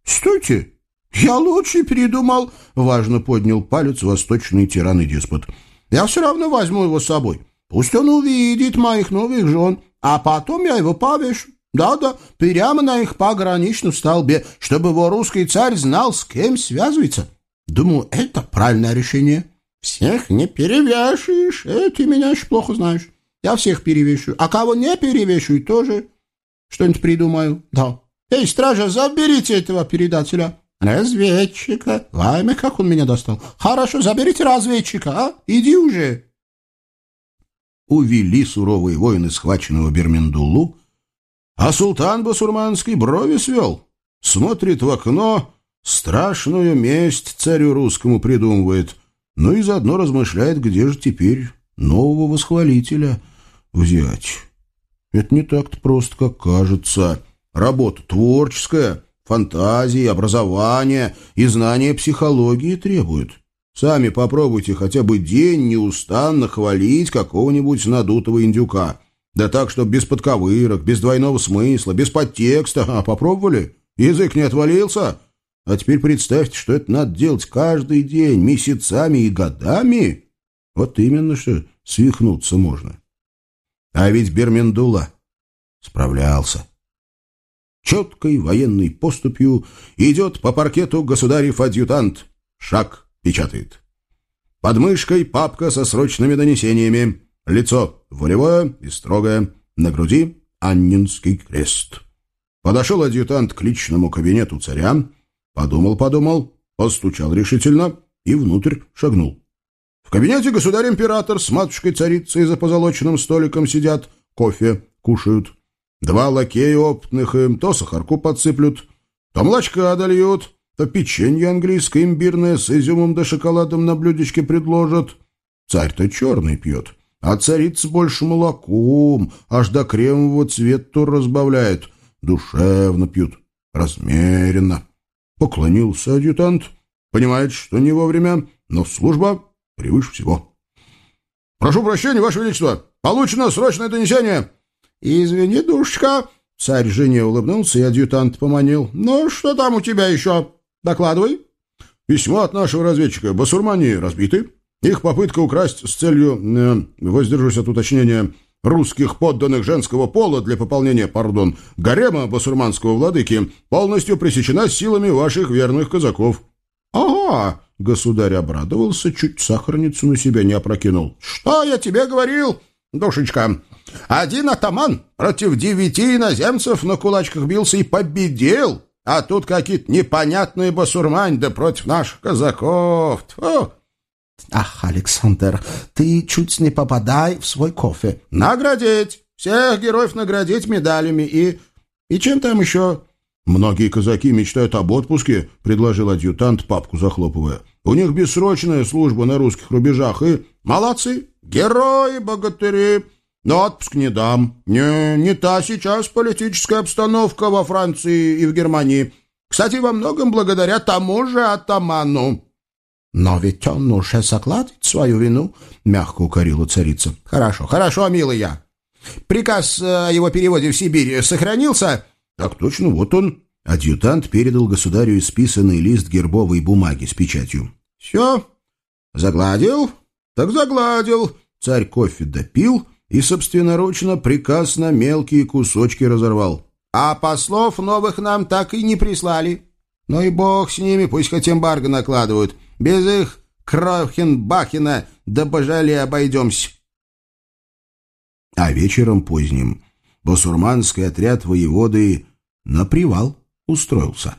Стойте!» «Я лучше передумал», — важно поднял палец восточный тиран и деспот. «Я все равно возьму его с собой. Пусть он увидит моих новых жен, а потом я его повешу. Да-да, прямо на их пограничном столбе, чтобы его русский царь знал, с кем связывается. Думаю, это правильное решение. Всех не перевешаешь, э, ты меня еще плохо знаешь. Я всех перевешаю, а кого не перевешаю, тоже что-нибудь придумаю. Да. Эй, стража, заберите этого передателя». «Разведчика. Вайме, как он меня достал. Хорошо, заберите разведчика, а? Иди уже!» Увели суровые воины схваченного Бермендулу, а султан басурманский брови свел. Смотрит в окно, страшную месть царю русскому придумывает, ну и заодно размышляет, где же теперь нового восхвалителя взять. Это не так-то просто, как кажется. Работа творческая — фантазии, образования и знания психологии требуют. Сами попробуйте хотя бы день неустанно хвалить какого-нибудь надутого индюка. Да так, чтобы без подковырок, без двойного смысла, без подтекста. А попробовали? Язык не отвалился? А теперь представьте, что это надо делать каждый день, месяцами и годами. Вот именно что свихнуться можно. А ведь Бермендула справлялся четкой военной поступью идет по паркету государев адъютант. Шаг печатает. Под мышкой папка со срочными донесениями. Лицо волевое и строгое. На груди Аннинский крест. Подошел адъютант к личному кабинету царя. Подумал-подумал, постучал решительно и внутрь шагнул. В кабинете государь-император с матушкой-царицей за позолоченным столиком сидят, кофе кушают. Два лакея опытных им то сахарку подсыплют, то молочка дольют, то печенье английское имбирное с изюмом да шоколадом на блюдечке предложат. Царь-то черный пьет. А царица больше молоком, аж до кремового цвета разбавляет. Душевно пьют, размеренно. Поклонился адъютант. Понимает, что не вовремя, но служба превыше всего. «Прошу прощения, Ваше Величество! Получено срочное донесение!» «Извини, душечка!» Царь жене улыбнулся, и адъютант поманил. «Ну, что там у тебя еще? Докладывай». «Письмо от нашего разведчика. Басурмане разбиты. Их попытка украсть с целью, э, воздержусь от уточнения, русских подданных женского пола для пополнения, пардон, гарема басурманского владыки полностью пресечена силами ваших верных казаков». «Ага!» — государь обрадовался, чуть сахарницу на себя не опрокинул. «Что я тебе говорил, душечка? Один атаман против девяти иноземцев на кулачках бился и победил, а тут какие-то непонятные басурмань да против наших казаков. Тьфу!» «Ах, Александр, ты чуть не попадай в свой кофе». «Наградить! Всех героев наградить медалями и... и чем там еще?» «Многие казаки мечтают об отпуске», — предложил адъютант, папку захлопывая. «У них бессрочная служба на русских рубежах, и... Молодцы! Герои, богатыри! Но отпуск не дам. Не, не та сейчас политическая обстановка во Франции и в Германии. Кстати, во многом благодаря тому же атаману». «Но ведь он уже закладывает свою вину», — мягко укорила царица. «Хорошо, хорошо, милая. Приказ о его переводе в Сибирь сохранился?» «Так точно, вот он». Адъютант передал государю исписанный лист гербовой бумаги с печатью. «Все? Загладил? Так загладил». Царь кофе допил и собственноручно приказ на мелкие кусочки разорвал. «А послов новых нам так и не прислали. Ну и бог с ними, пусть хоть эмбарго накладывают. Без их Крохенбахена да пожали обойдемся». А вечером поздним басурманский отряд воеводы на привал устроился.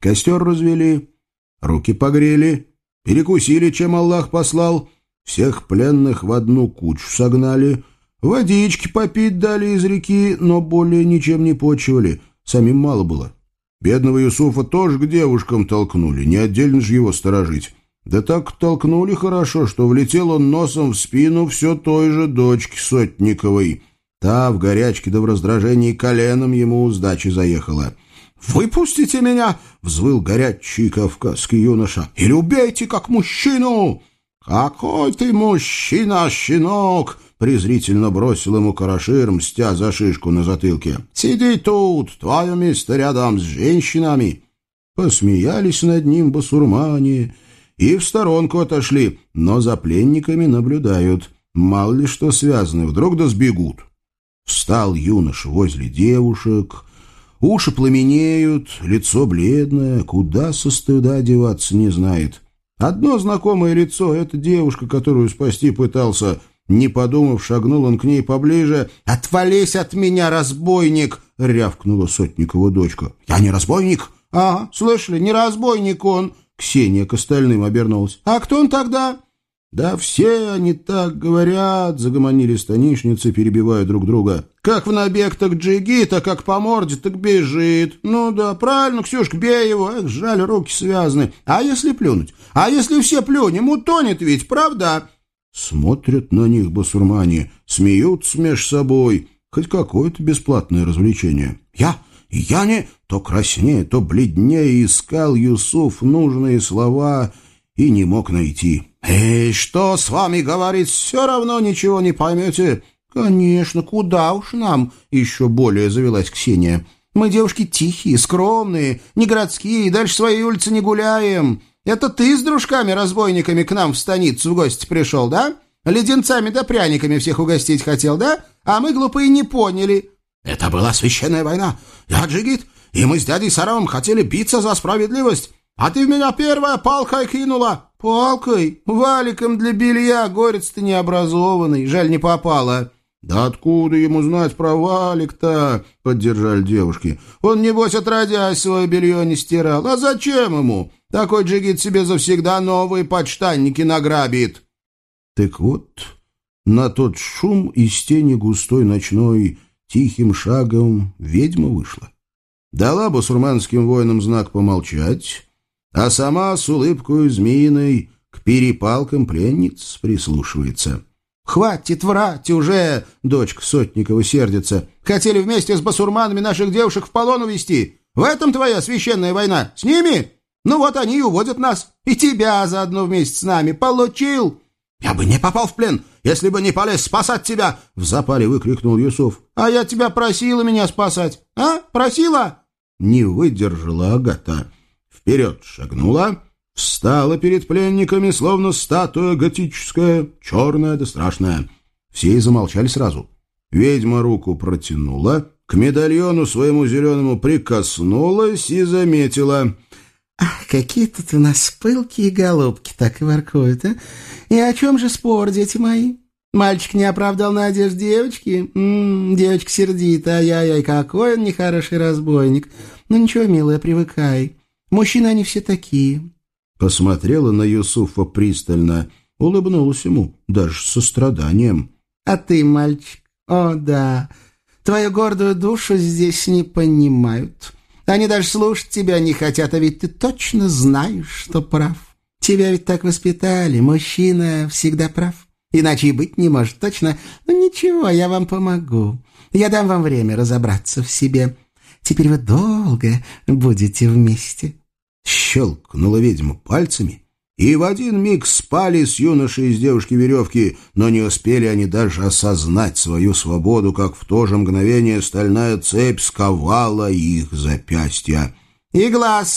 Костер развели, руки погрели, перекусили, чем Аллах послал, всех пленных в одну кучу согнали, водички попить дали из реки, но более ничем не почивали, самим мало было. Бедного Юсуфа тоже к девушкам толкнули, не отдельно же его сторожить. Да так толкнули хорошо, что влетел он носом в спину все той же дочки Сотниковой. Та в горячке да в раздражении коленом ему сдачи заехала. «Выпустите меня!» — взвыл горячий кавказский юноша. «Или убейте, как мужчину!» «Какой ты мужчина, щенок!» — презрительно бросил ему Карашир, мстя за шишку на затылке. «Сиди тут, твое место рядом с женщинами!» Посмеялись над ним басурмане и в сторонку отошли, но за пленниками наблюдают. Мало ли что связаны, вдруг да сбегут. Встал юноша возле девушек, уши пламенеют, лицо бледное, куда со стыда деваться не знает. Одно знакомое лицо — это девушка, которую спасти пытался. Не подумав, шагнул он к ней поближе. «Отвались от меня, разбойник!» — рявкнула Сотникова дочка. «Я не разбойник?» «Ага, слышали, не разбойник он!» Ксения к остальным обернулась. «А кто он тогда?» «Да все они так говорят», — загомонили станишницы, перебивая друг друга. «Как в набег, так джигит, а как по морде, так бежит. Ну да, правильно, Ксюшка, бей его. Эх, жаль, руки связаны. А если плюнуть? А если все плюнем, утонет ведь, правда?» Смотрят на них басурмане, смеются меж собой. Хоть какое-то бесплатное развлечение. «Я? Я не...» То краснее, то бледнее искал Юсуф нужные слова и не мог найти. «Эй, что с вами говорить? Все равно ничего не поймете». «Конечно, куда уж нам?» — еще более завелась Ксения. «Мы девушки тихие, скромные, не городские, дальше своей улицы не гуляем. Это ты с дружками-разбойниками к нам в станицу в гости пришел, да? Леденцами да пряниками всех угостить хотел, да? А мы, глупые, не поняли». «Это была священная война. Я джигит, и мы с дядей Саравом хотели биться за справедливость. А ты в меня первая палкой кинула. Палкой? Валиком для белья, горец ты необразованный. Жаль, не попала. «Да откуда ему знать про валик-то?» — поддержали девушки. «Он, небось, отродясь свое белье не стирал. А зачем ему? Такой джигит себе завсегда новые подштанники награбит». Так вот, на тот шум из тени густой ночной тихим шагом ведьма вышла. Дала басурманским воинам знак помолчать, а сама с улыбкой змеиной к перепалкам пленниц прислушивается. «Хватит врать уже!» — дочка Сотникова сердится. «Хотели вместе с басурманами наших девушек в полон увести. В этом твоя священная война. С ними? Ну вот они и уводят нас. И тебя заодно вместе с нами. Получил!» «Я бы не попал в плен, если бы не полез спасать тебя!» — в запале выкрикнул Юсуф. «А я тебя просила меня спасать. А? Просила?» Не выдержала Агата. Вперед шагнула Встала перед пленниками, словно статуя готическая, черная да страшная. Все и замолчали сразу. Ведьма руку протянула, к медальону своему зеленому прикоснулась и заметила. «Ах, какие тут у нас пылкие голубки так и воркуют, а! И о чем же спор, дети мои? Мальчик не оправдал надежд девочки? М -м, девочка сердита, ай-яй-яй, какой он нехороший разбойник. Ну ничего, милая, привыкай. Мужчины они все такие посмотрела на Юсуфа пристально, улыбнулась ему, даже с состраданием. «А ты, мальчик, о да, твою гордую душу здесь не понимают. Они даже слушать тебя не хотят, а ведь ты точно знаешь, что прав. Тебя ведь так воспитали, мужчина всегда прав. Иначе и быть не может, точно. Ну ничего, я вам помогу. Я дам вам время разобраться в себе. Теперь вы долго будете вместе». Щелкнула ведьма пальцами, и в один миг спали с юношей из девушки веревки, но не успели они даже осознать свою свободу, как в то же мгновение стальная цепь сковала их запястья. «И глаз